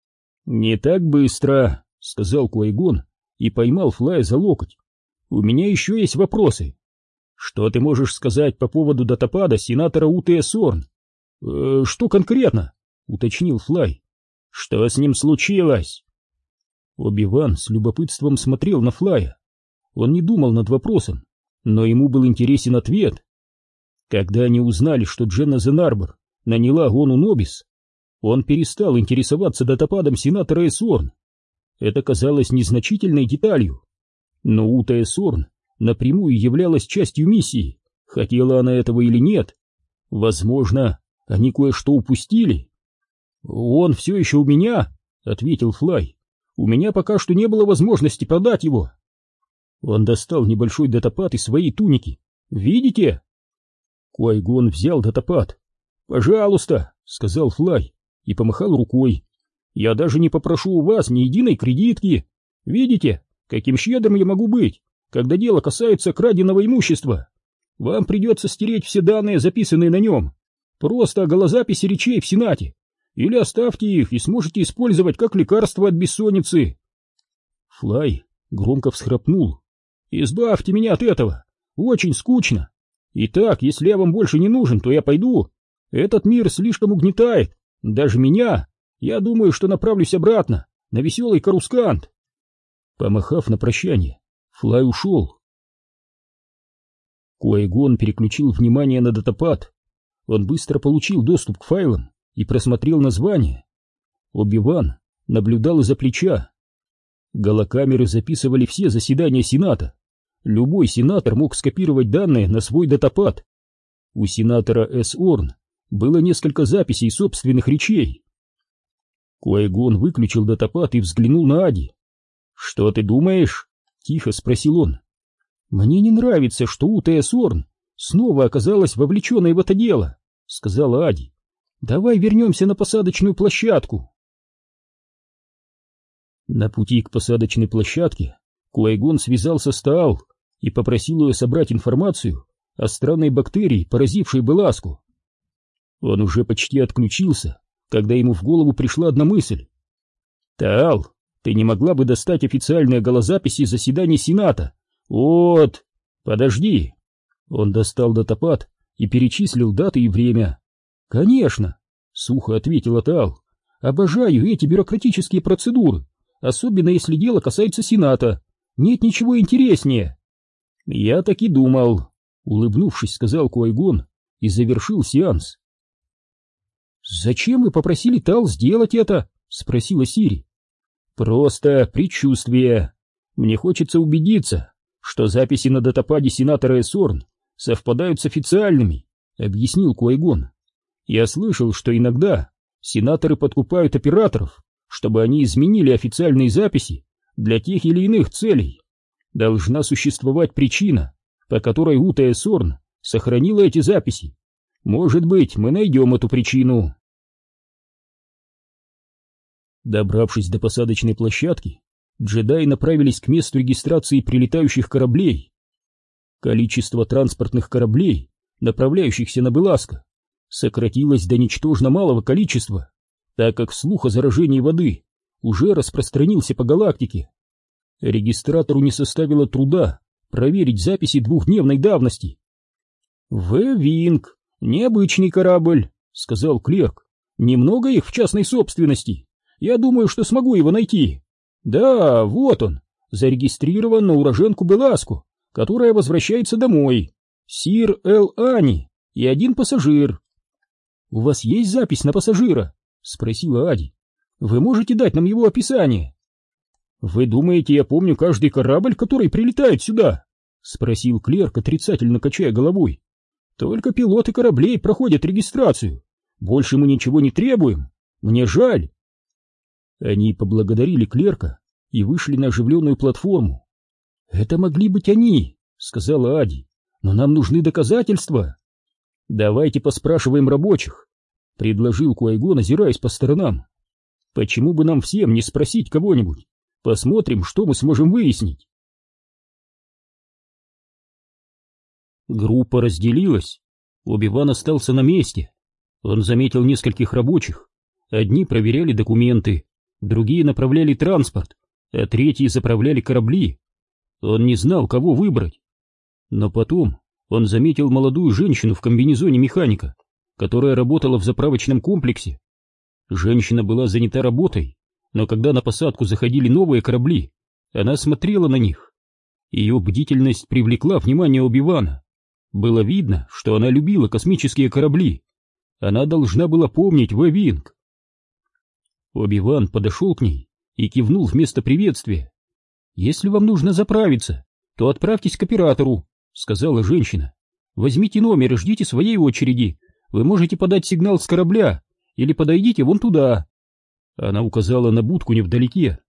Не так быстро, — сказал Куайгон и поймал Флая за локоть. — У меня еще есть вопросы. Что ты можешь сказать по поводу датапада сенатора Утея Сорн? «Э, — Что конкретно? — уточнил Флай. — Что с ним случилось? Оби-Ван с любопытством смотрел на Флая. Он не думал над вопросом, но ему был интересен ответ. Когда они узнали, что Дженна Зенарбор наняла Гону Нобис, он перестал интересоваться датападом сенатора Эсорн. это казалось незначительной деталью. Но Утая Сорн напрямую являлась частью миссии, хотела она этого или нет. Возможно, они кое-что упустили. «Он все еще у меня», — ответил Флай. «У меня пока что не было возможности продать его». Он достал небольшой датапад из своей туники. «Видите?» Куайгон взял датапад. «Пожалуйста», — сказал Флай и помахал рукой. «Я даже не попрошу у вас ни единой кредитки. Видите, каким щедрым я могу быть, когда дело касается краденого имущества? Вам придется стереть все данные, записанные на нем. Просто голозаписи речей в Сенате. Или оставьте их и сможете использовать как лекарство от бессонницы». Флай громко всхрапнул. «Избавьте меня от этого. Очень скучно. Итак, если я вам больше не нужен, то я пойду. Этот мир слишком угнетает. Даже меня. Я думаю, что направлюсь обратно, на веселый Карускант. Помахав на прощание, Флай ушел. Куайгон переключил внимание на датапад. Он быстро получил доступ к файлам и просмотрел название. Оби-Ван наблюдал из-за плеча. Голокамеры записывали все заседания Сената. Любой сенатор мог скопировать данные на свой датапад. У сенатора С. Орн было несколько записей собственных речей. Куайгон выключил датапад и взглянул на Ади. «Что ты думаешь?» — тихо спросил он. «Мне не нравится, что Утая Сорн снова оказалась вовлеченной в это дело», — сказала Ади. «Давай вернемся на посадочную площадку». На пути к посадочной площадке Куайгон связался с Таал и попросил ее собрать информацию о странной бактерии, поразившей Беласку. Он уже почти отключился, когда ему в голову пришла одна мысль. «Таал, ты не могла бы достать официальные голозаписи заседаний Сената? Вот, подожди!» Он достал датапад и перечислил даты и время. «Конечно!» — сухо ответила Таал. «Обожаю эти бюрократические процедуры, особенно если дело касается Сената. Нет ничего интереснее!» «Я так и думал», — улыбнувшись, сказал Куайгон и завершил сеанс. «Зачем вы попросили Тал сделать это?» — спросила Сири. «Просто предчувствие. Мне хочется убедиться, что записи на датападе сенатора Эсорн совпадают с официальными», — объяснил Куайгон. «Я слышал, что иногда сенаторы подкупают операторов, чтобы они изменили официальные записи для тех или иных целей должна существовать причина, по которой Утая Сорн сохранила эти записи. Может быть, мы найдем эту причину. Добравшись до посадочной площадки, джедаи направились к месту регистрации прилетающих кораблей. Количество транспортных кораблей, направляющихся на Беласко, сократилось до ничтожно малого количества, так как слух о заражении воды уже распространился по галактике. Регистратору не составило труда проверить записи двухдневной давности. «В Винг, необычный корабль», — сказал клерк. «Немного их в частной собственности. Я думаю, что смогу его найти. Да, вот он, зарегистрирован на уроженку Беласку, которая возвращается домой. Сир Эл Ани и один пассажир». «У вас есть запись на пассажира?» — спросила Ади. «Вы можете дать нам его описание?» «Вы думаете, я помню каждый корабль, который прилетает сюда?» — спросил клерк, отрицательно качая головой. «Только пилоты кораблей проходят регистрацию. Больше мы ничего не требуем. Мне жаль». Они поблагодарили клерка и вышли на оживленную платформу. «Это могли быть они», — сказала Ади, — «но нам нужны доказательства». «Давайте поспрашиваем рабочих», — предложил Куайгон, озираясь по сторонам. «Почему бы нам всем не спросить кого-нибудь, Посмотрим, что мы сможем выяснить. Группа разделилась. Оби-Ван остался на месте. Он заметил нескольких рабочих. Одни проверяли документы, другие направляли транспорт, а третьи заправляли корабли. Он не знал, кого выбрать. Но потом он заметил молодую женщину в комбинезоне механика, которая работала в заправочном комплексе. Женщина была занята работой, но когда на посадку заходили новые корабли, она смотрела на них. Ее бдительность привлекла внимание Оби-Вана. Было видно, что она любила космические корабли. Она должна была помнить Вавинг. Оби-Ван подошел к ней и кивнул вместо приветствия. «Если вам нужно заправиться, то отправьтесь к оператору», — сказала женщина. «Возьмите номер и ждите своей очереди. Вы можете подать сигнал с корабля или подойдите вон туда». Она указала на будку невдалеке.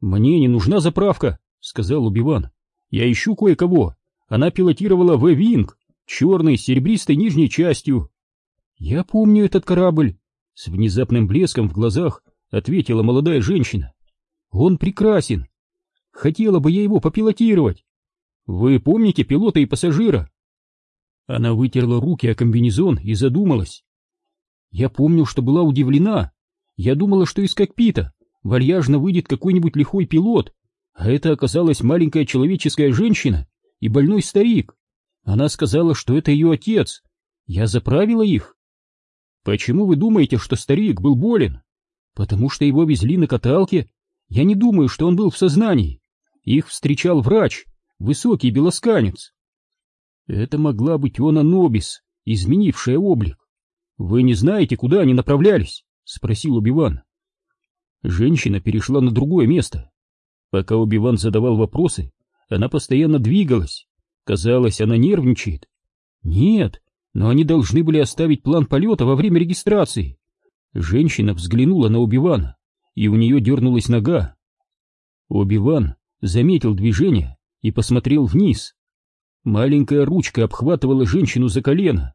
«Мне не нужна заправка», — сказал Убиван. «Я ищу кое-кого. Она пилотировала В-Винг, черный с серебристой нижней частью». «Я помню этот корабль», — с внезапным блеском в глазах ответила молодая женщина. «Он прекрасен. Хотела бы я его попилотировать. Вы помните пилота и пассажира?» Она вытерла руки о комбинезон и задумалась. «Я помню, что была удивлена. Я думала, что из кокпита вальяжно выйдет какой-нибудь лихой пилот, а это оказалась маленькая человеческая женщина и больной старик. Она сказала, что это ее отец. Я заправила их. Почему вы думаете, что старик был болен? Потому что его везли на каталке. Я не думаю, что он был в сознании. Их встречал врач, высокий белосканец. Это могла быть Она Нобис, изменившая облик. Вы не знаете, куда они направлялись? Спросил Убиван. Женщина перешла на другое место. Пока Убиван задавал вопросы, она постоянно двигалась. Казалось, она нервничает. Нет, но они должны были оставить план полета во время регистрации. Женщина взглянула на Убивана, и у нее дернулась нога. Убиван заметил движение и посмотрел вниз. Маленькая ручка обхватывала женщину за колено.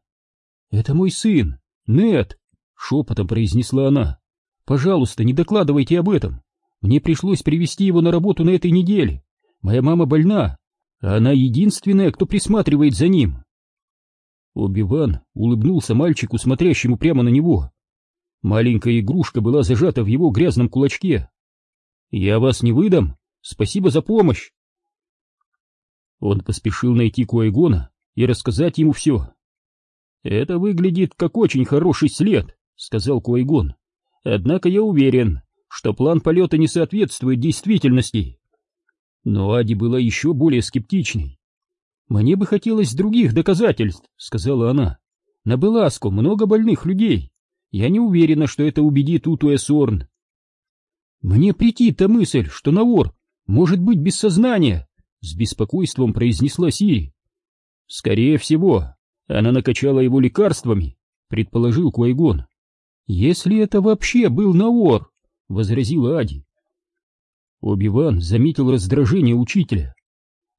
«Это мой сын, Нет!» — шепотом произнесла она. Пожалуйста, не докладывайте об этом. Мне пришлось привести его на работу на этой неделе. Моя мама больна, а она единственная, кто присматривает за ним. Оби-Ван улыбнулся мальчику, смотрящему прямо на него. Маленькая игрушка была зажата в его грязном кулачке. «Я вас не выдам. Спасибо за помощь!» Он поспешил найти Куайгона и рассказать ему все. «Это выглядит как очень хороший след», — сказал Куайгон. Однако я уверен, что план полета не соответствует действительности. Но Ади была еще более скептичной. «Мне бы хотелось других доказательств», — сказала она. «На Беласку много больных людей. Я не уверена, что это убедит Утуэ Сорн». «Мне притит-то мысль, что Навор может быть без сознания», — с беспокойством произнесла Сири. «Скорее всего, она накачала его лекарствами», — предположил Куайгон. «Если это вообще был Наор», — возразила Ади. Оби-Ван заметил раздражение учителя.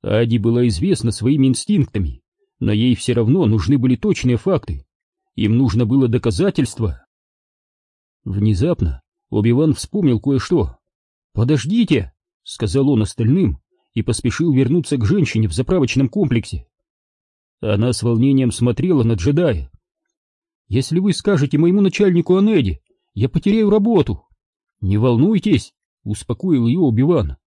Ади была известна своими инстинктами, но ей все равно нужны были точные факты. Им нужно было доказательство. Внезапно Оби-Ван вспомнил кое-что. «Подождите!» — сказал он остальным и поспешил вернуться к женщине в заправочном комплексе. Она с волнением смотрела на джедая, если вы скажете моему начальнику о Неде, я потеряю работу. Не волнуйтесь, успокоил ее Убиван.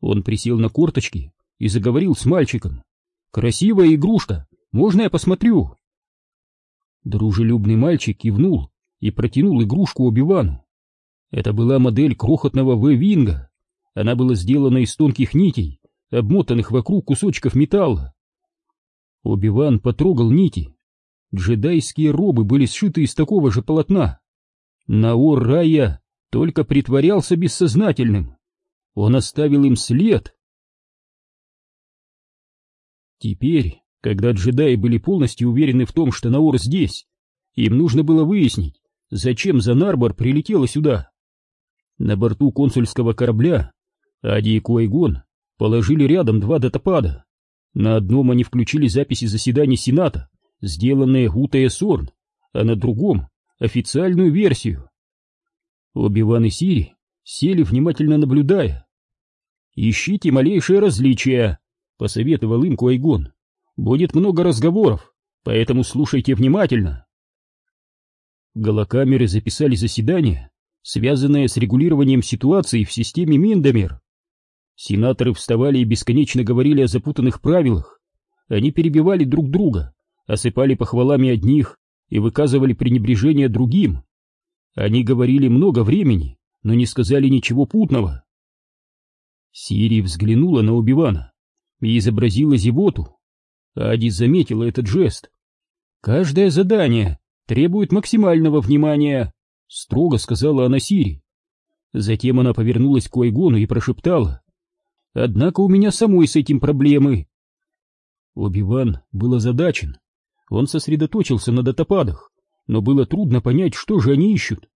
Он присел на корточки и заговорил с мальчиком. Красивая игрушка, можно я посмотрю? Дружелюбный мальчик кивнул и протянул игрушку Убивану. Это была модель крохотного В-винга. Она была сделана из тонких нитей, обмотанных вокруг кусочков металла. Убиван потрогал нити Джедайские робы были сшиты из такого же полотна. Наур Рая только притворялся бессознательным. Он оставил им след. Теперь, когда джедаи были полностью уверены в том, что Наур здесь, им нужно было выяснить, зачем Занарбор прилетела сюда. На борту консульского корабля Ади и Куайгон положили рядом два датапада. На одном они включили записи заседаний Сената, сделанные Ута Сорн, а на другом — официальную версию. Оби-Ван и Сири сели, внимательно наблюдая. «Ищите малейшие различия», — посоветовал им Куайгон. «Будет много разговоров, поэтому слушайте внимательно». Голокамеры записали заседание, связанное с регулированием ситуации в системе Миндомер. Сенаторы вставали и бесконечно говорили о запутанных правилах. Они перебивали друг друга, осыпали похвалами одних и выказывали пренебрежение другим. Они говорили много времени, но не сказали ничего путного. Сири взглянула на Убивана и изобразила зевоту. Ади заметила этот жест. «Каждое задание требует максимального внимания», — строго сказала она Сири. Затем она повернулась к Уайгону и прошептала. «Однако у меня самой с этим проблемы». Оби-Ван был озадачен. Он сосредоточился на датападах, но было трудно понять, что же они ищут.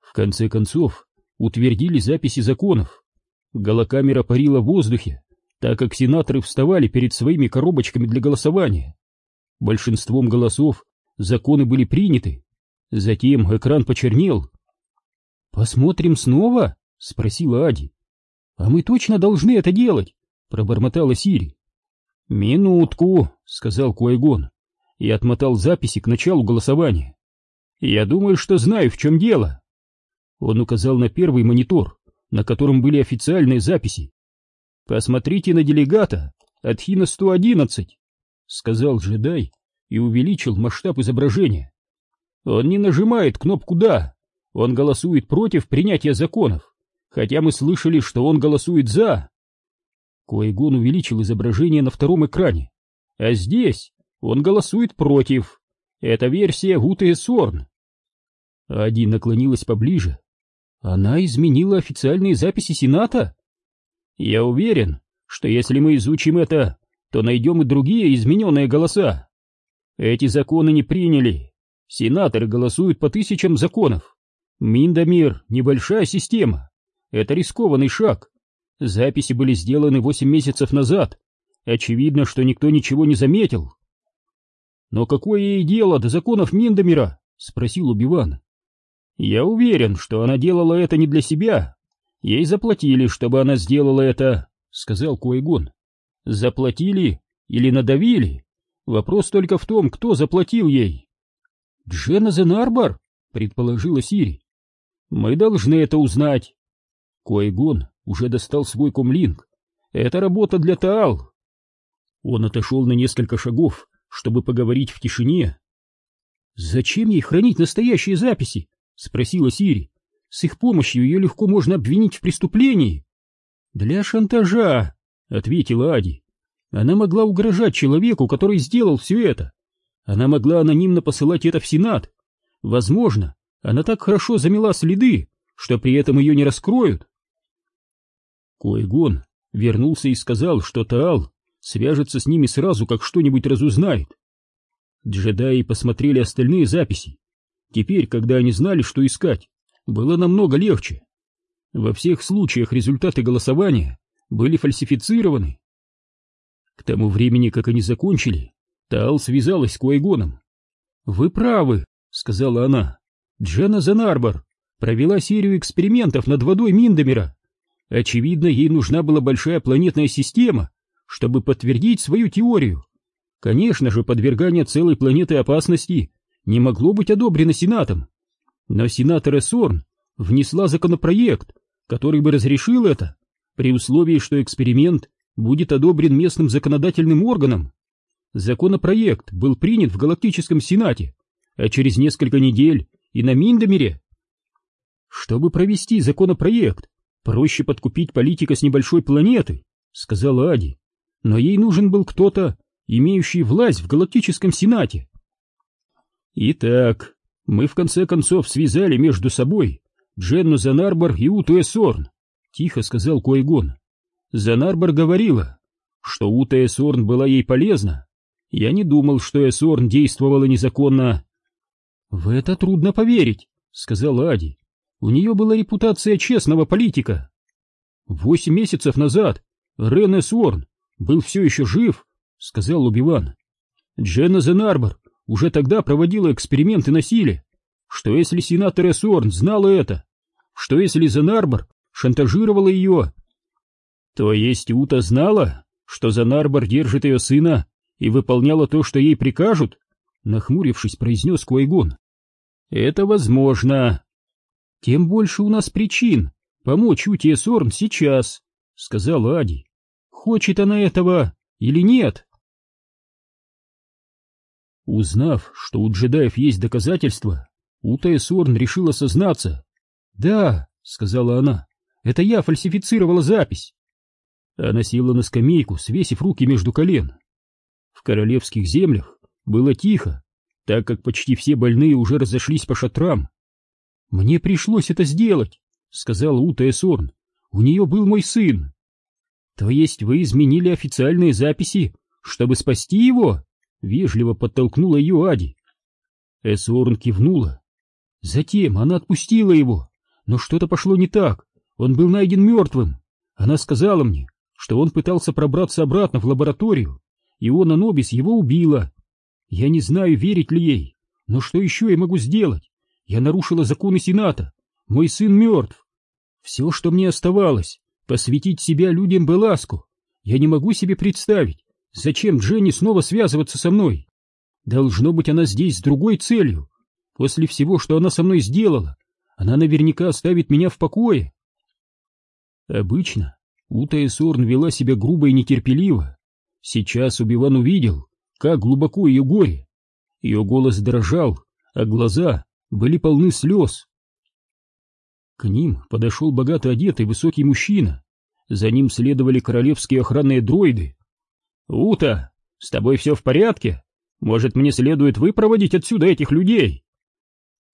В конце концов, утвердили записи законов. Голокамера парила в воздухе, так как сенаторы вставали перед своими коробочками для голосования. Большинством голосов законы были приняты. Затем экран почернел. «Посмотрим снова?» — спросила Ади. «А мы точно должны это делать?» — пробормотала Сири. «Минутку», — сказал Куайгон и отмотал записи к началу голосования. «Я думаю, что знаю, в чем дело». Он указал на первый монитор, на котором были официальные записи. «Посмотрите на делегата от Хина-111», — сказал джедай и увеличил масштаб изображения. «Он не нажимает кнопку «да», он голосует против принятия законов, хотя мы слышали, что он голосует «за». Коэгон увеличил изображение на втором экране, а здесь он голосует против. Это версия Гуты Сорн. Ади наклонилась поближе она изменила официальные записи Сената? Я уверен, что если мы изучим это, то найдем и другие измененные голоса. Эти законы не приняли. Сенаторы голосуют по тысячам законов. Миндамир — небольшая система. Это рискованный шаг. Записи были сделаны восемь месяцев назад. Очевидно, что никто ничего не заметил. «Но какое ей дело до законов Миндамира?» — спросил Убиван. Я уверен, что она делала это не для себя. Ей заплатили, чтобы она сделала это, сказал Куайгон. Заплатили или надавили? Вопрос только в том, кто заплатил ей. Джена Зенарбар, предположила Сири. Мы должны это узнать. Куайгон уже достал свой комлинг. Это работа для Таал. Он отошел на несколько шагов, чтобы поговорить в тишине. Зачем ей хранить настоящие записи? — спросила Сири. «С их помощью ее легко можно обвинить в преступлении». «Для шантажа», — ответила Ади. «Она могла угрожать человеку, который сделал все это. Она могла анонимно посылать это в Сенат. Возможно, она так хорошо замела следы, что при этом ее не раскроют». Койгон вернулся и сказал, что Таал свяжется с ними сразу, как что-нибудь разузнает. Джедаи посмотрели остальные записи Теперь, когда они знали, что искать, было намного легче. Во всех случаях результаты голосования были фальсифицированы. К тому времени, как они закончили, Таал связалась с Куайгоном. «Вы правы», — сказала она. «Джена Занарбор провела серию экспериментов над водой Миндамера. Очевидно, ей нужна была большая планетная система, чтобы подтвердить свою теорию. Конечно же, подвергание целой планеты опасности не могло быть одобрено Сенатом. Но сенатор Эссорн внесла законопроект, который бы разрешил это, при условии, что эксперимент будет одобрен местным законодательным органом. Законопроект был принят в Галактическом Сенате, а через несколько недель и на Миндомере. Чтобы провести законопроект, проще подкупить политика с небольшой планеты, сказала Ади, но ей нужен был кто-то, имеющий власть в Галактическом Сенате. Итак, мы в конце концов связали между собой Дженну Занарбор и Уту Эсорн, тихо сказал Койгон. Занарбор говорила, что Ута Эсорн была ей полезна. Я не думал, что Эсорн действовала незаконно. В это трудно поверить, сказала Ади. У нее была репутация честного политика. Восемь месяцев назад Рен Эсорн был все еще жив, сказал Убиван. Дженна Зенарбор уже тогда проводила эксперименты на силе. Что если сенатор Эссорн знала это? Что если Зенарбор шантажировала ее? То есть Ута знала, что Зенарбор держит ее сына и выполняла то, что ей прикажут? Нахмурившись, произнес Куайгон. Это возможно. Тем больше у нас причин помочь Уте Эссорн сейчас, сказала Ади. Хочет она этого или нет? Узнав, что у джедаев есть доказательства, Утая Сорн решила сознаться. «Да», — сказала она, — «это я фальсифицировала запись». Она села на скамейку, свесив руки между колен. В королевских землях было тихо, так как почти все больные уже разошлись по шатрам. «Мне пришлось это сделать», — сказала Ута Эсорн. У нее был мой сын. То есть вы изменили официальные записи, чтобы спасти его? Вежливо подтолкнула ее Ади. Эсорн кивнула. Затем она отпустила его, но что-то пошло не так. Он был найден мертвым. Она сказала мне, что он пытался пробраться обратно в лабораторию, и он Анобис его убила. Я не знаю, верить ли ей, но что еще я могу сделать? Я нарушила законы Сената. Мой сын мертв. Все, что мне оставалось, посвятить себя людям Беласку. Я не могу себе представить, зачем Дженни снова связываться со мной. Должно быть, она здесь с другой целью. После всего, что она со мной сделала, она наверняка оставит меня в покое. Обычно Ута Эсорн вела себя грубо и нетерпеливо. Сейчас Убиван увидел, как глубоко ее горе. Ее голос дрожал, а глаза были полны слез. К ним подошел богато одетый высокий мужчина. За ним следовали королевские охранные дроиды. «Ута, с тобой все в порядке? Может, мне следует выпроводить отсюда этих людей?»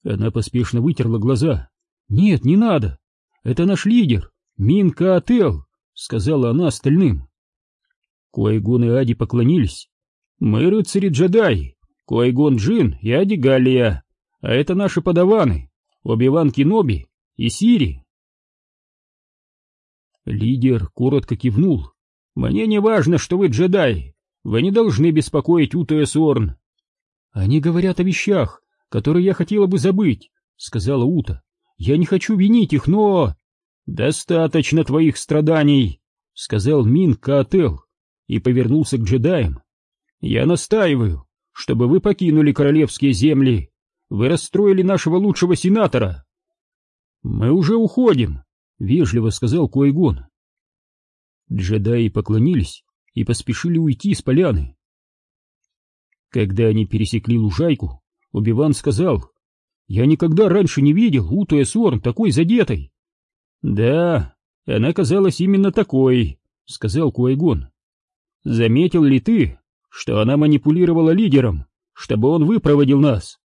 Она поспешно вытерла глаза. «Нет, не надо. Это наш лидер, Минка Ател», — сказала она остальным. Куайгон и Ади поклонились. «Мы рыцари-джедаи, Куайгон Джин и Ади Галия, а это наши подаваны, Оби-Ван и Сири». Лидер коротко кивнул. «Мне не важно, что вы джедаи. Вы не должны беспокоить Уту Эсорн». «Они говорят о вещах, которые я хотела бы забыть», — сказала Ута. «Я не хочу винить их, но...» «Достаточно твоих страданий», — сказал Мин Каател и повернулся к джедаям. «Я настаиваю, чтобы вы покинули королевские земли. Вы расстроили нашего лучшего сенатора». «Мы уже уходим», — вежливо сказал Койгон. Джедаи поклонились и поспешили уйти с поляны. Когда они пересекли лужайку, Убиван сказал, «Я никогда раньше не видел Уту Эсорн такой задетой». «Да, она казалась именно такой», — сказал Куайгон. «Заметил ли ты, что она манипулировала лидером, чтобы он выпроводил нас?»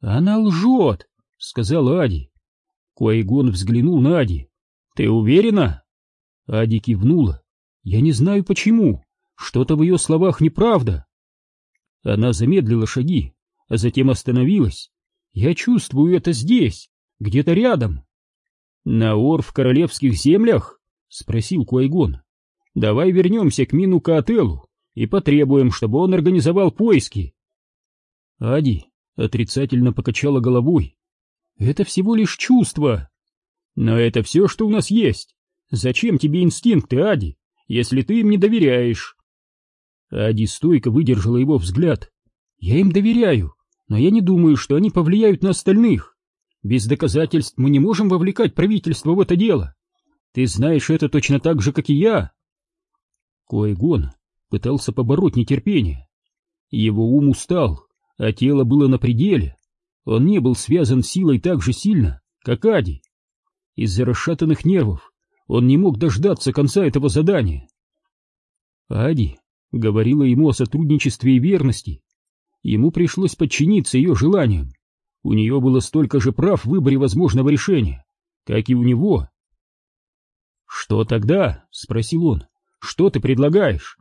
«Она лжет», — сказал Ади. Куайгон взглянул на Ади. «Ты уверена?» Ади кивнула. «Я не знаю почему. Что-то в ее словах неправда». Она замедлила шаги, а затем остановилась. «Я чувствую это здесь, где-то рядом». «На Ор в королевских землях?» — спросил Куайгон. «Давай вернемся к Мину Каателу и потребуем, чтобы он организовал поиски». Ади отрицательно покачала головой. «Это всего лишь чувство». «Но это все, что у нас есть. Зачем тебе инстинкты, Ади, если ты им не доверяешь?» Ади стойко выдержала его взгляд. «Я им доверяю, но я не думаю, что они повлияют на остальных. Без доказательств мы не можем вовлекать правительство в это дело. Ты знаешь это точно так же, как и я. Койгон пытался побороть нетерпение. Его ум устал, а тело было на пределе. Он не был связан силой так же сильно, как Ади. Из-за расшатанных нервов он не мог дождаться конца этого задания. Ади говорила ему о сотрудничестве и верности. Ему пришлось подчиниться ее желаниям. У нее было столько же прав в выборе возможного решения, как и у него. «Что тогда?» — спросил он. «Что ты предлагаешь?»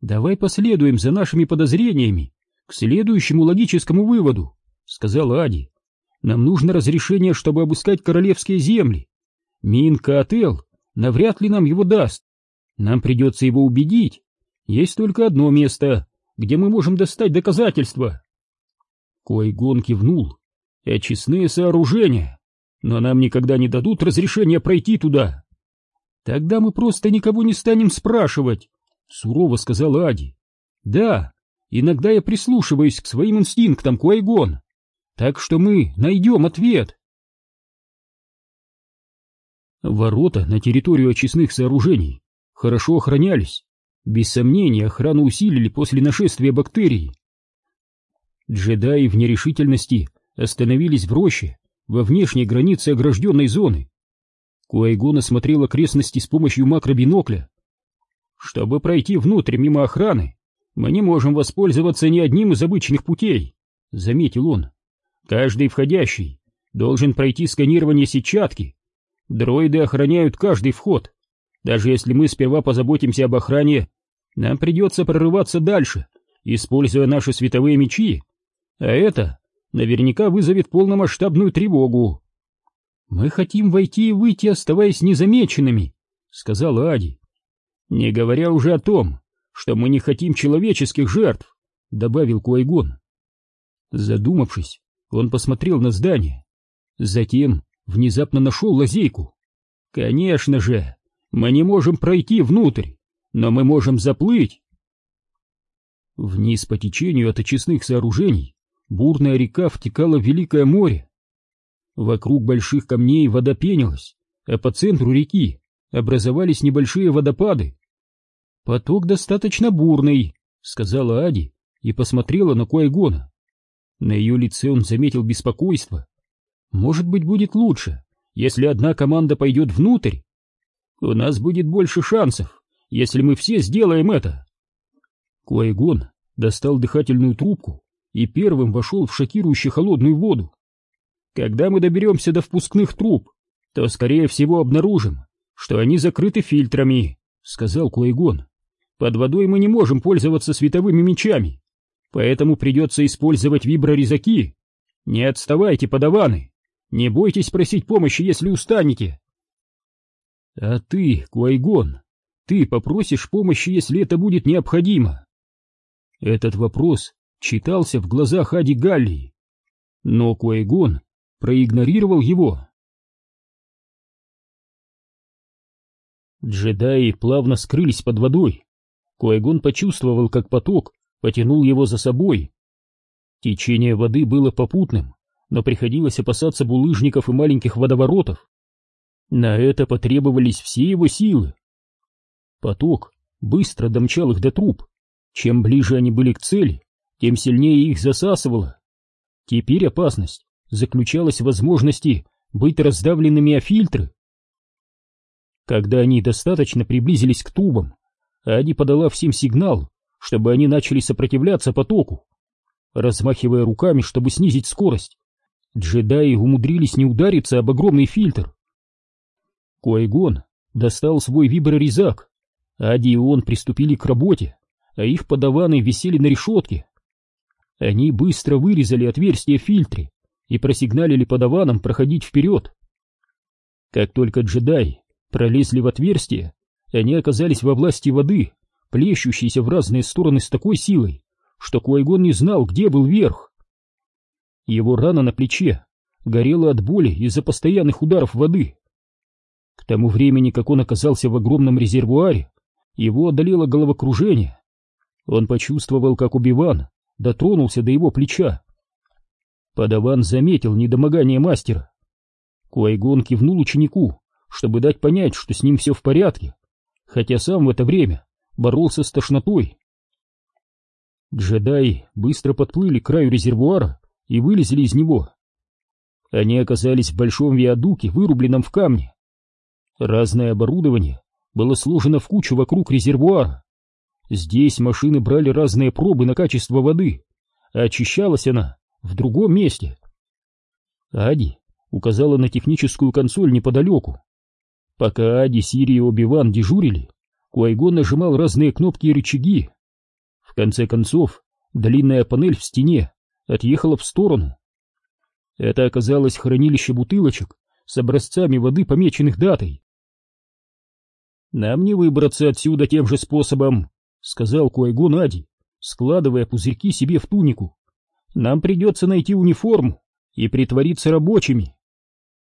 «Давай последуем за нашими подозрениями к следующему логическому выводу», — сказала Ади. «Нам нужно разрешение, чтобы обыскать королевские земли. Минка Ател навряд ли нам его даст. Нам придется его убедить. Есть только одно место, где мы можем достать доказательства». Койгон кивнул очистные сооружения, но нам никогда не дадут разрешения пройти туда. Тогда мы просто никого не станем спрашивать, сурово сказала Ади. Да, иногда я прислушиваюсь к своим инстинктам, Куайгон, так что мы найдем ответ. Ворота на территорию очистных сооружений хорошо охранялись. Без сомнения, охрану усилили после нашествия бактерий. Джедаи в нерешительности остановились в роще во внешней границе огражденной зоны. Куайгон осмотрел окрестности с помощью макробинокля. «Чтобы пройти внутрь мимо охраны, мы не можем воспользоваться ни одним из обычных путей», — заметил он. «Каждый входящий должен пройти сканирование сетчатки. Дроиды охраняют каждый вход. Даже если мы сперва позаботимся об охране, нам придется прорываться дальше, используя наши световые мечи. А это наверняка вызовет полномасштабную тревогу. Мы хотим войти и выйти, оставаясь незамеченными, сказала Ади. Не говоря уже о том, что мы не хотим человеческих жертв, добавил Куайгон. Задумавшись, он посмотрел на здание. Затем внезапно нашел лазейку. Конечно же, мы не можем пройти внутрь, но мы можем заплыть. Вниз по течению от очистных сооружений бурная река втекала в Великое море. Вокруг больших камней вода пенилась, а по центру реки образовались небольшие водопады. «Поток достаточно бурный», — сказала Ади и посмотрела на Куайгона. На ее лице он заметил беспокойство. «Может быть, будет лучше, если одна команда пойдет внутрь? У нас будет больше шансов, если мы все сделаем это». Куайгон достал дыхательную трубку и первым вошел в шокирующе холодную воду. Когда мы доберемся до впускных труб, то, скорее всего, обнаружим, что они закрыты фильтрами, — сказал Куайгон. Под водой мы не можем пользоваться световыми мечами, поэтому придется использовать виброрезаки. Не отставайте, подаваны, не бойтесь просить помощи, если устанете. А ты, Куайгон, ты попросишь помощи, если это будет необходимо. Этот вопрос читался в глазах Ади Галли, но Куайгон проигнорировал его. Джедаи плавно скрылись под водой. Куайгон почувствовал, как поток потянул его за собой. Течение воды было попутным, но приходилось опасаться булыжников и маленьких водоворотов. На это потребовались все его силы. Поток быстро домчал их до труб. Чем ближе они были к цели, тем сильнее их засасывало. Теперь опасность заключалась в возможности быть раздавленными о фильтры. Когда они достаточно приблизились к трубам, Ади подала всем сигнал, чтобы они начали сопротивляться потоку. Размахивая руками, чтобы снизить скорость, джедаи умудрились не удариться об огромный фильтр. Куайгон достал свой виброрезак, Ади и он приступили к работе, а их подаваны висели на решетке. Они быстро вырезали отверстие в фильтре и просигналили подаванам проходить вперед. Как только джедаи пролезли в отверстие, они оказались во власти воды, плещущейся в разные стороны с такой силой, что Куайгон не знал, где был верх. Его рана на плече горела от боли из-за постоянных ударов воды. К тому времени, как он оказался в огромном резервуаре, его одолело головокружение. Он почувствовал, как Убиван дотронулся до его плеча. Подаван заметил недомогание мастера. Куайгон кивнул ученику, чтобы дать понять, что с ним все в порядке, хотя сам в это время боролся с тошнотой. Джедаи быстро подплыли к краю резервуара и вылезли из него. Они оказались в большом виадуке, вырубленном в камне. Разное оборудование было сложено в кучу вокруг резервуара. Здесь машины брали разные пробы на качество воды, а очищалась она в другом месте. Ади указала на техническую консоль неподалеку. Пока Ади, Сири и Оби-Ван дежурили, Куайгон нажимал разные кнопки и рычаги. В конце концов, длинная панель в стене отъехала в сторону. Это оказалось хранилище бутылочек с образцами воды, помеченных датой. «Нам не выбраться отсюда тем же способом», — сказал Куайгон Ади, складывая пузырьки себе в тунику. «Нам придется найти униформу и притвориться рабочими».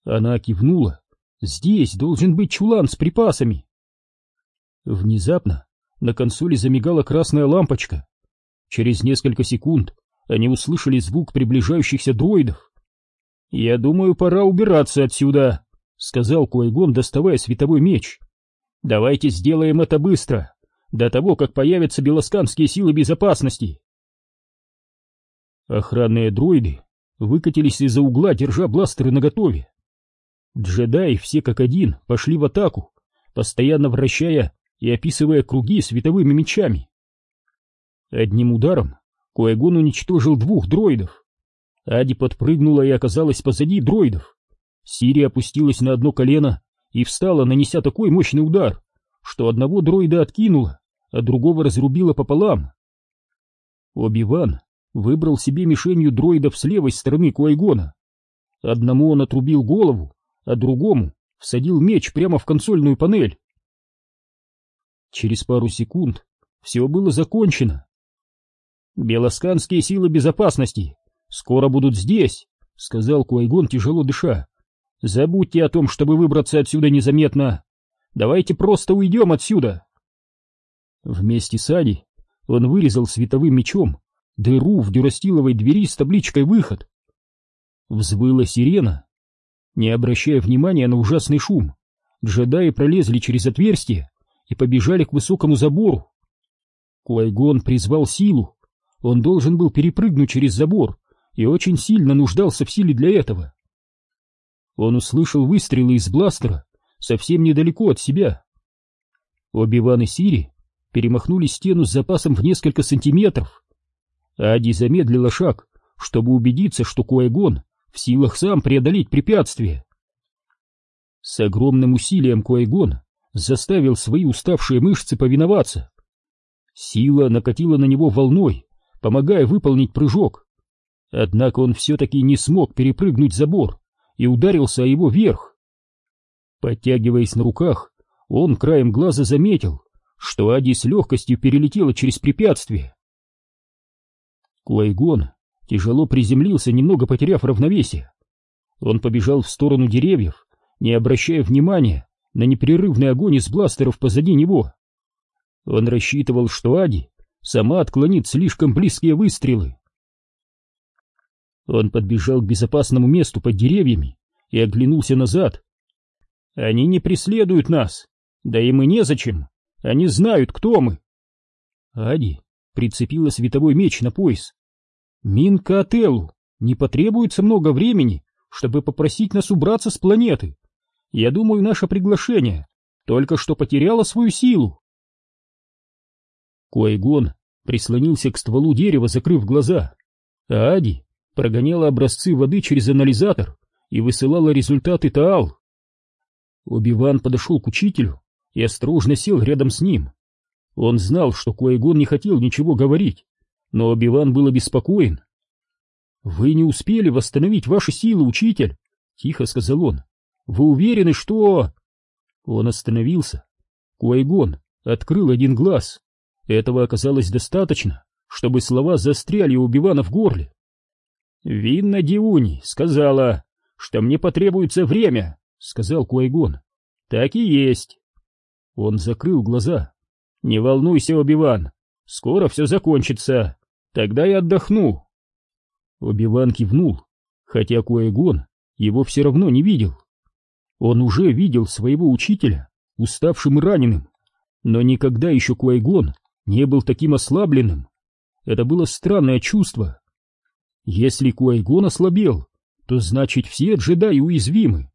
Она кивнула. «Здесь должен быть чулан с припасами». Внезапно на консоли замигала красная лампочка. Через несколько секунд они услышали звук приближающихся дроидов. «Я думаю, пора убираться отсюда», — сказал Куайгон, доставая световой меч. «Давайте сделаем это быстро» до того, как появятся белосканские силы безопасности. Охранные дроиды выкатились из-за угла, держа бластеры наготове. Джедаи все как один пошли в атаку, постоянно вращая и описывая круги световыми мечами. Одним ударом Куэгон уничтожил двух дроидов. Ади подпрыгнула и оказалась позади дроидов. Сири опустилась на одно колено и встала, нанеся такой мощный удар, что одного дроида откинула, а другого разрубила пополам. Оби-Ван выбрал себе мишенью дроидов с левой стороны Куайгона. Одному он отрубил голову, а другому всадил меч прямо в консольную панель. Через пару секунд все было закончено. «Белосканские силы безопасности скоро будут здесь», — сказал Куайгон, тяжело дыша. «Забудьте о том, чтобы выбраться отсюда незаметно. Давайте просто уйдем отсюда». Вместе с Ади он вырезал световым мечом дыру в дюрастиловой двери с табличкой «Выход». Взвыла сирена. Не обращая внимания на ужасный шум, джедаи пролезли через отверстие и побежали к высокому забору. Куайгон призвал силу. Он должен был перепрыгнуть через забор и очень сильно нуждался в силе для этого. Он услышал выстрелы из бластера совсем недалеко от себя. Оби-Ван и Сири перемахнули стену с запасом в несколько сантиметров. Ади замедлила шаг, чтобы убедиться, что Куайгон в силах сам преодолеть препятствие. С огромным усилием Куайгон заставил свои уставшие мышцы повиноваться. Сила накатила на него волной, помогая выполнить прыжок. Однако он все-таки не смог перепрыгнуть забор и ударился о его верх. Подтягиваясь на руках, он краем глаза заметил, что Ади с легкостью перелетела через препятствие. Куайгон тяжело приземлился, немного потеряв равновесие. Он побежал в сторону деревьев, не обращая внимания на непрерывный огонь из бластеров позади него. Он рассчитывал, что Ади сама отклонит слишком близкие выстрелы. Он подбежал к безопасному месту под деревьями и оглянулся назад. Они не преследуют нас, да и мы незачем. Они знают, кто мы. Ади прицепила световой меч на пояс. Минка Ателлу не потребуется много времени, чтобы попросить нас убраться с планеты. Я думаю, наше приглашение только что потеряло свою силу. Куайгон прислонился к стволу дерева, закрыв глаза, а Ади прогоняла образцы воды через анализатор и высылала результаты Таал. Оби-Ван подошел к учителю и осторожно сел рядом с ним. Он знал, что Куайгон не хотел ничего говорить, но Оби-Ван был обеспокоен. «Вы не успели восстановить ваши силы, учитель!» — тихо сказал он. «Вы уверены, что...» Он остановился. Куайгон открыл один глаз. Этого оказалось достаточно, чтобы слова застряли у Убивана в горле. «Винна Диуни сказала, что мне потребуется время», — сказал Куайгон. «Так и есть». Он закрыл глаза. «Не волнуйся, Обиван, скоро все закончится, тогда я отдохну». Обиван кивнул, хотя Куайгон его все равно не видел. Он уже видел своего учителя, уставшим и раненым, но никогда еще Куайгон не был таким ослабленным. Это было странное чувство. Если Куайгон ослабел, то значит все джедаи уязвимы.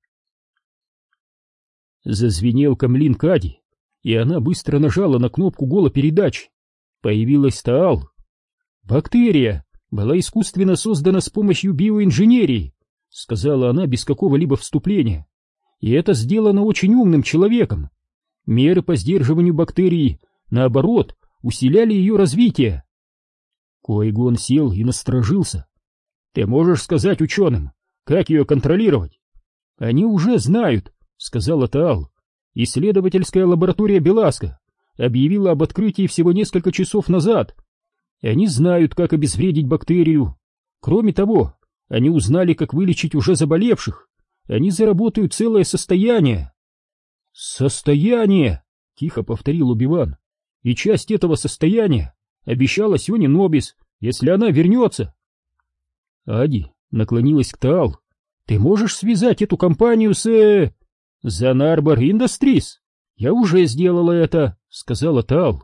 Зазвенел камлин Кади, и она быстро нажала на кнопку голопередач. Появилась Таал. «Бактерия была искусственно создана с помощью биоинженерии», сказала она без какого-либо вступления. «И это сделано очень умным человеком. Меры по сдерживанию бактерий, наоборот, усиляли ее развитие». Койгон сел и насторожился. «Ты можешь сказать ученым, как ее контролировать?» «Они уже знают», — сказала Таал. Исследовательская лаборатория Беласка объявила об открытии всего несколько часов назад. Они знают, как обезвредить бактерию. Кроме того, они узнали, как вылечить уже заболевших. Они заработают целое состояние. «Состояние!» — тихо повторил Убиван. «И часть этого состояния обещала Сёне Нобис, если она вернется». Ади наклонилась к Таал. «Ты можешь связать эту компанию с...» э, «За Нарбор Индастрис! Я уже сделала это!» — сказала Тал.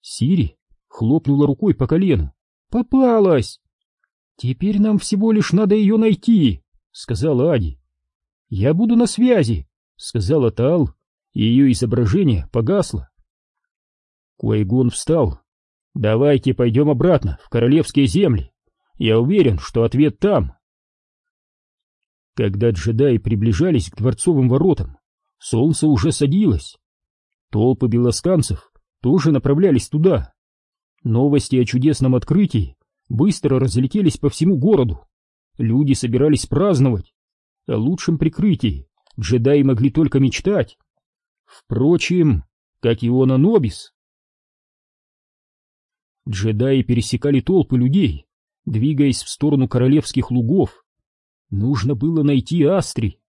Сири хлопнула рукой по колену. «Попалась!» «Теперь нам всего лишь надо ее найти!» — сказала Ади. «Я буду на связи!» — сказала Тал, и ее изображение погасло. Куайгон встал. «Давайте пойдем обратно, в королевские земли. Я уверен, что ответ там». Когда джедаи приближались к дворцовым воротам, солнце уже садилось. Толпы белосканцев тоже направлялись туда. Новости о чудесном открытии быстро разлетелись по всему городу. Люди собирались праздновать. О лучшем прикрытии джедаи могли только мечтать. Впрочем, как и он Анобис. Джедаи пересекали толпы людей, двигаясь в сторону королевских лугов. Нужно было найти Астри.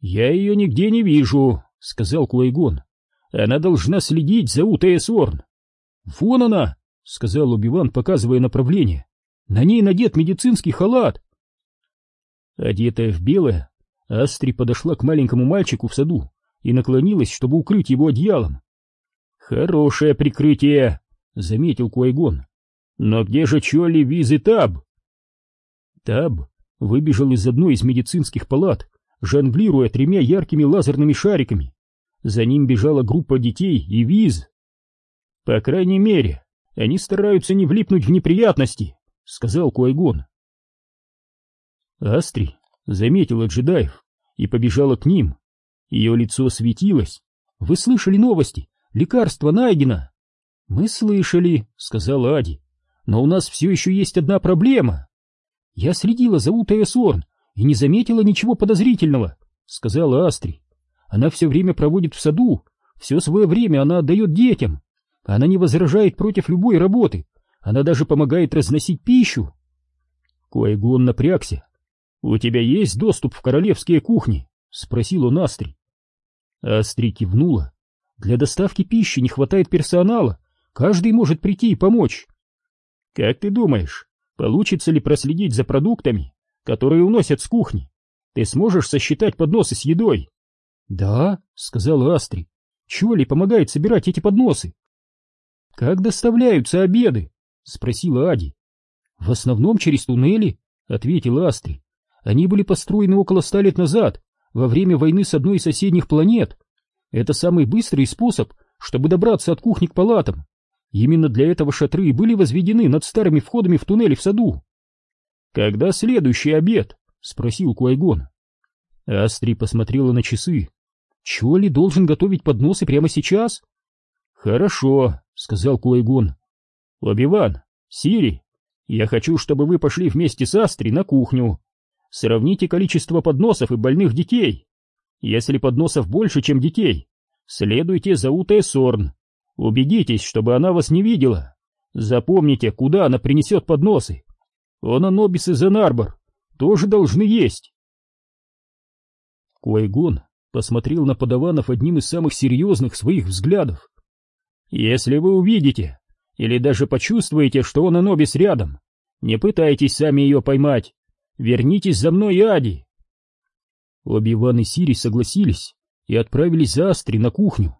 «Я ее нигде не вижу», — сказал Куайгон. «Она должна следить за УТС Орн». «Вон она», — сказал Убиван, показывая направление. «На ней надет медицинский халат». Одетая в белое, Астри подошла к маленькому мальчику в саду и наклонилась, чтобы укрыть его одеялом. «Хорошее прикрытие», — заметил Куайгон. «Но где же Чоли, Виз и Таб?» Таб выбежал из одной из медицинских палат, жонглируя тремя яркими лазерными шариками. За ним бежала группа детей и Виз. «По крайней мере, они стараются не влипнуть в неприятности», — сказал Куайгон. Астри заметила джедаев и побежала к ним. Ее лицо светилось. «Вы слышали новости? Лекарство найдено!» «Мы слышали», — сказала Ади. «Но у нас все еще есть одна проблема». «Я следила за Утой Сорн и не заметила ничего подозрительного», — сказала Астри. «Она все время проводит в саду, все свое время она отдает детям. Она не возражает против любой работы, она даже помогает разносить пищу». Куайгон напрягся. «У тебя есть доступ в королевские кухни?» — спросил он Астри. Астри кивнула. «Для доставки пищи не хватает персонала, каждый может прийти и помочь». «Как ты думаешь, получится ли проследить за продуктами, которые уносят с кухни? Ты сможешь сосчитать подносы с едой?» «Да», — сказала Астри. «Чоли помогает собирать эти подносы». «Как доставляются обеды?» — спросила Ади. «В основном через туннели», — ответила Астри. Они были построены около ста лет назад, во время войны с одной из соседних планет. Это самый быстрый способ, чтобы добраться от кухни к палатам. Именно для этого шатры были возведены над старыми входами в туннели в саду. «Когда следующий обед?» — спросил Куайгон. Астри посмотрела на часы. «Чоли должен готовить подносы прямо сейчас?» «Хорошо», — сказал Куайгон. «Оби-Ван, Сири, я хочу, чтобы вы пошли вместе с Астри на кухню. Сравните количество подносов и больных детей. Если подносов больше, чем детей, следуйте за Утой Сорн. Убедитесь, чтобы она вас не видела. Запомните, куда она принесет подносы. Он Анобис и Зенарбор тоже должны есть. Куайгон посмотрел на подаванов одним из самых серьезных своих взглядов. Если вы увидите или даже почувствуете, что он Анобис рядом, не пытайтесь сами ее поймать. Вернитесь за мной, Ади!» Оби-Ван и Сири согласились и отправились за Астри на кухню.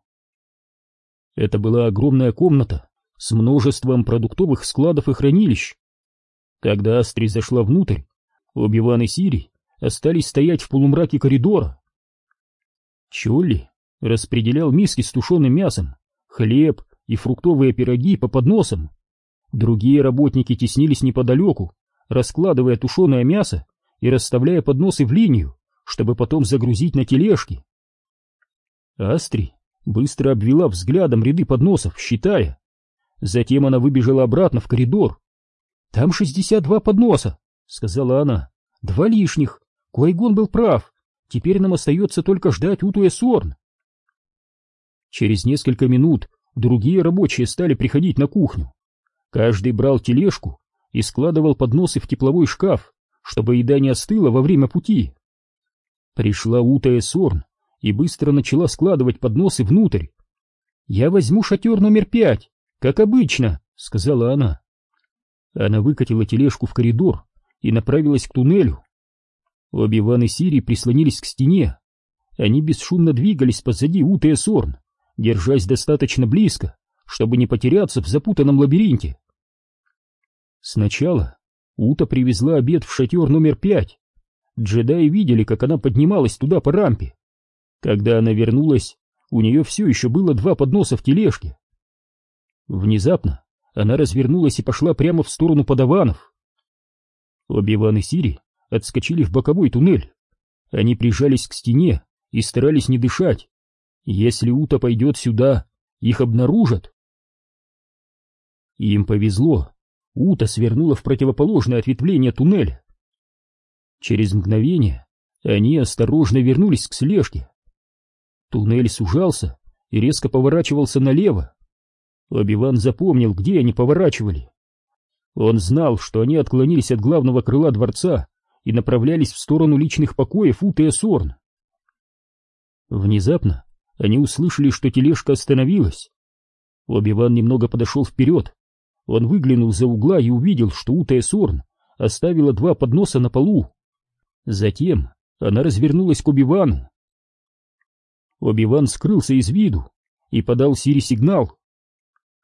Это была огромная комната с множеством продуктовых складов и хранилищ. Когда Астри зашла внутрь, Оби-Ван и Сири остались стоять в полумраке коридора. Чолли распределял миски с тушеным мясом, хлеб и фруктовые пироги по подносам. Другие работники теснились неподалеку, раскладывая тушеное мясо и расставляя подносы в линию, чтобы потом загрузить на тележки. Астри быстро обвела взглядом ряды подносов, считая. Затем она выбежала обратно в коридор. «Там шестьдесят два подноса», — сказала она. «Два лишних. Куайгон был прав. Теперь нам остается только ждать Утуя Сорн». Через несколько минут другие рабочие стали приходить на кухню. Каждый брал тележку и складывал подносы в тепловой шкаф, чтобы еда не остыла во время пути. Пришла Утая Сорн и быстро начала складывать подносы внутрь. «Я возьму шатер номер пять, как обычно», — сказала она. Она выкатила тележку в коридор и направилась к туннелю. Оби-Ван и Сири прислонились к стене. Они бесшумно двигались позади Утая Сорн, держась достаточно близко, чтобы не потеряться в запутанном лабиринте. Сначала Ута привезла обед в шатер номер пять. Джедаи видели, как она поднималась туда по рампе. Когда она вернулась, у нее все еще было два подноса в тележке. Внезапно она развернулась и пошла прямо в сторону подаванов. Оби-Ван и Сири отскочили в боковой туннель Они прижались к стене и старались не дышать. Если Ута пойдет сюда, их обнаружат. Им повезло. Ута свернула в противоположное ответвление туннеля. Через мгновение они осторожно вернулись к слежке. Туннель сужался и резко поворачивался налево. Оби-Ван запомнил, где они поворачивали. Он знал, что они отклонились от главного крыла дворца и направлялись в сторону личных покоев Уты Сорн. Внезапно они услышали, что тележка остановилась. Оби-Ван немного подошел вперед. Он выглянул за угла и увидел, что Ута Сорн оставила два подноса на полу. Затем она развернулась к Оби-Вану. Оби-Ван скрылся из виду и подал Сири сигнал.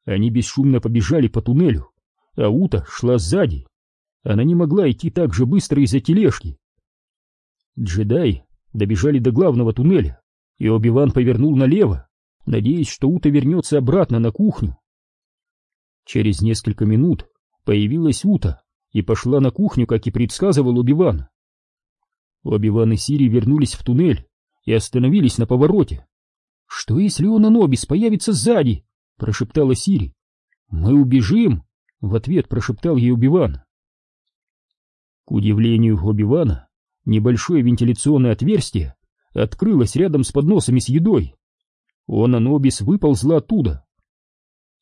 Они бесшумно побежали по туннелю, а Ута шла сзади. Она не могла идти так же быстро из-за тележки. Джедаи добежали до главного туннеля, и Оби-Ван повернул налево, надеясь, что Ута вернется обратно на кухню. Через несколько минут появилась Ута и пошла на кухню, как и предсказывал Оби-Ван. Оби-Ван и Сири вернулись в туннель и остановились на повороте. «Что, если он Анобис появится сзади?» — прошептала Сири. «Мы убежим!» — в ответ прошептал ей Оби-Ван. К удивлению Оби-Вана, небольшое вентиляционное отверстие открылось рядом с подносами с едой. Он Анобис выползла оттуда.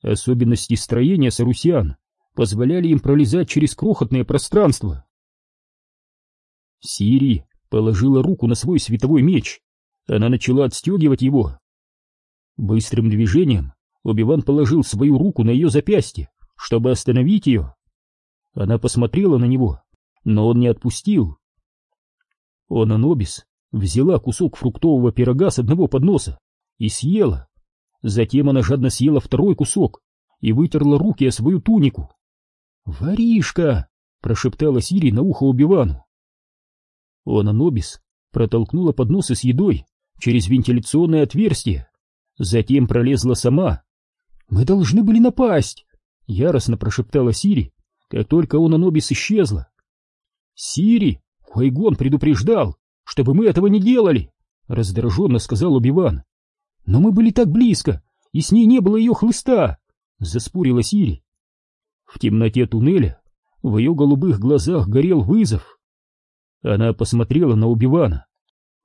Особенности строения сарусиан позволяли им пролезать через крохотное пространство. Сири положила руку на свой световой меч. Она начала отстегивать его. Быстрым движением Оби-Ван положил свою руку на ее запястье, чтобы остановить ее. Она посмотрела на него, но он не отпустил. Он Анобис взяла кусок фруктового пирога с одного подноса и съела. Затем она жадно съела второй кусок и вытерла руки о свою тунику. «Воришка!» — прошептала Сири на ухо Убивану. Он Анобис протолкнула подносы с едой через вентиляционное отверстие, затем пролезла сама. «Мы должны были напасть!» — яростно прошептала Сири, как только он Анобис исчезла. «Сири!» — Хуайгон предупреждал, чтобы мы этого не делали!» — раздраженно сказал Убиван. «Но мы были так близко, и с ней не было ее хлыста!» — заспорила Сири. В темноте туннеля в ее голубых глазах горел вызов. Она посмотрела на Убивана.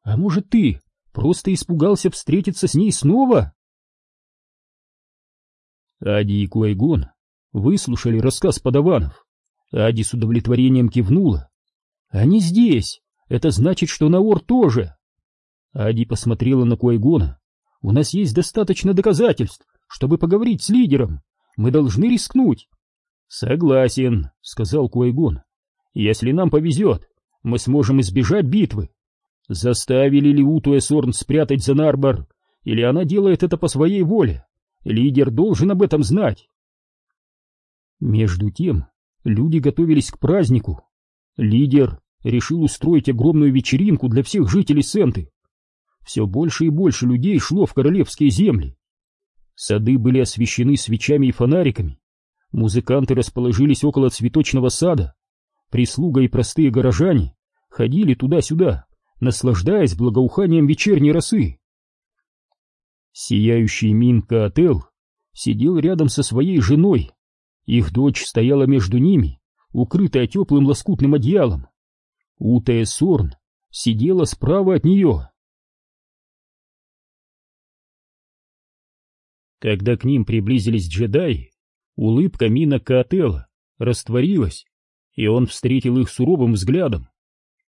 «А может, ты просто испугался встретиться с ней снова?» Ади и Куайгон выслушали рассказ подаванов. Ади с удовлетворением кивнула. «Они здесь! Это значит, что Наор тоже!» Ади посмотрела на Куайгона. «У нас есть достаточно доказательств, чтобы поговорить с лидером. Мы должны рискнуть!» «Согласен», — сказал Куайгон. «Если нам повезет, мы сможем избежать битвы. Заставили ли Уту Эсорн спрятать Занарбар, или она делает это по своей воле? Лидер должен об этом знать. Между тем люди готовились к празднику. Лидер решил устроить огромную вечеринку для всех жителей Сенты. Все больше и больше людей шло в королевские земли. Сады были освещены свечами и фонариками. Музыканты расположились около цветочного сада. Прислуга и простые горожане ходили туда-сюда, наслаждаясь благоуханием вечерней росы. Сияющий Минка Ател сидел рядом со своей женой. Их дочь стояла между ними, укрытая теплым лоскутным одеялом. Утая Сорн сидела справа от нее. Когда к ним приблизились джедаи, улыбка Мина Каотела растворилась, и он встретил их суровым взглядом.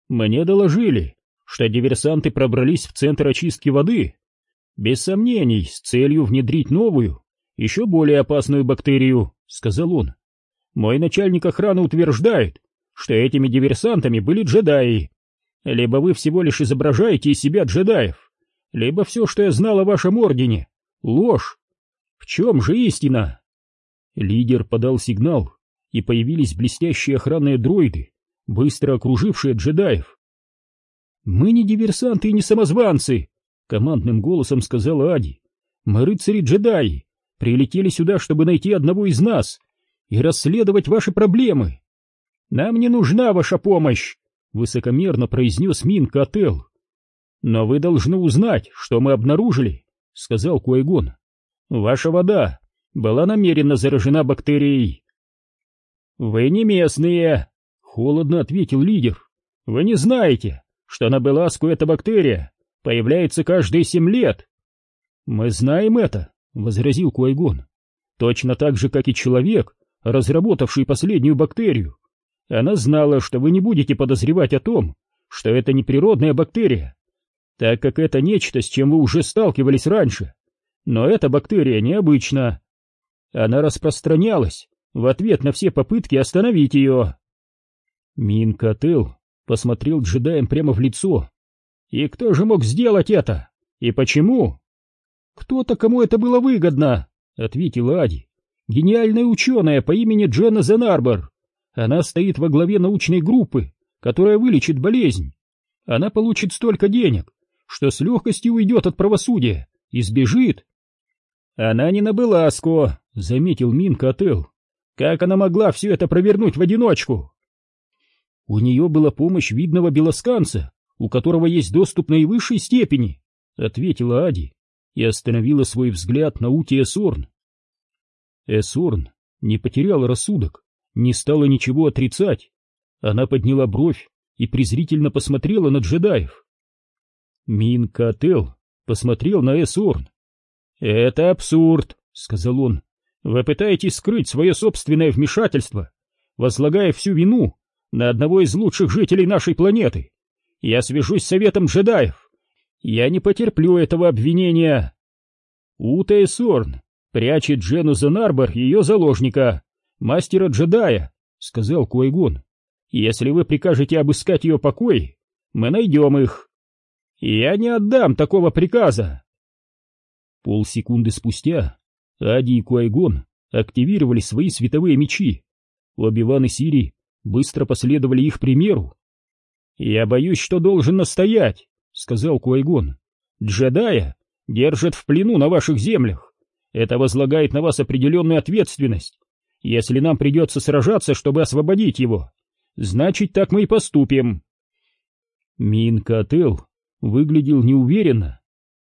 Мне доложили, что диверсанты пробрались в центр очистки воды. Без сомнений, с целью внедрить новую, еще более опасную бактерию, сказал он. Мой начальник охраны утверждает, что этими диверсантами были джедаи. Либо вы всего лишь изображаете из себя джедаев, либо все, что я знал о вашем ордене, ложь. В чем же истина? Лидер подал сигнал, и появились блестящие охранные дроиды, быстро окружившие джедаев. «Мы не диверсанты и не самозванцы!» — командным голосом сказала Ади. «Мы рыцари-джедаи, прилетели сюда, чтобы найти одного из нас и расследовать ваши проблемы. Нам не нужна ваша помощь!» — высокомерно произнес Мин Кател. Но вы должны узнать, что мы обнаружили, сказал Куайгон. Ваша вода была намеренно заражена бактерией. Вы не местные, холодно ответил лидер. Вы не знаете, что на Беласку эта бактерия появляется каждые семь лет. Мы знаем это, возразил Куайгон. Точно так же, как и человек, разработавший последнюю бактерию. Она знала, что вы не будете подозревать о том, что это не природная бактерия, так как это нечто, с чем вы уже сталкивались раньше. Но эта бактерия необычна. Она распространялась в ответ на все попытки остановить ее. Минкател посмотрел джедаем прямо в лицо. И кто же мог сделать это? И почему? Кто-то, кому это было выгодно, ответила Ади. Гениальная ученая по имени Дженна Зенарбор. Она стоит во главе научной группы, которая вылечит болезнь. Она получит столько денег, что с легкостью уйдет от правосудия и сбежит. Она не на Беласко, заметил Мин Котел. Как она могла все это провернуть в одиночку? У нее была помощь видного белосканца, у которого есть доступ наивысшей степени, ответила Ади и остановила свой взгляд на Ути Эсорн. Эсорн не потерял рассудок, не стала ничего отрицать. Она подняла бровь и презрительно посмотрела на джедаев. Мин Кател посмотрел на Эсорн. «Это абсурд», — сказал он. «Вы пытаетесь скрыть свое собственное вмешательство, возлагая всю вину на одного из лучших жителей нашей планеты. Я свяжусь с советом джедаев. Я не потерплю этого обвинения». Ута Эсорн прячет Джену Зенарбор, ее заложника, мастера джедая, — сказал Куайгон. Если вы прикажете обыскать ее покой, мы найдем их. Я не отдам такого приказа. Полсекунды спустя Ади и Куайгон активировали свои световые мечи. Оби-Ван и Сири быстро последовали их примеру. «Я боюсь, что должен настоять», — сказал Куайгон. «Джедая держат в плену на ваших землях. Это возлагает на вас определенную ответственность. Если нам придется сражаться, чтобы освободить его, значит, так мы и поступим. Минкател выглядел неуверенно.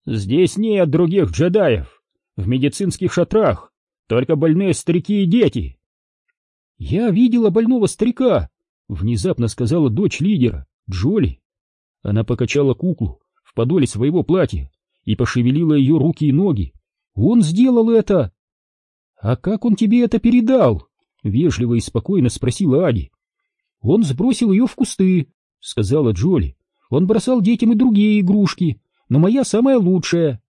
Здесь нет других джедаев. В медицинских шатрах только больные старики и дети. Я видела больного старика, внезапно сказала дочь лидера, Джоли. Она покачала куклу в подоле своего платья и пошевелила ее руки и ноги. Он сделал это. «А как он тебе это передал?» — вежливо и спокойно спросила Ади. «Он сбросил ее в кусты», — сказала Джоли. «Он бросал детям и другие игрушки, но моя самая лучшая».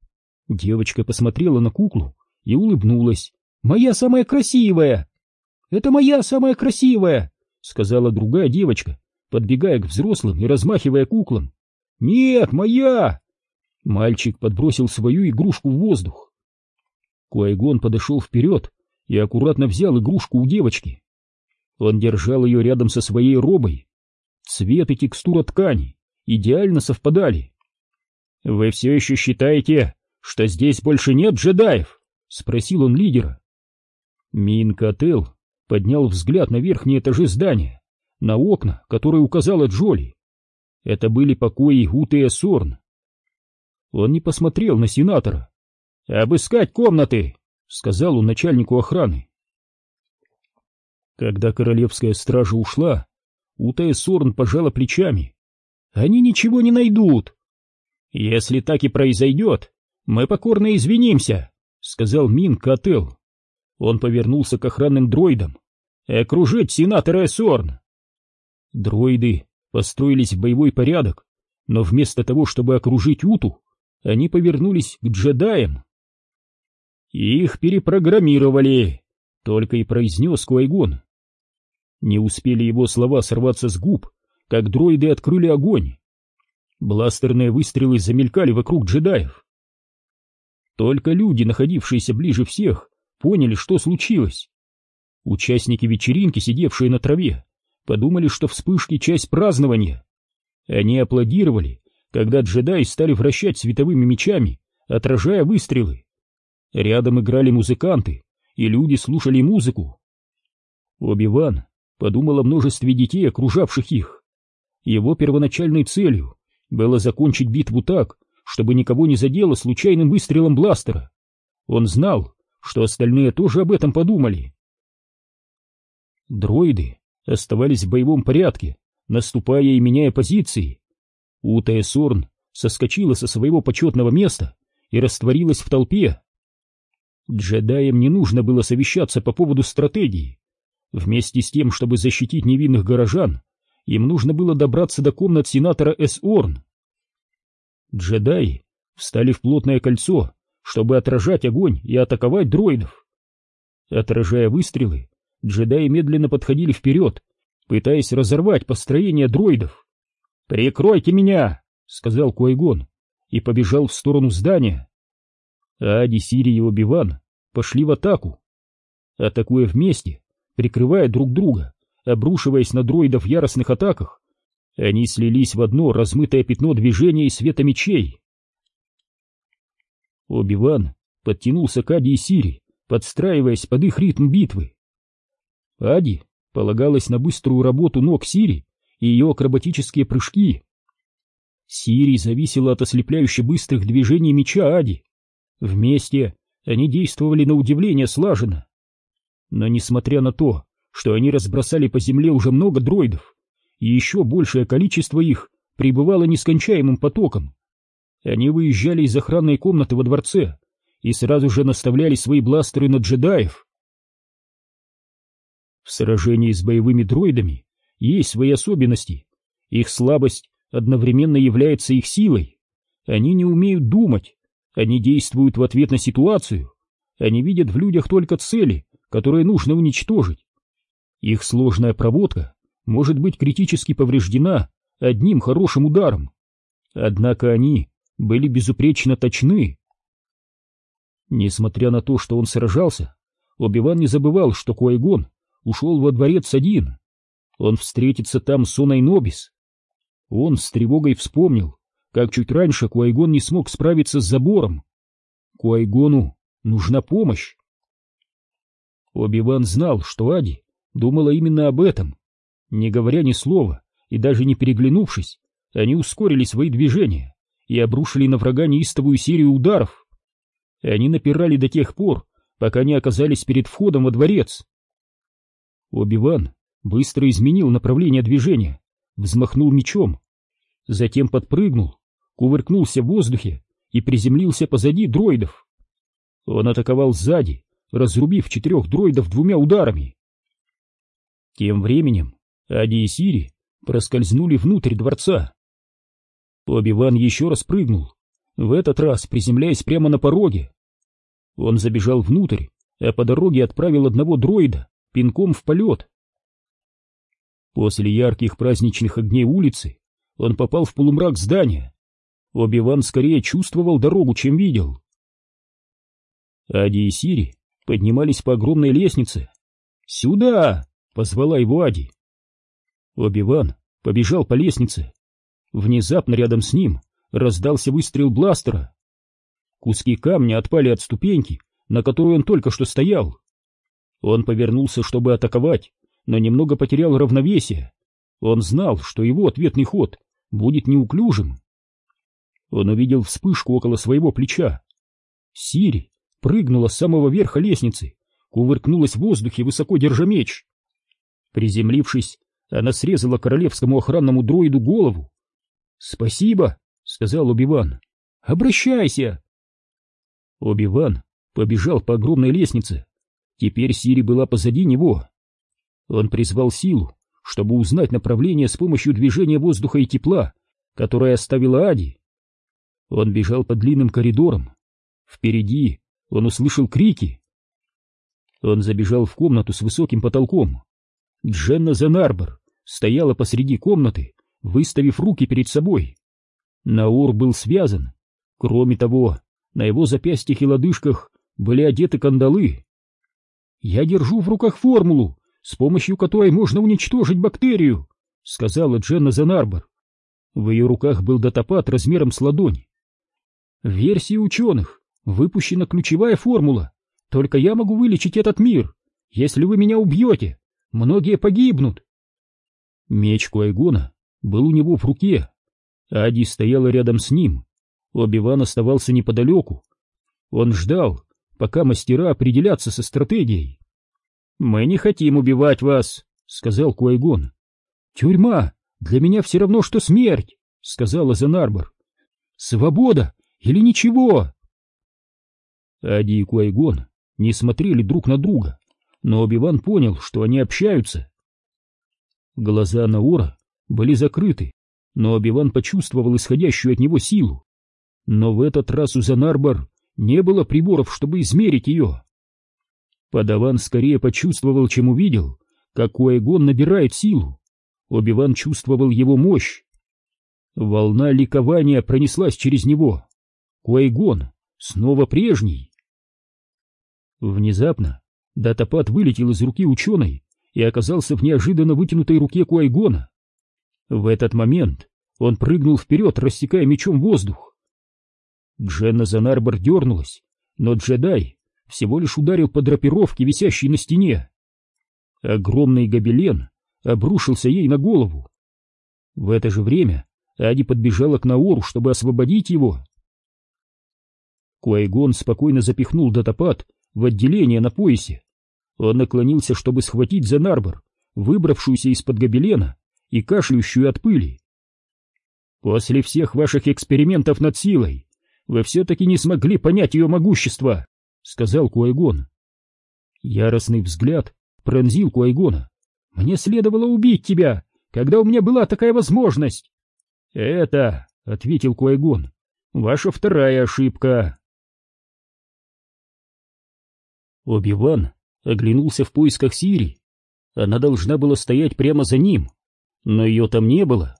Девочка посмотрела на куклу и улыбнулась. «Моя самая красивая!» «Это моя самая красивая!» — сказала другая девочка, подбегая к взрослым и размахивая куклам. «Нет, моя!» Мальчик подбросил свою игрушку в воздух. Куайгон подошел вперед и аккуратно взял игрушку у девочки. Он держал ее рядом со своей робой. Цвет и текстура ткани идеально совпадали. «Вы все еще считаете, что здесь больше нет джедаев?» — спросил он лидера. Мин Кател поднял взгляд на верхние этажи здания, на окна, которые указала Джоли. Это были покои Утея Сорн. Он не посмотрел на сенатора, «Обыскать комнаты!» — сказал он начальнику охраны. Когда королевская стража ушла, Утая Сорн пожала плечами. «Они ничего не найдут!» «Если так и произойдет, мы покорно извинимся», — сказал Мин Кател. Он повернулся к охранным дроидам. «Окружить сенатора Эсорн!» Дроиды построились в боевой порядок, но вместо того, чтобы окружить Уту, они повернулись к джедаям. «Их перепрограммировали», — только и произнес Куайгон. Не успели его слова сорваться с губ, как дроиды открыли огонь. Бластерные выстрелы замелькали вокруг джедаев. Только люди, находившиеся ближе всех, поняли, что случилось. Участники вечеринки, сидевшие на траве, подумали, что вспышки — часть празднования. Они аплодировали, когда джедаи стали вращать световыми мечами, отражая выстрелы. Рядом играли музыканты, и люди слушали музыку. Оби-Ван подумал о множестве детей, окружавших их. Его первоначальной целью было закончить битву так, чтобы никого не задело случайным выстрелом бластера. Он знал, что остальные тоже об этом подумали. Дроиды оставались в боевом порядке, наступая и меняя позиции. Утая Сорн соскочила со своего почетного места и растворилась в толпе. Джедаям не нужно было совещаться по поводу стратегии. Вместе с тем, чтобы защитить невинных горожан, им нужно было добраться до комнат сенатора С. Орн. Джедаи встали в плотное кольцо, чтобы отражать огонь и атаковать дроидов. Отражая выстрелы, джедаи медленно подходили вперед, пытаясь разорвать построение дроидов. «Прикройте меня!» — сказал Куайгон и побежал в сторону здания. Ади, Сири и Оби-Ван пошли в атаку. Атакуя вместе, прикрывая друг друга, обрушиваясь на дроидов в яростных атаках, они слились в одно размытое пятно движения и света мечей. Оби-Ван подтянулся к Ади и Сири, подстраиваясь под их ритм битвы. Ади полагалась на быструю работу ног Сири и ее акробатические прыжки. Сири зависела от ослепляюще быстрых движений меча Ади. Вместе они действовали на удивление слаженно. Но несмотря на то, что они разбросали по земле уже много дроидов, и еще большее количество их прибывало нескончаемым потоком, они выезжали из охранной комнаты во дворце и сразу же наставляли свои бластеры на джедаев. В сражении с боевыми дроидами есть свои особенности. Их слабость одновременно является их силой. Они не умеют думать, они действуют в ответ на ситуацию, они видят в людях только цели, которые нужно уничтожить. Их сложная проводка может быть критически повреждена одним хорошим ударом. Однако они были безупречно точны. Несмотря на то, что он сражался, Оби-Ван не забывал, что Куайгон ушел во дворец один. Он встретится там с Оной Нобис. Он с тревогой вспомнил, как чуть раньше Куайгон не смог справиться с забором. Куайгону нужна помощь. Оби-Ван знал, что Ади думала именно об этом. Не говоря ни слова и даже не переглянувшись, они ускорили свои движения и обрушили на врага неистовую серию ударов. Они напирали до тех пор, пока не оказались перед входом во дворец. Оби-Ван быстро изменил направление движения, взмахнул мечом, затем подпрыгнул, кувыркнулся в воздухе и приземлился позади дроидов. Он атаковал сзади, разрубив четырех дроидов двумя ударами. Тем временем Ади и Сири проскользнули внутрь дворца. Оби-Ван еще раз прыгнул, в этот раз приземляясь прямо на пороге. Он забежал внутрь, а по дороге отправил одного дроида пинком в полет. После ярких праздничных огней улицы он попал в полумрак здания. Оби-Ван скорее чувствовал дорогу, чем видел. Ади и Сири поднимались по огромной лестнице. «Сюда!» — позвала его Ади. Оби-Ван побежал по лестнице. Внезапно рядом с ним раздался выстрел бластера. Куски камня отпали от ступеньки, на которой он только что стоял. Он повернулся, чтобы атаковать, но немного потерял равновесие. Он знал, что его ответный ход будет неуклюжим. Он увидел вспышку около своего плеча. Сири прыгнула с самого верха лестницы, кувыркнулась в воздухе, высоко держа меч. Приземлившись, она срезала королевскому охранному дроиду голову. «Спасибо», — сказал Оби-Ван. «Обращайся!» Оби-Ван побежал по огромной лестнице. Теперь Сири была позади него. Он призвал силу, чтобы узнать направление с помощью движения воздуха и тепла, которое оставила Ади. Он бежал по длинным коридорам. Впереди он услышал крики. Он забежал в комнату с высоким потолком. Дженна Зенарбор стояла посреди комнаты, выставив руки перед собой. Наур был связан. Кроме того, на его запястьях и лодыжках были одеты кандалы. «Я держу в руках формулу, с помощью которой можно уничтожить бактерию», — сказала Дженна Занарбор. В ее руках был датапад размером с ладонь. В версии ученых выпущена ключевая формула. Только я могу вылечить этот мир. Если вы меня убьете, многие погибнут. Меч Куайгона был у него в руке. Ади стояла рядом с ним. Оби-Ван оставался неподалеку. Он ждал, пока мастера определятся со стратегией. «Мы не хотим убивать вас», — сказал Куайгон. «Тюрьма для меня все равно, что смерть», — сказала Занарбор. «Свобода или ничего?» Ади и Куайгон не смотрели друг на друга, но Оби-Ван понял, что они общаются. Глаза Наора были закрыты, но Оби-Ван почувствовал исходящую от него силу. Но в этот раз у Занарбор не было приборов, чтобы измерить ее. Подаван скорее почувствовал, чем увидел, как Куайгон набирает силу. Оби-Ван чувствовал его мощь. Волна ликования пронеслась через него. Куайгон снова прежний. Внезапно датапад вылетел из руки ученой и оказался в неожиданно вытянутой руке Куайгона. В этот момент он прыгнул вперед, рассекая мечом воздух. Дженна Занарбор дернулась, но джедай всего лишь ударил по драпировке, висящей на стене. Огромный гобелен обрушился ей на голову. В это же время Ади подбежала к Наору, чтобы освободить его. Куайгон спокойно запихнул датапад в отделение на поясе. Он наклонился, чтобы схватить за Нарбор, выбравшуюся из-под гобелена и кашляющую от пыли. «После всех ваших экспериментов над силой вы все-таки не смогли понять ее могущество», — сказал Куайгон. Яростный взгляд пронзил Куайгона. «Мне следовало убить тебя, когда у меня была такая возможность!» «Это», — ответил Куайгон, — «ваша вторая ошибка». Оби-Ван оглянулся в поисках Сири. Она должна была стоять прямо за ним, но ее там не было.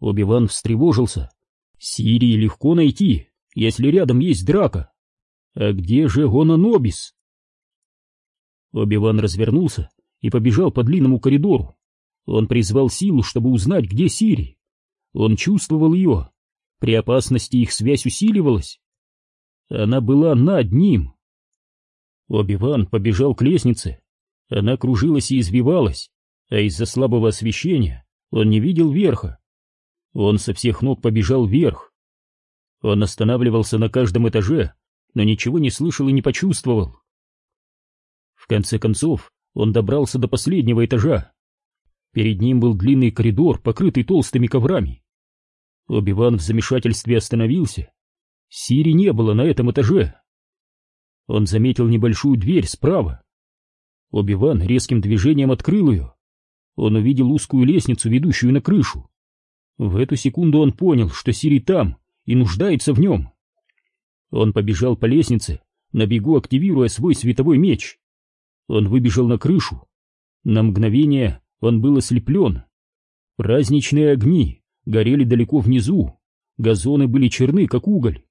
Оби-Ван встревожился. Сирии легко найти, если рядом есть драка. А где же Гононобис? Оби-Ван развернулся и побежал по длинному коридору. Он призвал силу, чтобы узнать, где Сири. Он чувствовал ее. При опасности их связь усиливалась. Она была над ним. Оби-Ван побежал к лестнице. Она кружилась и извивалась, а из-за слабого освещения он не видел верха. Он со всех ног побежал вверх. Он останавливался на каждом этаже, но ничего не слышал и не почувствовал. В конце концов, он добрался до последнего этажа. Перед ним был длинный коридор, покрытый толстыми коврами. Оби-Ван в замешательстве остановился. Сири не было на этом этаже. Он заметил небольшую дверь справа. Оби-Ван резким движением открыл ее. Он увидел узкую лестницу, ведущую на крышу. В эту секунду он понял, что Сири там и нуждается в нем. Он побежал по лестнице, на бегу активируя свой световой меч. Он выбежал на крышу. На мгновение он был ослеплен. Праздничные огни горели далеко внизу, газоны были черны, как уголь.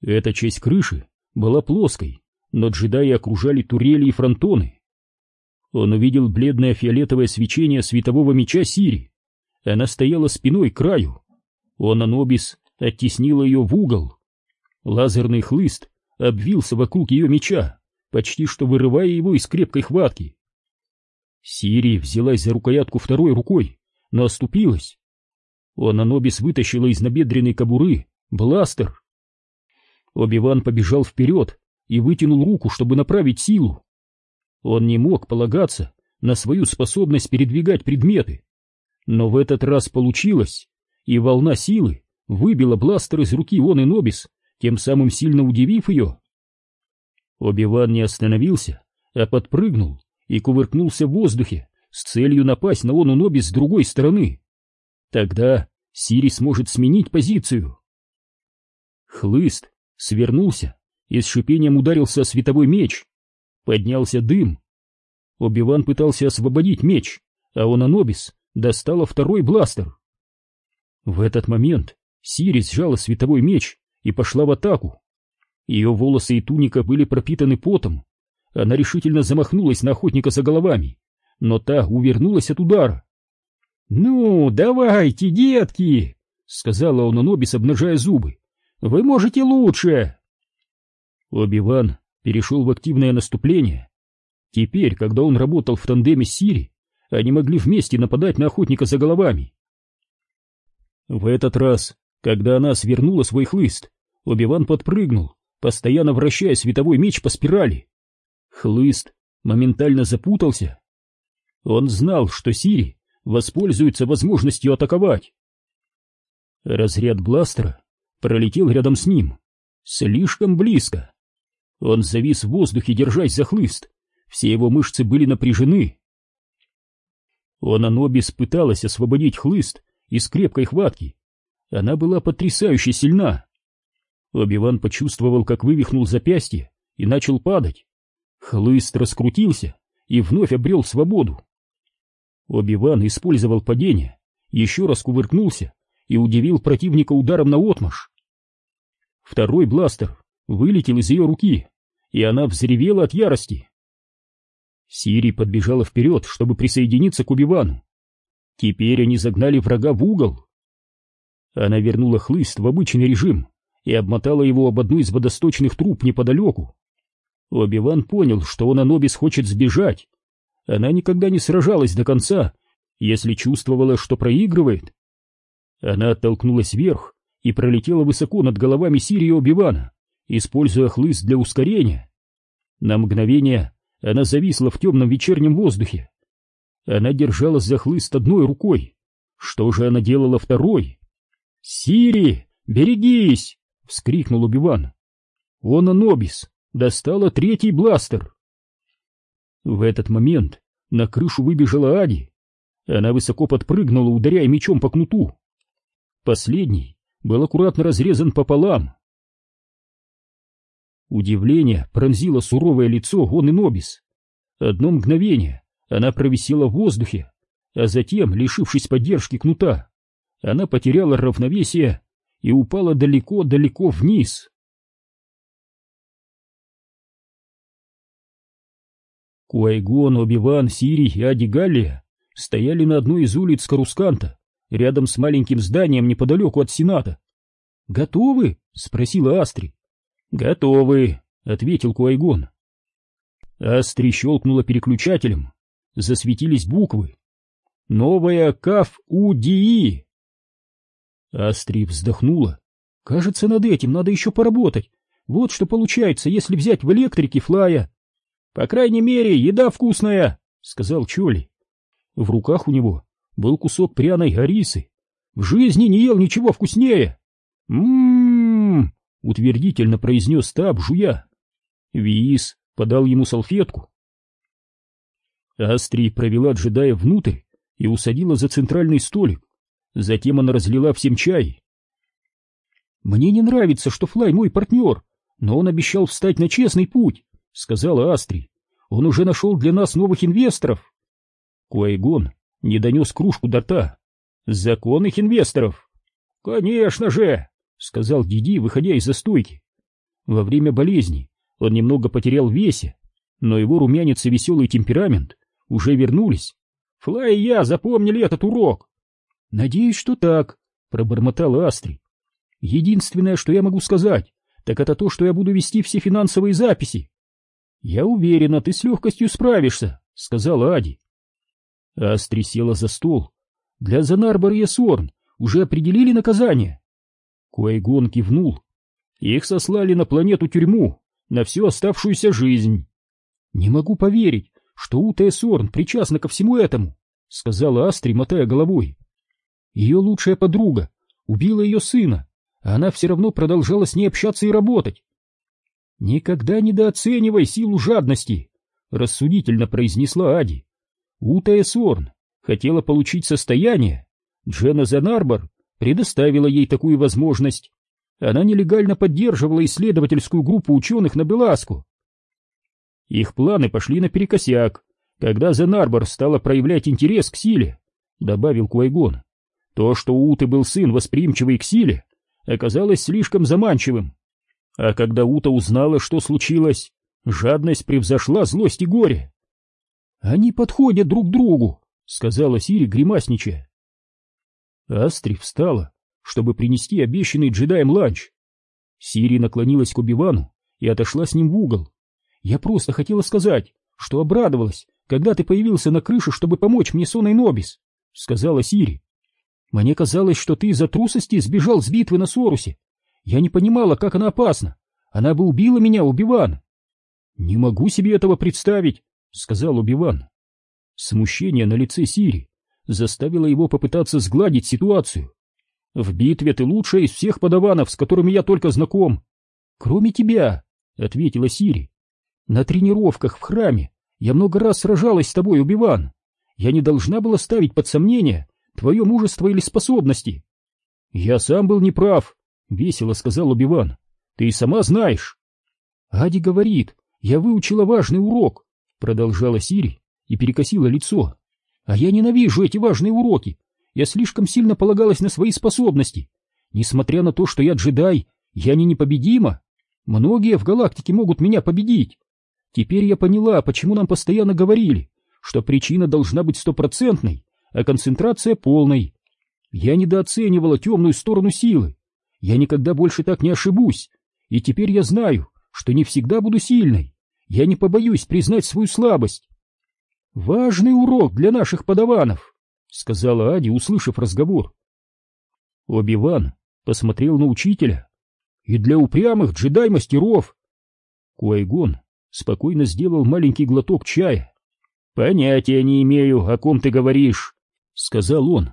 Эта часть крыши была плоской, но джедаи окружали турели и фронтоны. Он увидел бледное фиолетовое свечение светового меча Сири. Она стояла спиной к краю. Он, Анобис, оттеснил ее в угол. Лазерный хлыст обвился вокруг ее меча, почти что вырывая его из крепкой хватки. Сири взялась за рукоятку второй рукой, но оступилась. Он, Анобис, вытащила из набедренной кобуры бластер. Оби-Ван побежал вперед и вытянул руку, чтобы направить силу. Он не мог полагаться на свою способность передвигать предметы. Но в этот раз получилось, и волна силы выбила бластер из руки он и Нобис, тем самым сильно удивив ее. Оби-Ван не остановился, а подпрыгнул и кувыркнулся в воздухе с целью напасть на Ону Нобис с другой стороны. Тогда Сири сможет сменить позицию. Хлыст свернулся и с шипением ударился о световой меч. Поднялся дым. Оби-Ван пытался освободить меч, а он Анобис достала второй бластер. В этот момент Сири сжала световой меч и пошла в атаку. Ее волосы и туника были пропитаны потом. Она решительно замахнулась на охотника за головами, но та увернулась от удара. «Ну, давайте, детки!» — сказала он Анобис, обнажая зубы. Вы можете лучше!» Оби-Ван перешел в активное наступление. Теперь, когда он работал в тандеме с Сири, они могли вместе нападать на охотника за головами. В этот раз, когда она свернула свой хлыст, Оби-Ван подпрыгнул, постоянно вращая световой меч по спирали. Хлыст моментально запутался. Он знал, что Сири воспользуется возможностью атаковать. Разряд бластера пролетел рядом с ним, слишком близко. Он завис в воздухе, держась за хлыст. Все его мышцы были напряжены. Он Анобис пыталась освободить хлыст из крепкой хватки. Она была потрясающе сильна. Оби-Ван почувствовал, как вывихнул запястье и начал падать. Хлыст раскрутился и вновь обрел свободу. Оби-Ван использовал падение, еще раз кувыркнулся и удивил противника ударом на отмаш. Второй бластер вылетел из ее руки, и она взревела от ярости. Сири подбежала вперед, чтобы присоединиться к Убивану. Теперь они загнали врага в угол. Она вернула хлыст в обычный режим и обмотала его об одну из водосточных труб неподалеку. Оби-Ван понял, что он Анобис хочет сбежать. Она никогда не сражалась до конца, если чувствовала, что проигрывает. Она оттолкнулась вверх и пролетела высоко над головами Сирии Оби-Вана, используя хлыст для ускорения. На мгновение она зависла в темном вечернем воздухе. Она держалась за хлыст одной рукой. Что же она делала второй? «Сири, берегись!» — вскрикнул Убиван. Он Анобис достала третий бластер. В этот момент на крышу выбежала Ади. Она высоко подпрыгнула, ударяя мечом по кнуту. Последний был аккуратно разрезан пополам. Удивление пронзило суровое лицо он и Нобис. Одно мгновение она провисела в воздухе, а затем, лишившись поддержки кнута, она потеряла равновесие и упала далеко-далеко вниз. Куайгон, Оби-Ван, Сирий и Ади стояли на одной из улиц Карусканта, рядом с маленьким зданием неподалеку от Сената. «Готовы?» — спросила Астри. «Готовы», — ответил Куайгон. Астри щелкнула переключателем. Засветились буквы. «Новая КАФ-УДИ!» Астри вздохнула. «Кажется, над этим надо еще поработать. Вот что получается, если взять в электрике флая». «По крайней мере, еда вкусная», — сказал Чоли. В руках у него был кусок пряной арисы. В жизни не ел ничего вкуснее. «М-м-м», утвердительно произнес Таб, жуя. Виис подал ему салфетку. Астри провела джедая внутрь и усадила за центральный столик. Затем она разлила всем чай. «Мне не нравится, что Флай мой партнер, но он обещал встать на честный путь», — сказала Астри. «Он уже нашел для нас новых инвесторов». Куайгон не донес кружку до рта. «Законных инвесторов!» «Конечно же!» — сказал Диди, выходя из застойки. Во время болезни он немного потерял в весе, но его румянец и веселый темперамент уже вернулись. Флай и я запомнили этот урок. «Надеюсь, что так», — пробормотала Астри. «Единственное, что я могу сказать, так это то, что я буду вести все финансовые записи». «Я уверена, ты с легкостью справишься», — сказала Ади. Астри села за стол. «Для Занарбор и Сорн уже определили наказание?» Куайгон кивнул. «Их сослали на планету-тюрьму на всю оставшуюся жизнь». «Не могу поверить, что Ута Сорн причастна ко всему этому», — сказала Астри, мотая головой. Ее лучшая подруга убила ее сына, а она все равно продолжала с ней общаться и работать. «Никогда недооценивай силу жадности», — рассудительно произнесла Ади. Утая Сорн хотела получить состояние. Джена Занарбор предоставила ей такую возможность. Она нелегально поддерживала исследовательскую группу ученых на Беласку. Их планы пошли наперекосяк, когда Занарбор стала проявлять интерес к силе, добавил Куайгон. То, что у Уты был сын, восприимчивый к силе, оказалось слишком заманчивым. А когда Ута узнала, что случилось, жадность превзошла злость и горе. «Они подходят друг другу», — сказала Сири, гримасничая. Астри встала, чтобы принести обещанный джедаем ланч. Сири наклонилась к Убивану и отошла с ним в угол. «Я просто хотела сказать, что обрадовалась, когда ты появился на крыше, чтобы помочь мне с Оной Нобис», — сказала Сири. Мне казалось, что ты из-за трусости сбежал с битвы на Сорусе. Я не понимала, как она опасна. Она бы убила меня, Убиван. Не могу себе этого представить, сказал Убиван. Смущение на лице Сири заставило его попытаться сгладить ситуацию. В битве ты лучшая из всех подаванов, с которыми я только знаком. Кроме тебя, ответила Сири. На тренировках в храме я много раз сражалась с тобой, Убиван. Я не должна была ставить под сомнение твое мужество или способности. Я сам был неправ, весело сказал Убиван. Ты и сама знаешь. Ади говорит, я выучила важный урок, продолжала Сири и перекосила лицо. А я ненавижу эти важные уроки. Я слишком сильно полагалась на свои способности. Несмотря на то, что я джедай, я не непобедима. Многие в галактике могут меня победить. Теперь я поняла, почему нам постоянно говорили, что причина должна быть стопроцентной, а концентрация полной. Я недооценивала темную сторону силы. Я никогда больше так не ошибусь. И теперь я знаю, что не всегда буду сильной. Я не побоюсь признать свою слабость. Важный урок для наших подаванов, сказала Ади, услышав разговор. Оби-Ван посмотрел на учителя. И для упрямых джедай-мастеров. Куайгон спокойно сделал маленький глоток чая. Понятия не имею, о ком ты говоришь, — сказал он.